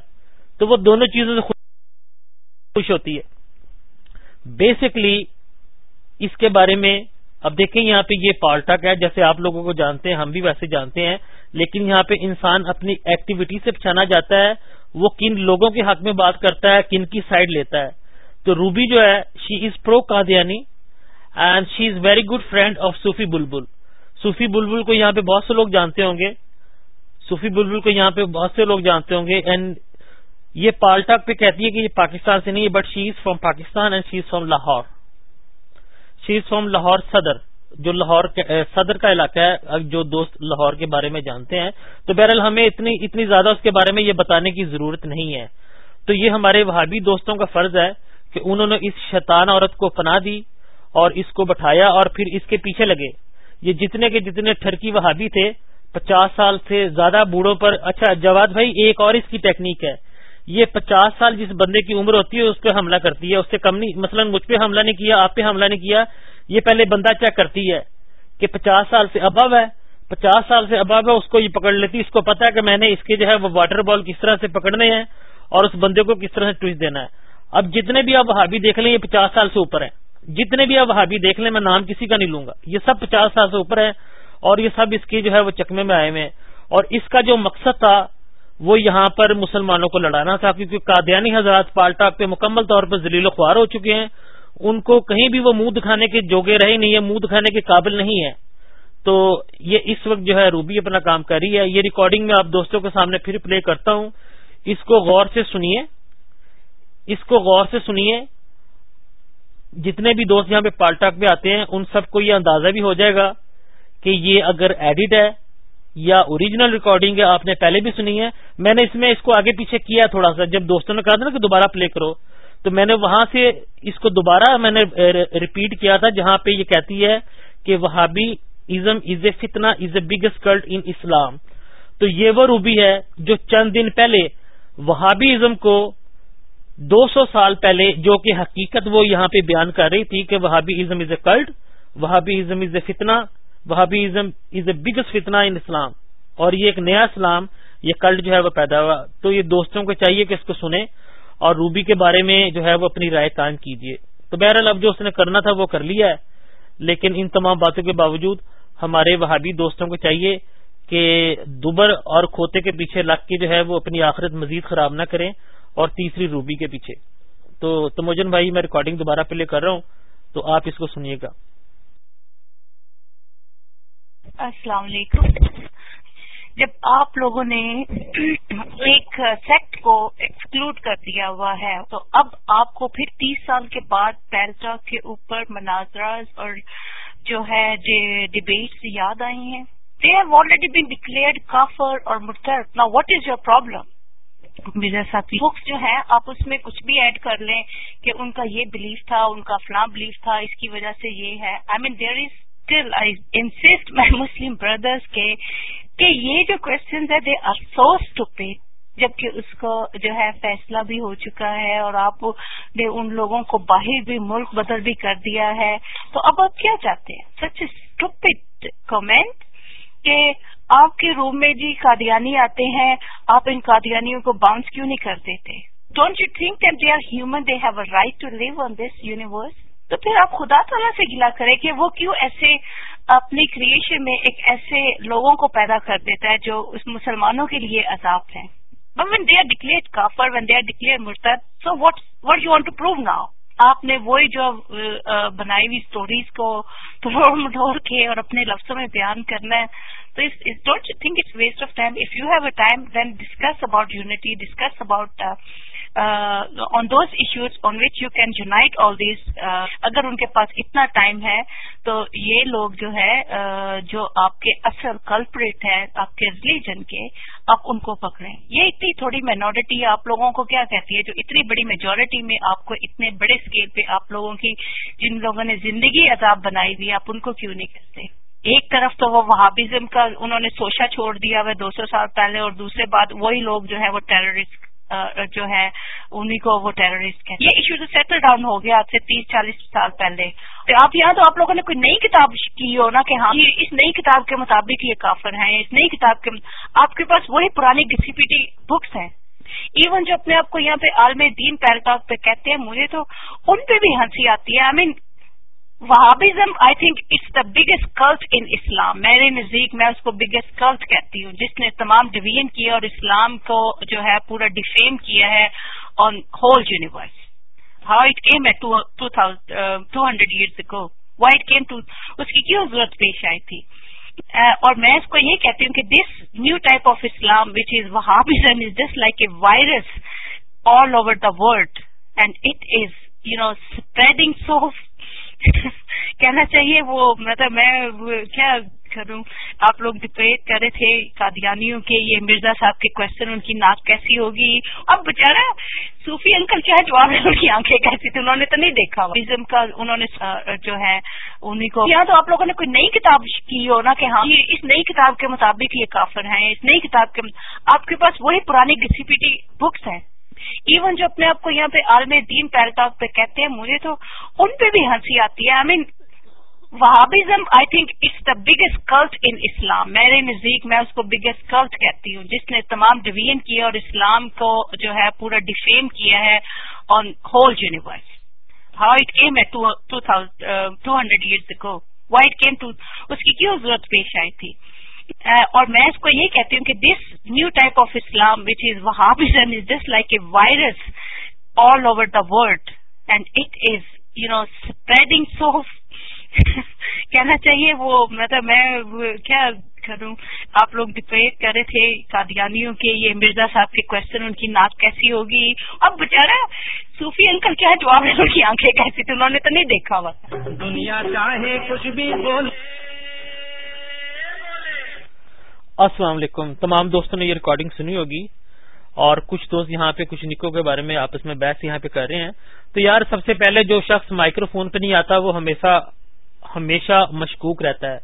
تو وہ دونوں چیزوں سے خوش ہوتی ہے۔ بیسکلی اس کے بارے میں اب دیکھیں یہاں پہ یہ پالٹک ہے، جیسے آپ لوگوں کو جانتے ہیں، ہم بھی ویسے جانتے ہیں، لیکن یہاں پہ انسان اپنی ایکٹیویٹی سے پچھانا جاتا ہے، وہ کن لوگوں کے حق میں بات کرتا ہے، کن کی سائڈ لیتا ہے۔ تو روبی جو ہے she is pro Qadiani and she is very good friend of Sufi Bulbul Sufi Bulbul کو یہاں پہ بہت سے لوگ جانتے ہوں گے۔ صوفی بلبل کو یہاں پہ بہت سے لوگ جانتے ہوں گے۔ اینڈ یہ پالٹاک پہ کہتی ہے کہ یہ پاکستان سے نہیں ہے but she is from Pakistan and she is from Lahore she is from Lahore صدر، جو لاہور صدر کا علاقہ ہے جو دوست لاہور کے بارے میں جانتے ہیں، تو بہرحال ہمیں اتنی اتنی زیادہ اس کے بارے میں یہ بتانے کی ضرورت نہیں ہے۔ تو یہ ہمارے وہابی دوستوں کا فرض ہے کہ انہوں نے اس شیطان عورت کو پناہ دی اور اس کو بٹھایا اور پھر اس کے پیچھے لگے۔ یہ جتنے کے جتنے ٹھرکی وہابی تھے، پچاس سال سے زیادہ بوڑھوں پر اچھا جواد بھائی، ایک اور اس کی ٹیکنیک ہے۔ یہ پچاس سال جس بندے کی عمر ہوتی ہے، اس پہ حملہ کرتی ہے، اس سے کم نہیں۔ مثلا مجھ پہ حملہ نہیں کیا، آپ پہ حملہ نہیں کیا، یہ پہلے بندہ چیک کرتی ہے کہ پچاس سال سے ابو ہے۔ پچاس سال سے ابو ہے، اس کو یہ پکڑ لیتی اس کو پتا ہے کہ میں نے اس کے جو ہے وہ واٹر بال کس طرح سے پکڑنے ہیں اور اس بندے کو کس طرح سے ٹوچ دینا ہے۔ اب جتنے بھی اب ہابی دیکھ لیں، یہ پچاس سال سے اوپر ہیں۔ جتنے بھی اب ہابی دیکھ لیں، میں نام کسی کا نہیں لوں گا۔ یہ سب پچاس سال سے اوپر ہے اور یہ سب اس کی جو ہے وہ چکمے میں آئے ہوئے ہیں۔ اور اس کا جو مقصد تھا وہ یہاں پر مسلمانوں کو لڑانا تھا، کیونکہ قادیانی حضرات پالٹاک پہ مکمل طور پر ذلیل و خوار ہو چکے ہیں۔ ان کو کہیں بھی وہ منہ دکھانے کے جوگے رہے نہیں ہے منہ دکھانے کے قابل نہیں ہے تو یہ اس وقت جو ہے روبی اپنا کام کر رہی ہے۔ یہ ریکارڈنگ میں آپ دوستوں کے سامنے پھر پلے کرتا ہوں۔ اس کو غور سے سنیے۔ اس کو غور سے سنیے۔ جتنے بھی دوست یہاں پہ پالٹاک پہ آتے ہیں، ان سب کو یہ اندازہ بھی ہو جائے گا کہ یہ اگر ایڈٹ ہے یا اوریجنل ریکارڈنگ ہے، آپ نے پہلے بھی سنی ہے۔ میں نے اس میں اس کو آگے پیچھے کیا تھوڑا سا۔ جب دوستوں نے کہا تھا نا کہ دوبارہ پلے کرو، تو میں نے وہاں سے اس کو دوبارہ میں نے ریپیٹ کیا تھا، جہاں پہ یہ کہتی ہے کہ وہابی ازم از اے فتنا از اے بگیسٹ کلٹ ان اسلام تو یہ وہ روبی ہے جو چند دن پہلے وہابی ازم کو دو سو سال پہلے، جو کہ حقیقت وہ یہاں پہ بیان کر رہی تھی کہ وہابی ازم از اے کلٹ وہابی ازم از اے فتنا وہابی ازم از اے بگیسٹ فتنا ان اسلام اور یہ ایک نیا اسلام، یہ کلٹ جو ہے وہ پیدا ہوا۔ تو یہ دوستوں کو چاہیے کہ اس کو سنیں اور روبی کے بارے میں جو ہے وہ اپنی رائے قائم کیجیے۔ تو بہرحال اب جو اس نے کرنا تھا وہ کر لیا ہے۔ لیکن ان تمام باتوں کے باوجود ہمارے وہابی دوستوں کو چاہیے کہ دوبر اور کھوتے کے پیچھے لگ کے جو ہے وہ اپنی آخرت مزید خراب نہ کریں اور تیسری روبی کے پیچھے۔ تو تموجن بھائی، میں ریکارڈنگ دوبارہ پلے کر رہا ہوں۔ تو آپ اس کو سنیے گا۔
السلام علیکم۔ جب آپ لوگوں نے ایک سیکٹ کو ایکسکلوڈ کر دیا ہوا ہے تو اب آپ کو پھر تیس سال کے بعد پیرٹا کے اوپر مناظرہ اور جو ہے ڈبیٹس یاد آئی ہیں۔ They have already been declared کافر اور مرتر نا واٹ از یور پرابلم میرا ساتھی۔ بکس جو ہے آپ اس میں کچھ بھی ایڈ کر لیں کہ ان کا یہ بلیف تھا ان کا فلاں بلیف تھا اس کی وجہ سے یہ ہے۔ I mean there is still I insist my Muslim brothers کے کہ یہ جو کوشچنز ہے دے آر سو اسٹوپیڈ جبکہ اس کو جو ہے فیصلہ بھی ہو چکا ہے اور آپ نے ان لوگوں کو باہر بھی ملک بدل بھی کر دیا ہے۔ تو اب آپ کیا چاہتے ہیں؟ سچ اسٹوپڈ کمنٹ کہ آپ کے روم میں جی قادیانی آتے ہیں، آپ ان قادیانیوں کو باؤنس کیوں نہیں کر دیتے؟ Don't you think that they are human they have a right to live on this universe تو پھر آپ خدا تعالیٰ سے گلا کریں کہ وہ کیوں ایسے اپنی کریشن میں ایک ایسے لوگوں کو پیدا کر دیتا ہے جو اس مسلمانوں کے لیے عذاب ہیں۔ وین دے آر ڈکلیئر کافر وین دے آر ڈکلیئر مرتد so what what you want to prove now آپ نے وہی جو بنائی ہوئی اسٹوریز کو توڑ مٹوڑ کے اور اپنے لفظوں میں بیان کرنا ہے۔ تو don't think it's waste of time if you have a time then discuss about unity discuss about on those issues on which you can unite all these اگر ان کے پاس اتنا ٹائم ہے تو یہ لوگ جو ہے جو آپ کے اصل کلپریٹ ہے آپ کے ریلیجن کے آپ ان کو پکڑیں یہ اتنی تھوڑی مائنورٹی آپ لوگوں کو کیا کہتی ہے جو اتنی بڑی میجورٹی میں آپ کو اتنے بڑے اسکیل پہ آپ لوگوں کی جن لوگوں نے زندگی عذاب بنائی ہوئی آپ ان کو کیوں نہیں کہتے ایک طرف تو وہ وہابزم کا انہوں نے سوچا چھوڑ دیا ہوا دو سو سال پہلے، اور دوسرے بات وہی لوگ جو ہے وہ ٹیررسٹ جو ہے انہیں کو وہ ٹیررسٹ کہتے یہ ایشو تو سیٹل ڈاؤن ہو گیا آج سے تیس، چالیس سال پہلے۔ تو آپ یہاں تو آپ لوگوں نے کوئی نئی کتاب کی ہو نا کہ ہاں یہ اس نئی کتاب کے مطابق یہ کافر ہیں، اس نئی کتاب کے آپ کے پاس وہی پرانی ڈی پی ٹی بکس ہیں۔ ایون جو اپنے آپ کو یہاں پہ عالم دین پیراگراف پہ کہتے ہیں، مجھے تو ان پہ بھی ہنسی آتی ہے۔ I mean Wahhabism I think it's the biggest cult in Islam میرے نزدیک میں اس کو بگیسٹ کلٹ کہتی ہوں، جس نے تمام ڈویژن کیا اور اسلام کو جو ہے پورا ڈیفیم کیا ہے on whole universe how it came ہے ٹو ہنڈریڈ ایئرس کو وائی اٹ کیم ٹو اس کی کیوں ضرورت پیش آئی تھی؟ uh, اور میں اس کو یہ کہتی ہوں کہ this new type of Islam which is Wahhabism is just like a virus all over the world. And it is you know spreading so کہنا چاہیے وہ مطلب میں کیا کروں؟ آپ لوگ ڈپیٹ کر رہے تھے قادیانیوں کے، یہ مرزا صاحب کے کوشچن ان کی ناک کیسی ہوگی؟ اب بچارا صوفی انکل کیا جواب ہے ان کی آنکھیں کیسی تھی انہوں نے تو نہیں دیکھا۔ ازم کا انہوں نے جو ہے انہیں کو یا تو آپ لوگوں نے کوئی نئی کتاب کی ہو نا کہ ہاں یہ اس نئی کتاب کے مطابق یہ کافر ہیں، اس نئی کتاب کے آپ کے پاس وہی پرانی D C P T books ہیں۔ ایون جو اپنے آپ کو یہاں پہ عالم دین پیراگراف پہ کہتے ہیں، مجھے تو ان پہ بھی ہنسی آتی ہے۔ I mean Wahhabism I think it's the biggest cult in Islam میرے نزدیک میں اس کو بگیسٹ کلٹ کہتی ہوں۔ جس نے تمام ڈویژن کیا اور اسلام کو جو ہے پورا ڈیفیم کیا ہے on whole universe how it came ہے ٹو ہنڈریڈ ایئرس کو وائی اٹ کیم ٹو اس کی کیوں ضرورت پیش آئی تھی؟ Uh, اور میں اس کو یہ کہتی ہوں کہ this new type of Islam which is Wahhabism is just like a virus all over the world and it is you know spreading so کہنا چاہیے وہ مطلب میں کیا کروں؟ آپ لوگ ڈپیٹ کر رہے تھے قادیانیوں کے یہ مرزا صاحب کے کوشچن ان کی ناک کیسی ہوگی؟ اب بچارا صوفی انکل کیا جواب ہے ان کی آنکھیں کیسی تھی انہوں نے تو نہیں دیکھا ہوا۔
دنیا چاہے کچھ بھی بول
السلام علیکم۔ تمام دوستوں نے یہ ریکارڈنگ سنی ہوگی اور کچھ دوست یہاں پہ، کچھ نکوں کے بارے میں آپس میں بحث یہاں پہ کر رہے ہیں۔ تو یار، سب سے پہلے جو شخص مائکرو فون پہ نہیں آتا، وہ ہمیشہ ہمیشہ مشکوک رہتا ہے۔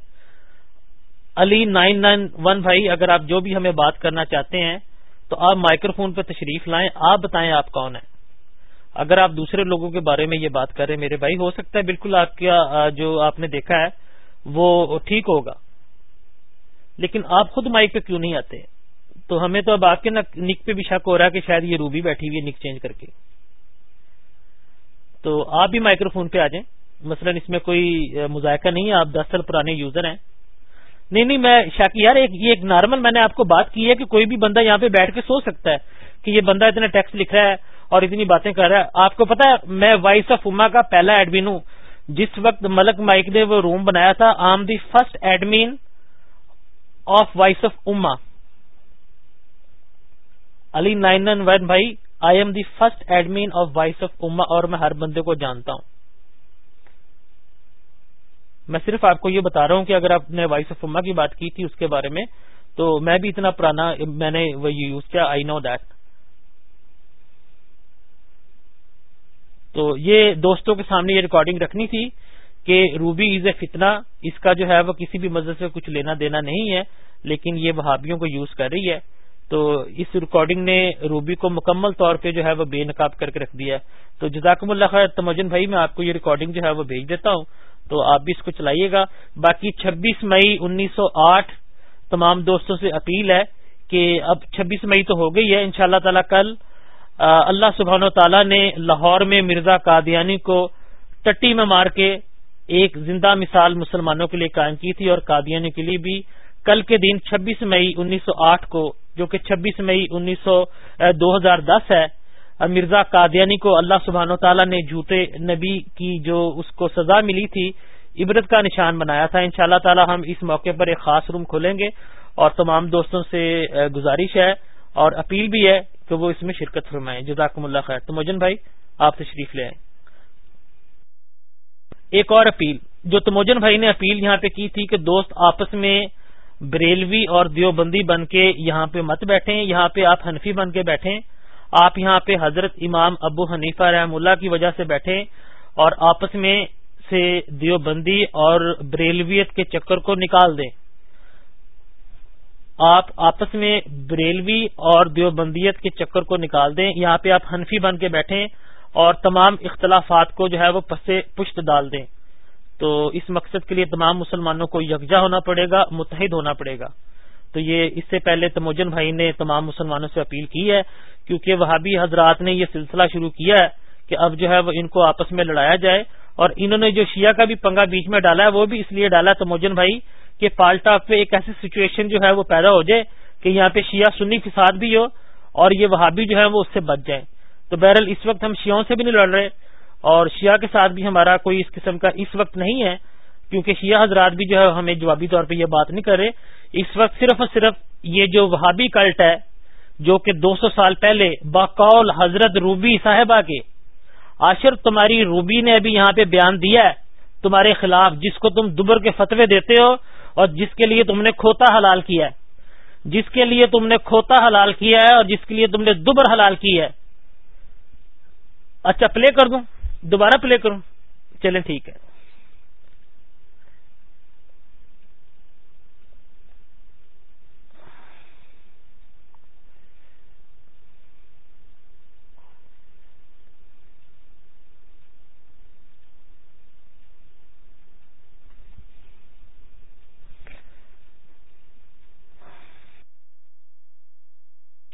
علی نائن نائن ون بھائی، اگر آپ جو بھی ہمیں بات کرنا چاہتے ہیں، تو آپ مائکرو فون پہ تشریف لائیں۔ آپ بتائیں آپ کون ہیں۔ اگر آپ دوسرے لوگوں کے بارے میں یہ بات کر رہے ہیں، میرے بھائی، ہو سکتا ہے بالکل آپ کا جو آپ نے دیکھا ہے، وہ ٹھیک ہوگا۔ لیکن آپ خود مائک پہ کیوں نہیں آتے؟ تو ہمیں تو اب آپ کے نک پہ بھی شک ہو رہا ہے کہ شاید یہ روبی بیٹھی ہوئی ہے نک چینج کر کے۔ تو آپ بھی مائکرو فون پہ آ جائیں۔ مثلا اس میں کوئی مذائقہ نہیں ہے، آپ دس سال پرانے یوزر ہیں۔ نہیں نہیں، میں شاکی یار، ایک، یہ ایک نارمل میں نے آپ کو بات کی ہے کہ کوئی بھی بندہ یہاں پہ بیٹھ کے سو سکتا ہے کہ یہ بندہ اتنا ٹیکسٹ لکھ رہا ہے اور اتنی باتیں کر رہا ہے۔ آپ کو پتا ہے، میں وائس آف اما کا پہلا ایڈمین ہوں۔ جس وقت ملک مائک نے وہ روم بنایا تھا I'm the first admin of voice of Ummah Ali nine one بھائی I am the first admin of voice of Ummah اور میں ہر بندے کو جانتا ہوں. میں صرف آپ کو یہ بتا رہا ہوں کہ اگر آپ نے وائس آف اما کی بات کی تھی اس کے بارے میں، تو میں بھی اتنا پرانا میں نے وہ یوز کیا آئی نو دیٹ تو یہ دوستوں کے سامنے یہ ریکارڈنگ رکھنی تھی۔ کہ روبی از اے فتنا اس کا جو ہے وہ کسی بھی مذہب سے کچھ لینا دینا نہیں ہے، لیکن یہ وہابیوں کو یوز کر رہی ہے۔ تو اس ریکارڈنگ نے روبی کو مکمل طور پہ جو ہے وہ بے نقاب کر کے رکھ دیا تو جزاکم اللہ خیر تمجن بھائی، میں آپ کو یہ ریکارڈنگ جو ہے وہ بھیج دیتا ہوں۔ تو آپ بھی اس کو چلائیے گا۔ باقی چھبیس مئی انیس سو آٹھ، تمام دوستوں سے اپیل ہے کہ اب چھبیس مئی تو ہو گئی ہے ان شاء اللہ تعالی کل اللہ سبحان و تعالیٰ نے لاہور میں مرزا قادیانی کو ٹٹی میں مار کے ایک زندہ مثال مسلمانوں کے لیے قائم کی تھی اور قادیانی کے لیے بھی کل کے دن چھبیس مئی انیس سو آٹھ کو، جو کہ چھبیس مئی انیس سو دو ہزار دس ہے، مرزا قادیانی کو اللہ سبحانہ و تعالیٰ نے جھوٹے نبی کی جو اس کو سزا ملی تھی، عبرت کا نشان بنایا تھا۔ ان شاء اللہ تعالیٰ ہم اس موقع پر ایک خاص روم کھولیں گے اور تمام دوستوں سے گزارش ہے اور اپیل بھی ہے کہ وہ اس میں شرکت فرمائیں۔ جزاکم اللہ خیر۔ تو مجن بھائی، آپ تشریف لے آئیں۔ ایک اور اپیل، جو تموجن بھائی نے اپیل یہاں پہ کی تھی کہ دوست آپس میں بریلوی اور دیوبندی بن کے یہاں پہ مت بیٹھیں، یہاں پہ آپ حنفی بن کے بیٹھیں، آپ یہاں پہ حضرت امام ابو حنیفہ رحم اللہ کی وجہ سے بیٹھے اور آپس میں سے دیوبندی اور بریلویت کے چکر کو نکال دیں۔ آپ آپس میں بریلوی اور دیوبندیت کے چکر کو نکال دیں، یہاں پہ آپ حنفی بن کے بیٹھیں اور تمام اختلافات کو جو ہے وہ پسے پشت ڈال دیں۔ تو اس مقصد کے لیے تمام مسلمانوں کو یکجا ہونا پڑے گا، متحد ہونا پڑے گا۔ تو یہ اس سے پہلے تموجن بھائی نے تمام مسلمانوں سے اپیل کی ہے، کیونکہ وہابی حضرات نے یہ سلسلہ شروع کیا ہے کہ اب جو ہے وہ ان کو آپس میں لڑایا جائے۔ اور انہوں نے جو شیعہ کا بھی پنگا بیچ میں ڈالا ہے، وہ بھی اس لیے ڈالا تموجن بھائی کہ پالٹا پہ ایک ایسی سچویشن جو ہے وہ پیدا ہو جائے کہ یہاں پہ شیعہ سنی فساد بھی ہو اور یہ وہابی جو ہے وہ اس سے بچ جائیں تو بہرحال اس وقت ہم شیعوں سے بھی نہیں لڑ رہے اور شیعہ کے ساتھ بھی ہمارا کوئی اس قسم کا اس وقت نہیں ہے، کیونکہ شیعہ حضرات بھی جو ہے ہمیں جوابی طور پہ یہ بات نہیں کر رہے۔ اس وقت صرف اور صرف یہ جو وہابی کلٹ ہے، جو کہ دو سو سال پہلے باقول حضرت روبی صاحبہ کے آشر تمہاری روبی نے ابھی یہاں پہ بیان دیا ہے، تمہارے خلاف جس کو تم دبر کے فتوے دیتے ہو اور جس کے لیے تم نے کھوتا حلال کیا ہے۔ جس کے لیے تم نے کھوتا حلال کیا ہے اور جس کے لیے تم نے دبر حلال کیا ہے۔ اچھا پلے کر دوں دوبارہ پلے کروں چلیں ٹھیک ہے۔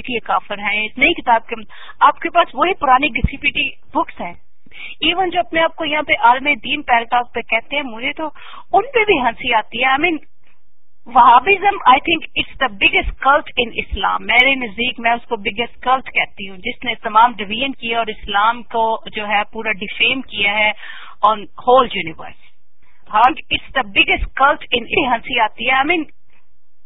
یہ کافر ہیں نئی کتاب کے آپ کے پاس وہی پرانی گسی پیٹی بکس ہیں۔ ایون جو اپنے آپ کو یہاں پہ عالم دین پیراگراف پہ کہتے ہیں، مجھے تو ان پہ بھی ہنسی آتی ہے۔ I mean Wahhabism I think it's the biggest cult in Islam میرے نزدیک میں اس کو بگیسٹ کلٹ کہتی ہوں، جس نے تمام ڈویژن کیا اور اسلام کو جو ہے پورا ڈیفیم کیا ہے آن ہول یونیورس ہاں it's the biggest cult in ہنسی آتی ہے۔ I mean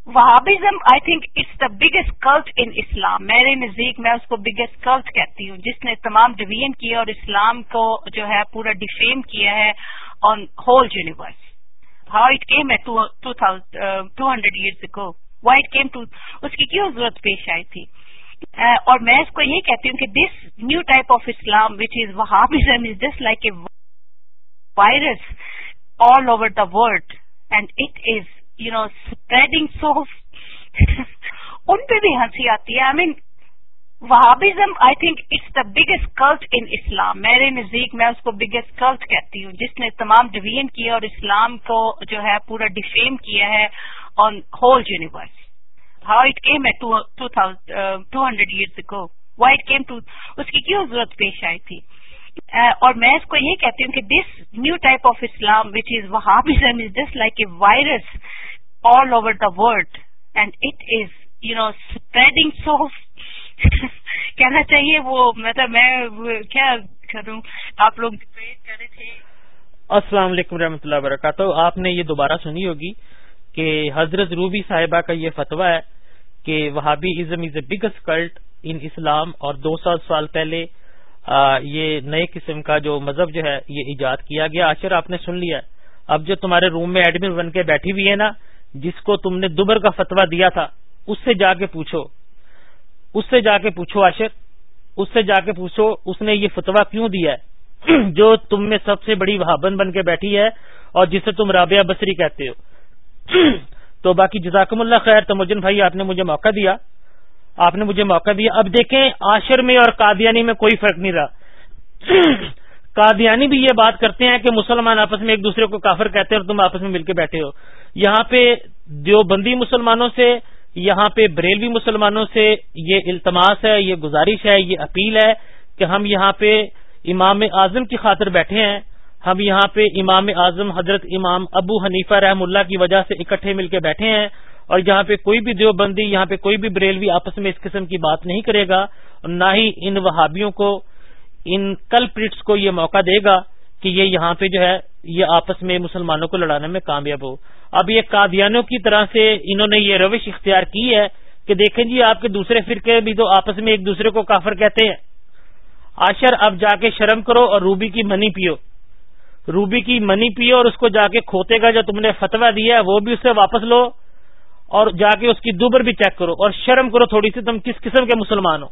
Wahhabism I think it's the biggest cult in Islam میرے نزدیک میں اس کو بگیسٹ کلٹ کہتی ہوں، جس نے تمام ڈویژن کیا اور اسلام کو جو ہے پورا ڈیفیم کیا ہے on whole universe how it came ہے ٹو ہنڈریڈ ایئرس کو وائی اٹ کیم ٹو اس کی کیوں ضرورت پیش آئی تھی؟ uh, اور میں اس کو یہ کہتی ہوں کہ this new type of Islam which is Wahhabism is just like a virus all over the world and it is you know spreading so ان پہ بھی ہنسی آتی ہے I mean Wahhabism I think it's the biggest cult in Islam میرے نزدیک میں اس کو بگیسٹ کلٹ کہتی ہوں جس نے تمام ڈویژن کیا اور اسلام کو جو ہے پورا ڈیفیم کیا ہے on whole universe how it came ہے ٹو ہنڈریڈ ایئرس کو وائی اٹ کیم ٹو اس کی کیوں ضرورت پیش آئی تھی اور میں اس کو یہ کہتی ہوں کہ this new type of Islam which is Wahhabism is just like a virus all over the world and it is you know spreading so کہنا چاہیے وہ مطلب میں کیا کروں آپ لوگ کرے تھے
السلام علیکم رحمۃ اللہ وبرکاتہ آپ نے یہ دوبارہ سنی ہوگی کہ حضرت روبی صاحبہ کا یہ فتویٰ ہے کہ وہابی ازم از اے بگسٹ کلٹ ان اسلام اور دو سو سال پہلے یہ نئے قسم کا جو مذہب جو ہے یہ ایجاد کیا گیا آشر آپ نے سن لیا اب جو تمہارے روم میں ایڈمن بن کے بیٹھی ہوئی ہے نا جس کو تم نے دوبر کا فتوا دیا تھا، اس سے جا کے پوچھو۔ اس سے جا کے پوچھو آشر اس سے جا کے پوچھو، اس نے یہ فتوا کیوں دیا ہے؟ جو تم میں سب سے بڑی وہابن بن کے بیٹھی ہے اور جسے تم رابعہ بصری کہتے ہو۔ تو باقی جزاکم اللہ خیر۔ تمجن بھائی، آپ نے مجھے موقع دیا۔ آپ نے مجھے موقع دیا۔ اب دیکھیں، آشر میں اور قادیانی میں کوئی فرق نہیں رہا۔ قادیانی بھی یہ بات کرتے ہیں کہ مسلمان آپس میں ایک دوسرے کو کافر کہتے ہیں اور تم آپس میں مل کے بیٹھے ہو۔ یہاں پہ دیوبندی مسلمانوں سے، یہاں پہ بریلوی مسلمانوں سے یہ التماس ہے، یہ گزارش ہے، یہ اپیل ہے کہ ہم یہاں پہ امام اعظم کی خاطر بیٹھے ہیں۔ ہم یہاں پہ امام اعظم حضرت امام ابو حنیفہ رحم اللہ کی وجہ سے اکٹھے مل کے بیٹھے ہیں اور یہاں پہ کوئی بھی دیوبندی، یہاں پہ کوئی بھی بریلوی آپس میں اس قسم کی بات نہیں کرے گا اور نہ ہی ان وہابیوں کو، ان کلپریٹس کو یہ موقع دے گا کہ یہ یہاں پہ جو ہے، یہ آپس میں مسلمانوں کو لڑانے میں کامیاب ہو۔ اب یہ قادیانوں کی طرح سے انہوں نے یہ روش اختیار کی ہے کہ دیکھیں جی آپ کے دوسرے فرقے بھی تو آپس میں ایک دوسرے کو کافر کہتے ہیں۔ آشر اب جا کے شرم کرو اور روبی کی منی پیو۔ روبی کی منی پیو اور اس کو جا کے کھوتے کا جو تم نے فتوا دیا ہے، وہ بھی اس سے واپس لو اور جا کے اس کی دوبر بھی چیک کرو اور شرم کرو تھوڑی سی تم کس قسم کے مسلمان ہو۔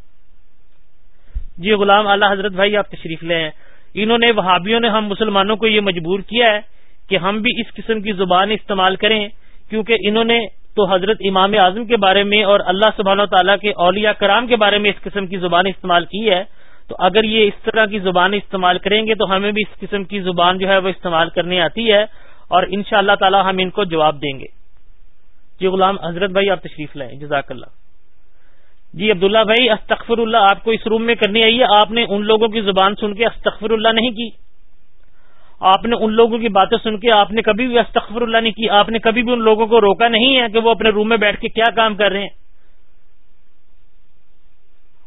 جی غلام اللہ حضرت بھائی، آپ تشریف لے ہیں انہوں نے وہابیوں نے ہم مسلمانوں کو یہ مجبور کیا ہے کہ ہم بھی اس قسم کی زبان استعمال کریں، کیونکہ انہوں نے تو حضرت امام اعظم کے بارے میں اور اللہ سبحانہ و تعالیٰ کے اولیاء کرام کے بارے میں اس قسم کی زبان استعمال کی ہے۔ تو اگر یہ اس طرح کی زبان استعمال کریں گے تو ہمیں بھی اس قسم کی زبان جو ہے وہ استعمال کرنے آتی ہے اور ان شاء اللہ تعالی ہم ان کو جواب دیں گے۔ جی غلام حضرت بھائی، آپ تشریف لائیں۔ جزاک اللہ۔ جی عبداللہ بھائی، استغفر اللہ، آپ کو اس روم میں کرنی آئی ہے۔ آپ نے ان لوگوں کی زبان سن کے استغفر اللہ نہیں کی۔ آپ نے ان لوگوں کی باتیں سن کے، آپ نے کبھی بھی استغفر اللہ نہیں کی، آپ نے کبھی بھی ان لوگوں کو روکا نہیں ہے کہ وہ اپنے روم میں بیٹھ کے کیا کام کر رہے ہیں۔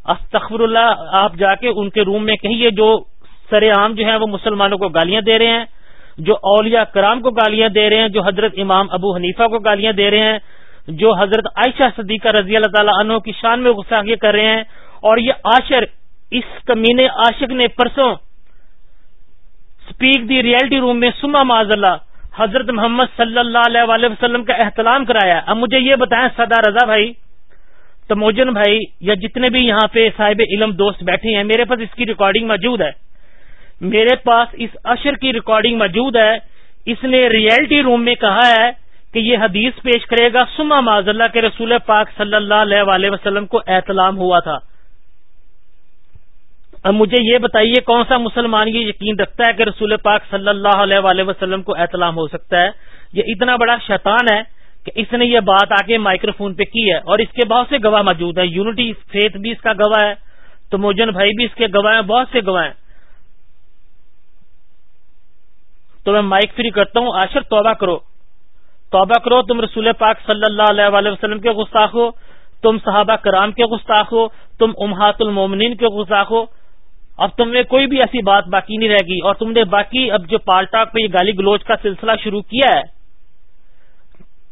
استغفر اللہ، آپ جا کے ان کے روم میں کہیے، جو سر عام جو ہیں وہ مسلمانوں کو گالیاں دے رہے ہیں، جو اولیاء کرام کو گالیاں دے رہے ہیں، جو حضرت امام ابو حنیفہ کو گالیاں دے رہے ہیں، جو حضرت عائشہ صدیقہ رضی اللہ تعالیٰ عنہ کی شان میں گستاخی کر رہے ہیں۔ اور یہ عاشر اس کمینے عاشق نے پرسوں سپیک دی ریئلٹی روم میں سما معذ اللہ حضرت محمد صلی اللہ علیہ وآلہ وسلم کا احترام کرایا۔ اب مجھے یہ بتائیں سدا رضا بھائی، تموجن بھائی یا جتنے بھی یہاں پہ صاحب علم دوست بیٹھے ہیں، میرے پاس اس کی ریکارڈنگ موجود ہے۔ میرے پاس اس اشر کی ریکارڈنگ موجود ہے۔ اس نے ریئلٹی روم میں کہا ہے کہ یہ حدیث پیش کرے گا، سما معذ اللہ کے رسول پاک صلی اللہ علیہ وآلہ وسلم کو احتلام ہوا تھا۔ اب مجھے یہ بتائیے کون سا مسلمان یہ یقین رکھتا ہے کہ رسول پاک صلی اللہ علیہ وآلہ وسلم کو احتلام ہو سکتا ہے؟ یہ اتنا بڑا شیطان ہے کہ اس نے یہ بات آ کے مائکرو فون پہ کی ہے اور اس کے بہت سے گواہ موجود ہیں۔ یونٹی فیتھ بھی اس کا گواہ ہے۔ تو موجن بھائی بھی اس کے گواہ ہیں، بہت سے گواہ ہیں۔ تو میں مائک فری کرتا ہوں۔ آشر، توبہ کرو۔ توبہ کرو۔ تم رسول پاک صلی اللہ علیہ وآلہ وسلم کے گستاخ ہو۔ تم صحابہ کرام کے گستاخ ہو۔ تم امہات المومنین کے گستاخ ہو۔ اب تم نے کوئی بھی ایسی بات باقی نہیں رہ گی اور تم نے باقی اب جو پال ٹاک پہ یہ گالی گلوچ کا سلسلہ شروع کیا ہے،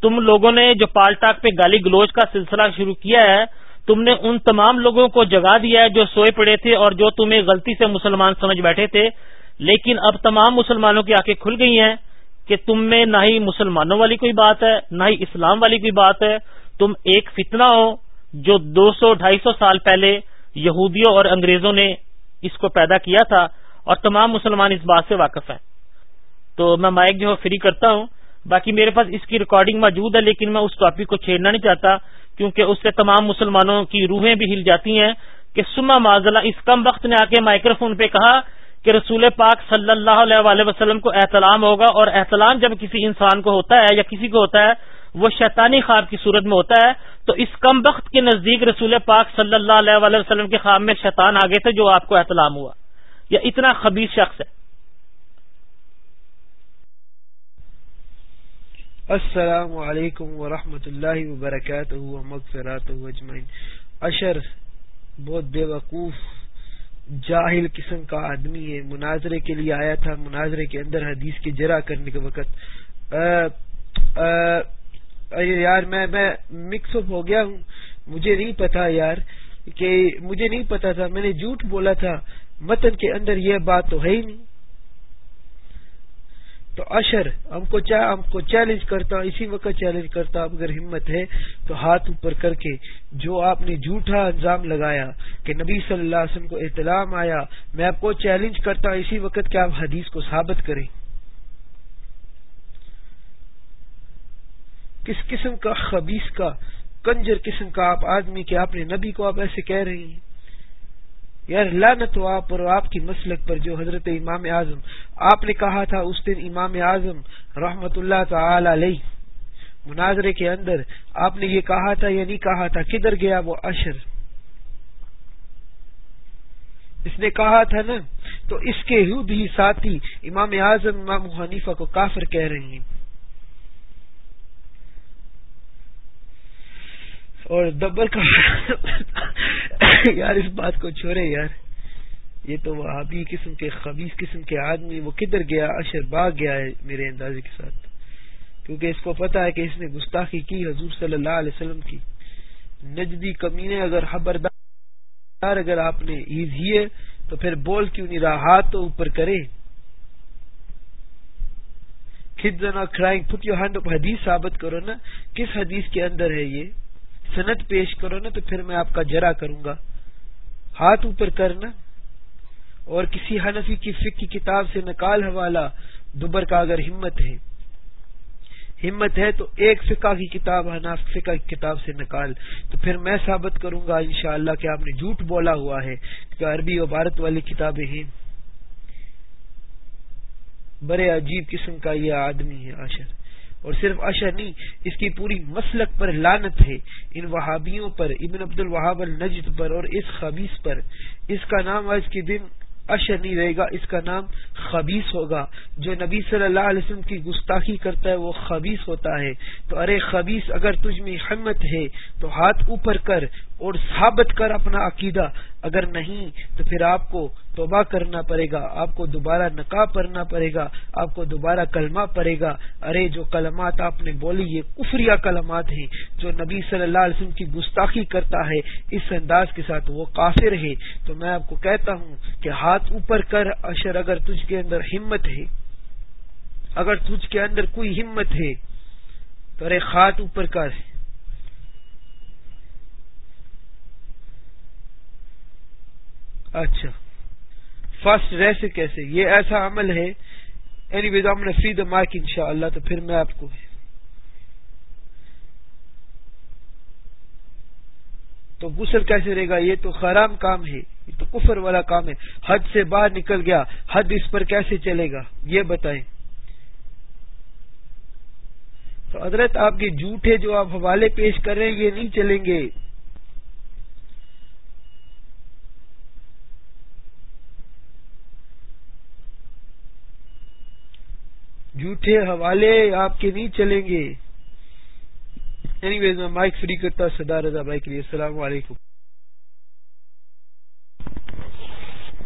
تم لوگوں نے جو پال ٹاک پہ گالی گلوچ کا سلسلہ شروع کیا ہے، تم نے ان تمام لوگوں کو جگا دیا ہے جو سوئے پڑے تھے اور جو تمہیں غلطی سے مسلمان سمجھ بیٹھے تھے، لیکن اب تمام مسلمانوں کی آنکھیں کھل گئی ہیں کہ تم میں نہ ہی مسلمانوں والی کوئی بات ہے، نہ ہی اسلام والی کوئی بات ہے۔ تم ایک فتنہ ہو جو دو سو ڈھائی سو سال پہلے یہودیوں اور انگریزوں نے اس کو پیدا کیا تھا اور تمام مسلمان اس بات سے واقف ہیں۔ تو میں مائک جو ہے فری کرتا ہوں۔ باقی میرے پاس اس کی ریکارڈنگ موجود ہے، لیکن میں اس ٹاپک کو چھیڑنا نہیں چاہتا، کیونکہ اس سے تمام مسلمانوں کی روحیں بھی ہل جاتی ہیں۔ کہ سما معذلہ، اس کم وقت نے آ کے مائکرو فون پہ کہا کہ رسول پاک صلی اللہ علیہ وآلہ وسلم کو احتلام ہوگا اور احتلام جب کسی انسان کو ہوتا ہے یا کسی کو ہوتا ہے، وہ شیطانی خواب کی صورت میں ہوتا ہے۔ تو اس کم وقت کے نزدیک رسول پاک صلی اللہ علیہ وآلہ وسلم کے خواب میں شیطان آگے تھے جو آپ کو احتلام ہوا۔ یا اتنا خبیص شخص ہے۔
السلام علیکم ورحمۃ اللہ وبرکاتہ مغفرات اجمعین۔ اشر بہت بے وقوف جاہل قسم کا آدمی ہے۔ مناظرے کے لیے آیا تھا، مناظرے کے اندر حدیث کی جرا کرنے کے وقت۔ آ آ ارے یار میں میں مکس اپ ہو گیا ہوں، مجھے نہیں پتا یار کہ مجھے نہیں پتا تھا، میں نے جھوٹ بولا تھا متن کے اندر یہ بات تو ہے ہی نہیں۔ تو اشر، ہم کو ہم کو چیلنج کرتا ہوں اسی وقت چیلنج کرتا ہوں اگر ہمت ہے تو ہاتھ اوپر کر کے جو آپ نے جھوٹا انجام لگایا کہ نبی صلی اللہ علیہ وسلم کو اطلاع آیا، میں آپ کو چیلنج کرتا ہوں اسی وقت کہ آپ حدیث کو ثابت کریں۔ کس قسم کا خبیص کا کنجر قسم کا آپ آدمی کہ آپ نے نبی کو آپ ایسے کہہ رہی ہیں؟ یار لانت ہو آپ اور آپ کی مسلک پر جو حضرت امام اعظم، آپ نے کہا تھا اس دن امام اعظم رحمت اللہ تعالی علیہ مناظرے کے اندر آپ نے یہ کہا تھا یا نہیں کہا تھا؟ کدھر گیا وہ اشر؟ اس نے کہا تھا نا، تو اس کے ہی ساتھی امام اعظم امام حنیفہ کو کافر کہہ رہے ہیں۔ اور دبر کا یار اس بات کو چھوڑے یار یہ تو وہابی قسم کے خبیص قسم کے آدمی، وہ کدھر گیا؟ اشر باغ گیا ہے میرے اندازے کے ساتھ۔ کیونکہ اس کو پتا ہے کہ اس نے گستاخی کی حضور صلی اللہ علیہ وسلم کی۔ نجدی کمینے اگر خبردار اگر آپ نے عید ہی تو پھر بول کیوں نہیں رہا؟ ہاتھ تو اوپر کرے۔ پٹ یور ہینڈ حدیث ثابت کرو نا، کس حدیث کے اندر ہے یہ؟ سند پیش کرو نا تو پھر میں آپ کا جرا کروں گا۔ ہاتھ اوپر کرنا اور کسی حنفی کی فک کی کتاب سے نکال حوالہ، دوبر کا اگر ہمت ہے۔ ہمت ہے تو ایک فقہ کی کتاب، حناف فقہ کی کتاب سے نکال۔ تو پھر میں ثابت کروں گا انشاءاللہ کہ آپ نے جھوٹ بولا ہوا ہے کہ عربی و بھارت والی کتابیں ہیں۔ بڑے عجیب قسم کا یہ آدمی ہے آشر اور صرف اشر نہیں، اس کی پوری مسلک پر لانت ہے۔ ان وہابیوں پر، ابن عبد الوہاب النجد پر اور اس خبیص پر۔ اس کا نام آج کے دن اشر نہیں رہے گا، اس کا نام خبیص ہوگا۔ جو نبی صلی اللہ علیہ وسلم کی گستاخی کرتا ہے، وہ خبیص ہوتا ہے۔ تو ارے خبیص اگر تجھ میں ہمت ہے، تو ہاتھ اوپر کر اور ثابت کر اپنا عقیدہ۔ اگر نہیں، تو پھر آپ کو توبہ کرنا پڑے گا، آپ کو دوبارہ نکاح پڑھنا پڑے گا، آپ کو دوبارہ کلمہ پڑے گا۔ ارے، جو کلمات آپ نے بولی، یہ کفریہ کلمات ہیں۔ جو نبی صلی اللہ علیہ وسلم کی گستاخی کرتا ہے، اس انداز کے ساتھ وہ کافر ہے۔ تو میں آپ کو کہتا ہوں کہ ہاتھ اوپر کر، اشر، اگر تجھ کے اندر ہمت ہے، اگر تجھ کے اندر کوئی ہمت ہے، تو ارے ہاتھ اوپر کر۔ اچھا۔ فرسٹ ریسے کیسے؟ یہ ایسا عمل ہے۔ اینی ویز نے فری دا مارک ان شاء اللہ تو پھر میں آپ کو تو غسل کیسے رہے گا؟ یہ تو خرام کام ہے۔ یہ تو کفر والا کام ہے۔ حد سے باہر نکل گیا۔ حد اس پر کیسے چلے گا؟ یہ بتائیں۔ تو حضرت، آپ کے جھوٹے جو آپ حوالے پیش کر رہے ہیں، یہ نہیں چلیں گے۔ جھوٹے حوالے آپ کے نہیں چلیں گے۔ اینی ویز میں مائک فری کرتا سدا رضا بھائی کے لیے۔ السلام علیکم۔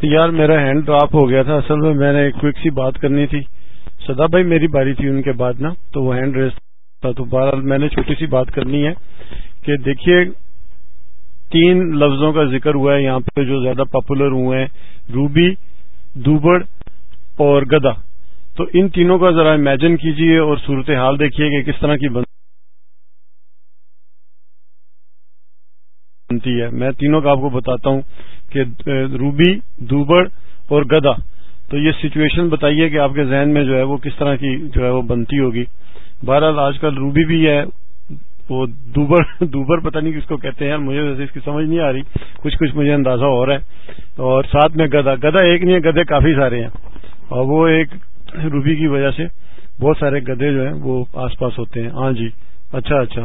یار، میرا ہینڈ ڈراپ ہو گیا تھا۔ اصل میں میں نے ایک کوئک سی بات کرنی تھی۔ سدا بھائی، میری باری تھی ان کے بعد نا، تو وہ ہینڈ ریس تھا۔ تو بہرحال میں نے چھوٹی سی بات کرنی ہے کہ دیکھیے، تین لفظوں کا ذکر ہوا ہے۔ یہاں پہ جو زیادہ پاپولر ہوئے ہیں، روبی، دوبڑ اور گدا۔ تو ان تینوں کا ذرا امیجن کیجیے اور صورت حال دیکھیے کہ کس طرح کی بنتی ہے۔ میں تینوں کا آپ کو بتاتا ہوں کہ روبی، دوبڑ اور گدا۔ تو یہ سچویشن بتائیے کہ آپ کے ذہن میں جو ہے وہ کس طرح کی جو ہے وہ بنتی ہوگی۔ بہرحال آج کل روبی بھی ہے۔ وہ دوبر دوبر پتہ نہیں کس کو کہتے ہیں، مجھے ویسے اس کی سمجھ نہیں آ رہی۔ کچھ کچھ مجھے اندازہ ہو رہا ہے۔ اور ساتھ میں گدا۔ گدا ایک نہیں ہے، گدے کافی سارے ہیں۔ اور وہ ایک روبی کی وجہ سے بہت سارے گدے جو ہیں وہ آس پاس ہوتے ہیں۔ ہاں جی۔ اچھا اچھا۔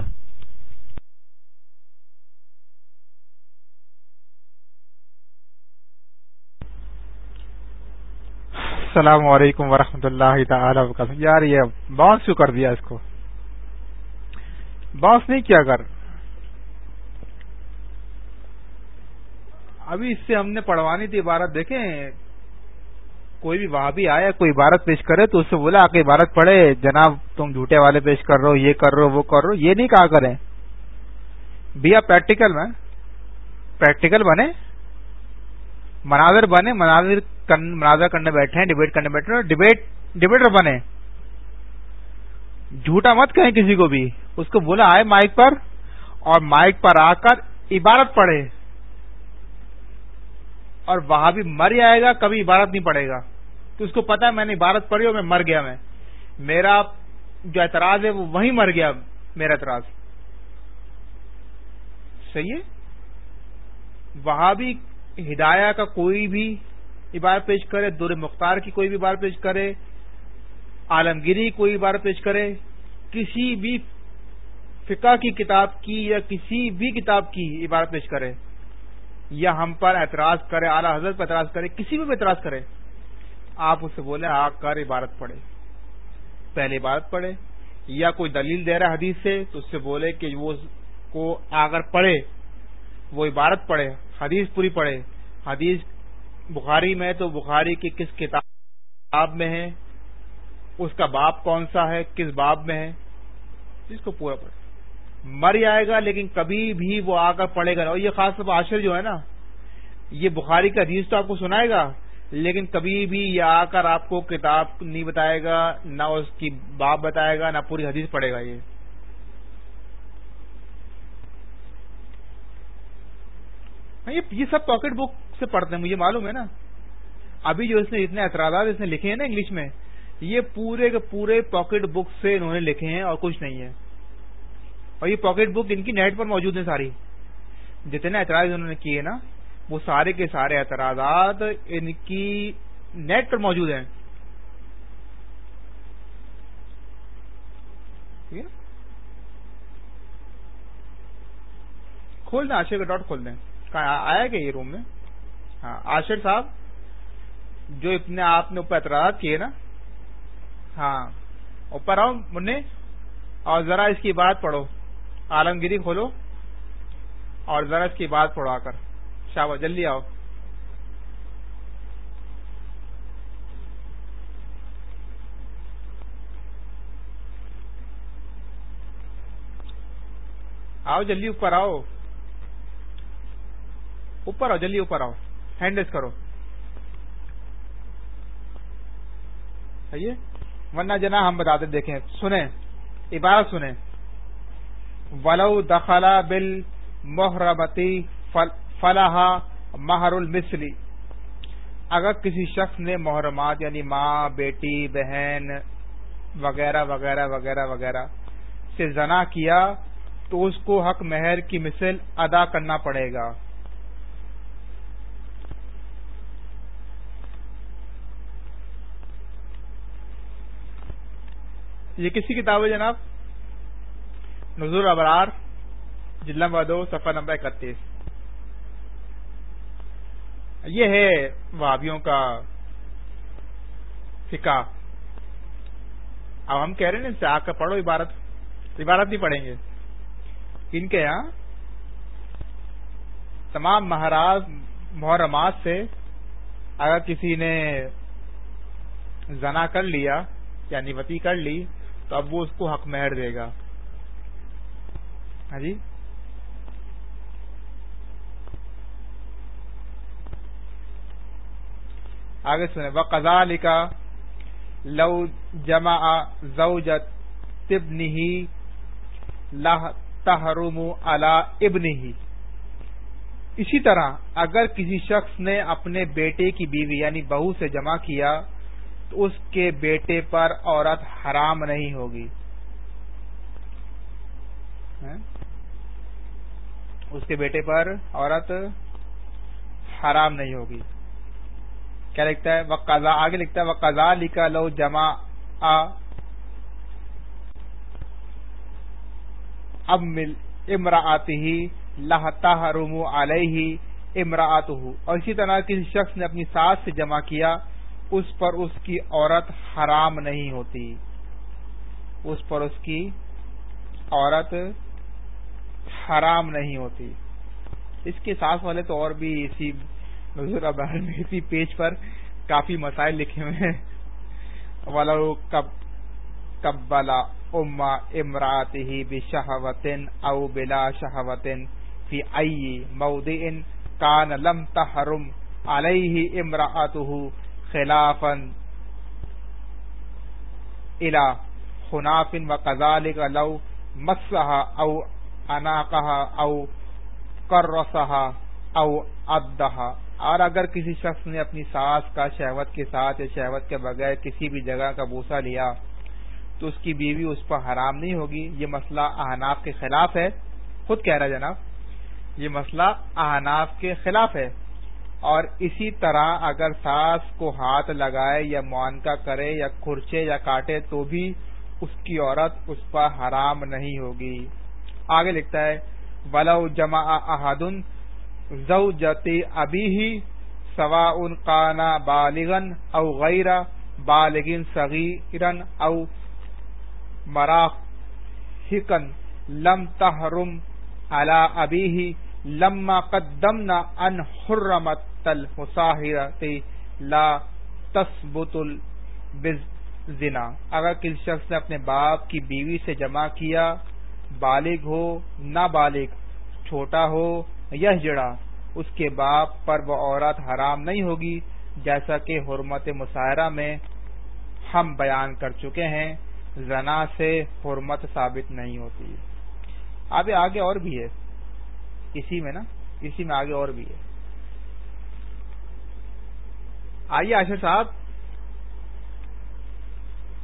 السلام علیکم ورحمۃ اللہ تعالی وبرکاتہ۔ یار، یہ باؤنس کیوں کر دیا اس کو؟ باؤنس نہیں کیا کر؟ ابھی اس سے ہم نے پڑھوانی تھی، عبارت دیکھیں۔ کوئی بھی وہاں بھی آیا کوئی عبارت پیش کرے تو اس سے بولا آ کے عبارت پڑھے، جناب تم جھوٹے والے پیش کر رہے ہو، یہ کر رہے ہو، وہ کر رہے ہو، یہ نہیں کہا کریں۔ بھیا پریکٹیکل میں پریکٹیکل بنے، مناظر بنے، مناظر مناظر کرنے بیٹھے ہیں ڈبیٹ کرنے بیٹھے ڈبیٹ ڈبیٹر بنے۔ جھوٹا مت کہیں کسی کو بھی۔ اس کو بولا، آئے مائک پر، اور مائک پر آ کر عبارت پڑھے۔ اور وہاں بھی مر جائے گا، کبھی عبارت نہیں پڑے گا۔ تو اس کو پتا ہے میں نے عبارت پڑھی اور میں مر گیا میں۔ میرا جو اعتراض ہے وہ وہیں مر گیا، میرا اعتراض۔ صحیح ہے؟ وہاں بھی ہدایہ کا کوئی بھی عبارت پیش کرے، دور مختار کی کوئی بھی عبارت پیش کرے، عالمگیری کوئی عبارت پیش کرے، کسی بھی فقہ کی کتاب کی یا کسی بھی کتاب کی عبارت پیش کرے، یا ہم پر اعتراض کرے، اعلی حضرت پر اعتراض کرے، کسی بھی اعتراض کرے۔ آپ اسے بولے آ کر، عبارت پڑھے۔ پہلے عبارت پڑھے۔ یا کوئی دلیل دے رہا حدیث سے، تو اس سے بولے کہ وہ کو اگر پڑھے، وہ عبارت پڑھے، حدیث پوری پڑھے۔ حدیث بخاری میں تو بخاری کی کس کتاب میں ہے؟ اس کا باپ کون سا ہے؟ کس باب میں ہے؟ اس کو پورا پڑھے۔ مر جائے گا، لیکن کبھی بھی وہ آ کر پڑے گا۔ اور یہ خاص طور پر عاشر جو ہے نا، یہ بخاری کا حدیث تو آپ کو سنائے گا۔ لیکن کبھی بھی یہ آ کر آپ کو کتاب نہیں بتائے گا، نہ اس کی باپ بتائے گا، نہ پوری حدیث پڑھے گا یہ۔ یہ سب پاکٹ بک سے پڑھتے ہیں، مجھے معلوم ہے نا۔ ابھی جو اس نے اتنے اعتراضات اس نے لکھے ہیں نا انگلش میں، یہ پورے کے پورے پاکٹ بک سے انہوں نے لکھے ہیں اور کچھ نہیں ہے۔ اور یہ پاکٹ بک ان کی نیٹ پر موجود ہیں ساری۔ جتنے اعتراض انہوں نے کیے نا وہ سارے کے سارے اعتراضات ان کی نیٹ پر موجود ہیں۔ کھول دیں آشر کا ڈاٹ کھول دیں۔ آیا کہ یہ روم میں؟ ہاں آشر صاحب، جو اتنے آپ نے اوپر اعتراضات کیے نا۔ ہاں اوپر آؤ منہ اور ذرا اس کی بات پڑھو۔ عالمگیری کھولو، اور ذرا اس کی بات پڑھا کر۔ شاہ جلدی آؤ۔ آؤ، جلدی اوپر آؤ۔ اوپر آؤ، جلدی اوپر آؤ۔ ہینڈ ریس کرو ورنہ جنا ہم بتاتے دیکھیں۔ سنیں۔ عبارت سنیں۔ ولو دخلا بل محرمتی فل فلاح مہر المثلی اگر کسی شخص نے محرمات یعنی ماں، بیٹی، بہن وغیرہ وغیرہ وغیرہ وغیرہ سے زنا کیا، تو اس کو حق مہر کی مثل ادا کرنا پڑے گا۔ یہ کسی کتاب ہے جناب؟ نظور ابرار جلم ودو صفحہ نمبر اکتیس۔ یہ ہے وابیوں کا فقہ۔ اب ہم کہہ رہے ہیں نا آ کر پڑھو عبارت۔ عبارت نہیں پڑھیں گے۔ ان کے یہاں تمام مہاراج، محرمات سے اگر کسی نے زنا کر لیا یعنی وتی کر لی، تو اب وہ اس کو حق مہر دے گا۔ ہاں جی؟ آگے سنیں۔ قزا لکھا لو جما زوجت تبنی لا تحرم ابن ہی اسی طرح اگر کسی شخص نے اپنے بیٹے کی بیوی یعنی بہو سے جمع کیا تو اس کے بیٹے پر عورت حرام نہیں ہوگی۔ ہاں؟ اس کے بیٹے پر عورت حرام نہیں ہوگی۔ کیا لکھتا ہے؟ وقضا، آگے لکھتا ہے، وقضا لکھا لو جمع اب مل امراطی لہتا رم علیہ امراط اور اسی طرح کسی شخص نے اپنی ساس سے جمع کیا، اس پر اس کی عورت حرام نہیں ہوتی۔ اس پر اس کی عورت حرام نہیں ہوتی۔ اس کے ساتھ والے تو اور بھی اسی نظر ابار میں اسی پیج پر کافی مسائل لکھے ہوئے ہیں۔ والا کب قبلا اما امرات ہی بے بشہوتن او بلا شہوتن فی مود ان کان لم تحرم علیہ امراط خلافا الى خناف کا لو مسها او اناقہ او کرسہ او ادہ اور اگر کسی شخص نے اپنی ساس کا شہوت کے ساتھ یا شہوت کے بغیر کسی بھی جگہ کا بوسہ لیا، تو اس کی بیوی اس پر حرام نہیں ہوگی۔ یہ مسئلہ احناف کے خلاف ہے۔ خود کہہ رہا جناب، یہ مسئلہ احناف کے خلاف ہے۔ اور اسی طرح اگر ساس کو ہاتھ لگائے یا معانکہ کرے یا کھرچے یا کاٹے، تو بھی اس کی عورت اس پر حرام نہیں ہوگی۔ آگے لکھتا ہے ولا جما احدن زوجت ابی سوا ان کانا بالغن او غیر بالغن صغیرن او ہکن لم تحرم علا ابی ہی لما قدمنا ان حرمت المصاهره لا تثبت البنا اگر کسی شخص نے اپنے باپ کی بیوی سے جمع کیا، بالغ ہو نہ بالغ چھوٹا ہو یہ جڑا، اس کے باپ پر وہ عورت حرام نہیں ہوگی، جیسا کہ حرمت مشاعرہ میں ہم بیان کر چکے ہیں، زنا سے حرمت ثابت نہیں ہوتی۔ اب آگے اور بھی ہے۔ اسی میں نا، اسی میں آگے اور بھی ہے۔ آئیے آشر صاحب،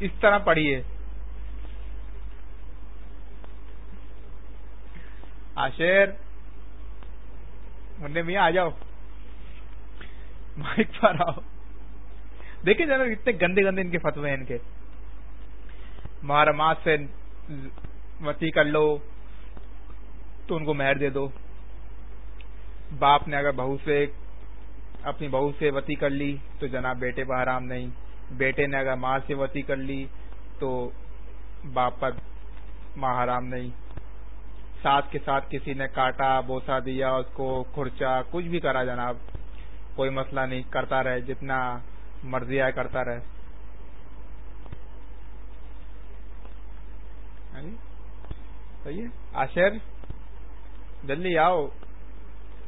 اس طرح پڑھیے۔ آشر منڈے میاں آ جاؤ۔ مائک پر آؤ۔ دیکھیں جناب اتنے گندے گندے ان کے فتوے ہیں ان کے۔ محرمات سے وسیع کر لو، تو ان کو مہر دے دو۔ باپ نے اگر بہو سے، اپنی بہو سے وتی کر لی، تو جناب بیٹے پر حرام نہیں۔ بیٹے نے اگر ماں سے وتی کر لی، تو باپ پر ماں حرام نہیں۔ ساتھ کے ساتھ کسی نے کاٹا، بوسا دیا، اس کو کھرچا، کچھ بھی کرا جناب، کوئی مسئلہ نہیں، کرتا رہے، جتنا مرضی آئے کرتا رہے۔ ہاں جی؟ صحیح ہے؟ آشر، جلدی آؤ۔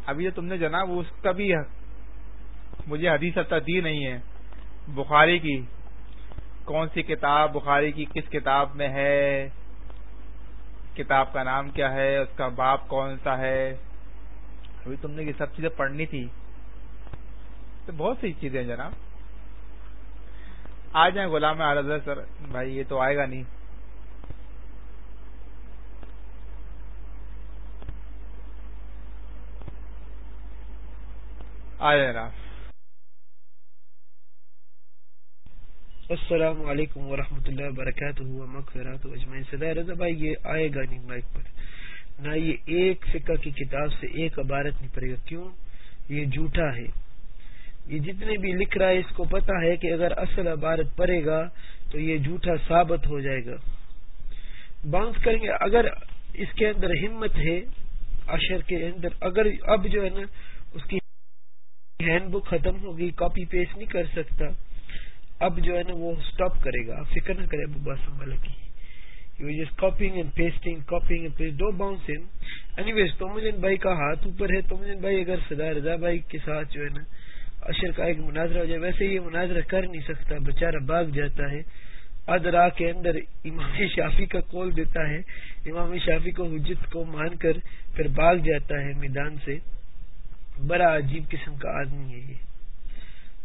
ابھی جو تم نے جناب، اس کا بھی مجھے حدیث دی نہیں ہے۔ بخاری کی، کون سی کتاب، بخاری کی کس کتاب میں ہے؟ کتاب کا نام کیا ہے، اس کا باپ کون سا ہے؟ ابھی تم نے یہ سب چیزیں پڑھنی تھی۔ تو بہت سی چیزیں جناب۔ آ جائیں غلام اعلی سر۔ بھائی، یہ تو آئے گا نہیں۔ آ جناب۔
السلام علیکم ورحمۃ اللہ وبرکاتہ مغفرات اجمعین۔ صدا رضا بھائی، یہ آئے گا نہیں مائک پر۔ نہ یہ ایک فقہ کی کتاب سے ایک عبارت نہیں پڑے گا کیوں؟ یہ جھوٹا ہے۔ یہ جتنے بھی لکھ رہا ہے، اس کو پتا ہے کہ اگر اصل عبارت پڑے گا تو یہ جھوٹا ثابت ہو جائے گا۔ باؤنس کریں گے اگر اس کے اندر ہمت ہے اشر کے اندر اگر اب جو ہے نا، اس کی ہینڈ بک ختم ہوگی، کاپی پیسٹ نہیں کر سکتا اب جو ہے نا وہ اسٹاپ کرے گا، آپ فکر نہ کرے ابو باسم کی copying and pasting copying and paste do bounce anyways تومجن بھائی کا ہاتھ اوپر ہے۔ تومجن بھائی اگر سدا رضا بھائی کے ساتھ جو ہے نا اشر کا ایک مناظرہ ہو جائے، ویسے یہ مناظرہ کر نہیں سکتا۔ بےچارا بھاگ جاتا ہے۔ ادرا کے اندر امام شافی کا کول دیتا ہے۔ امام شافی کو حجت کو مان کر پھر بھاگ جاتا ہے میدان سے۔ بڑا عجیب قسم کا آدمی ہے یہ۔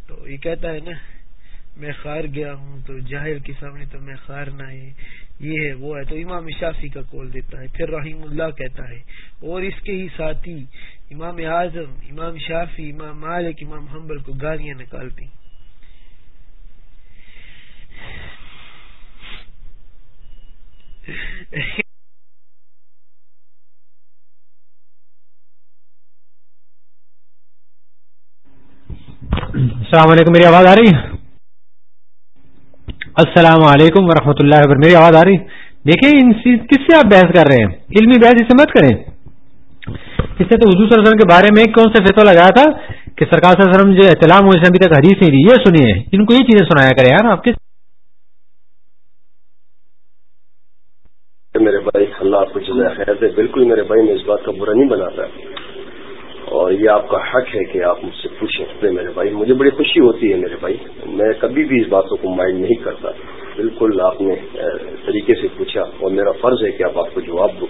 تو یہ کہتا ہے نا میں خار گیا ہوں تو جاہر کے سامنے تو میں خار نہ ہے۔ یہ ہے، وہ ہے۔ تو امام شافی کا کول دیتا ہے، پھر رحیم اللہ کہتا ہے۔ اور اس کے ہی ساتھی امام اعظم، امام شافی امام مالک، امام حنبل کو گالیاں نکالتی
السلام علیکم، میری آواز آ رہی ہے؟ السلام علیکم ورحمۃ اللہ وبرکاتہ۔ میری آواز آ رہی؟ دیکھیں کس سے آپ بحث کر رہے ہیں؟ علمی بحث اسے مت کریں۔ اس نے تو حضور صلی اللہ علیہ وسلم کے بارے میں کون سے فیصلہ لگایا تھا کہ سرکار صلی اللہ علیہ وسلم جو اطلاع ہوئے ابھی تک حدیث نہیں دی۔ یہ سنیے، ان کو یہ چیزیں سنایا کرے یار آپ کس
میرے بھائی، اللہ آپ کو جزائے خیر دے۔ بالکل میرے بھائی، میں اس بات کا برا نہیں بناتا۔ اور یہ آپ کا حق ہے کہ آپ مجھ سے پوچھیں۔ میرے بھائی، مجھے بڑی خوشی ہوتی ہے میرے بھائی۔ میں کبھی بھی اس باتوں کو مائنڈ نہیں کرتا۔ بالکل آپ نے طریقے سے پوچھا اور میرا فرض ہے کہ آپ آپ کو جواب دو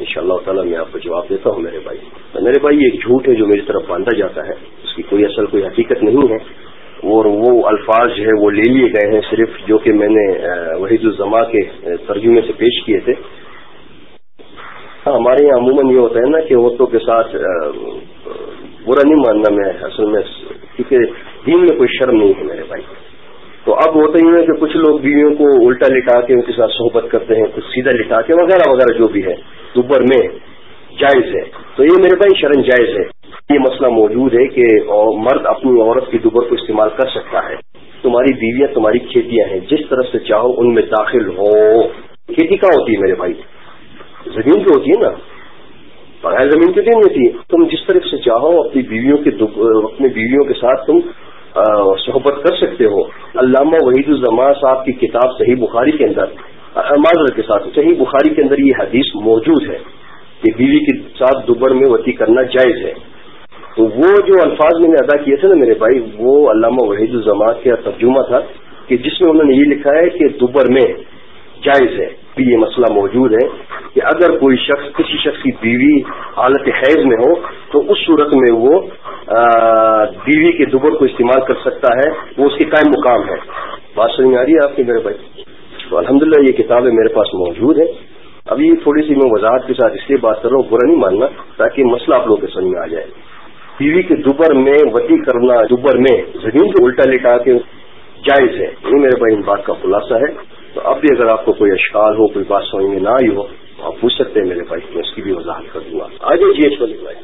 ان شاء اللہ تعالیٰ میں آپ کو جواب دیتا ہوں میرے بھائی۔ میرے بھائی، یہ جھوٹ ہے جو میری طرف باندھا جاتا ہے۔ اس کی کوئی اصل، کوئی حقیقت نہیں ہے۔ اور وہ الفاظ جو ہے وہ لے لیے گئے ہیں صرف جو کہ میں نے وحید الزما کے ترجمے سے پیش کیے تھے۔ ہاں ہمارے یہاں عموماً یہ ہوتا ہے نا کہ عورتوں کے ساتھ برا نہیں ماننا میں اصل میں، کیونکہ دین میں کوئی شرم نہیں ہے میرے بھائی۔ تو اب ہوتا ہی ہے کہ کچھ لوگ بیویوں کو الٹا لٹا کے ان کے ساتھ صحبت کرتے ہیں، کچھ سیدھا لٹا کے، وغیرہ وغیرہ جو بھی ہے دوبر میں جائز ہے۔ تو یہ میرے بھائی شرن جائز ہے۔ یہ مسئلہ موجود ہے کہ مرد اپنی عورت کی دوبر کو استعمال کر سکتا ہے۔ تمہاری بیویاں، تمہاری کھیتیاں ہیں، جس طرح سے چاہو ان میں داخل ہو۔ کھیتی کہاں ہوتی ہے میرے بھائی؟ زمین پہ ہوتی ہے نا، بغیر زمین پہ نہیں ہوتی تم جس طرح سے چاہو، اپنی بیویوں کے اپنی بیویوں کے ساتھ تم صحبت کر سکتے ہو۔ علامہ وحید الزما صاحب کی کتاب صحیح بخاری کے اندر معذرت کے ساتھ، صحیح بخاری کے اندر یہ حدیث موجود ہے کہ بیوی کے ساتھ دوبر میں وتی کرنا جائز ہے۔ تو وہ جو الفاظ میں نے ادا کیے تھے نا میرے بھائی، وہ علامہ وحید الزما کا ترجمہ تھا کہ جس میں انہوں نے یہ لکھا ہے کہ دوبر میں جائز ہے۔ بھی یہ مسئلہ موجود ہے کہ اگر کوئی شخص کسی شخص کی بیوی حالت حیض میں ہو، تو اس صورت میں وہ بیوی کے دوبر کو استعمال کر سکتا ہے، وہ اس کے قائم مقام ہے۔ بات سمجھ آ رہی ہے آپ کے میرے بھائی؟ تو الحمدللہ یہ کتابیں میرے پاس موجود ہیں۔ ابھی تھوڑی سی میں وضاحت کے ساتھ اس لیے بات کر رہا ہوں، برا نہیں ماننا، تاکہ مسئلہ آپ لوگوں کے سمجھ میں آ جائے۔ بیوی کے دوبر میں وتی کرنا دوبر میں زمین کو الٹا لٹا کے جائز ہے۔ یہ میرے بھائی، ان بات کا خلاصہ ہے۔ تو اب بھی اگر آپ کو کوئی اشکال ہو، کوئی بات سمجھ میں نہ آئی ہو، تو آپ پوچھ سکتے ہیں میرے بھائی، میں اس کی بھی وضاحت کر دوں گا۔ آ جی ایچ بھائی۔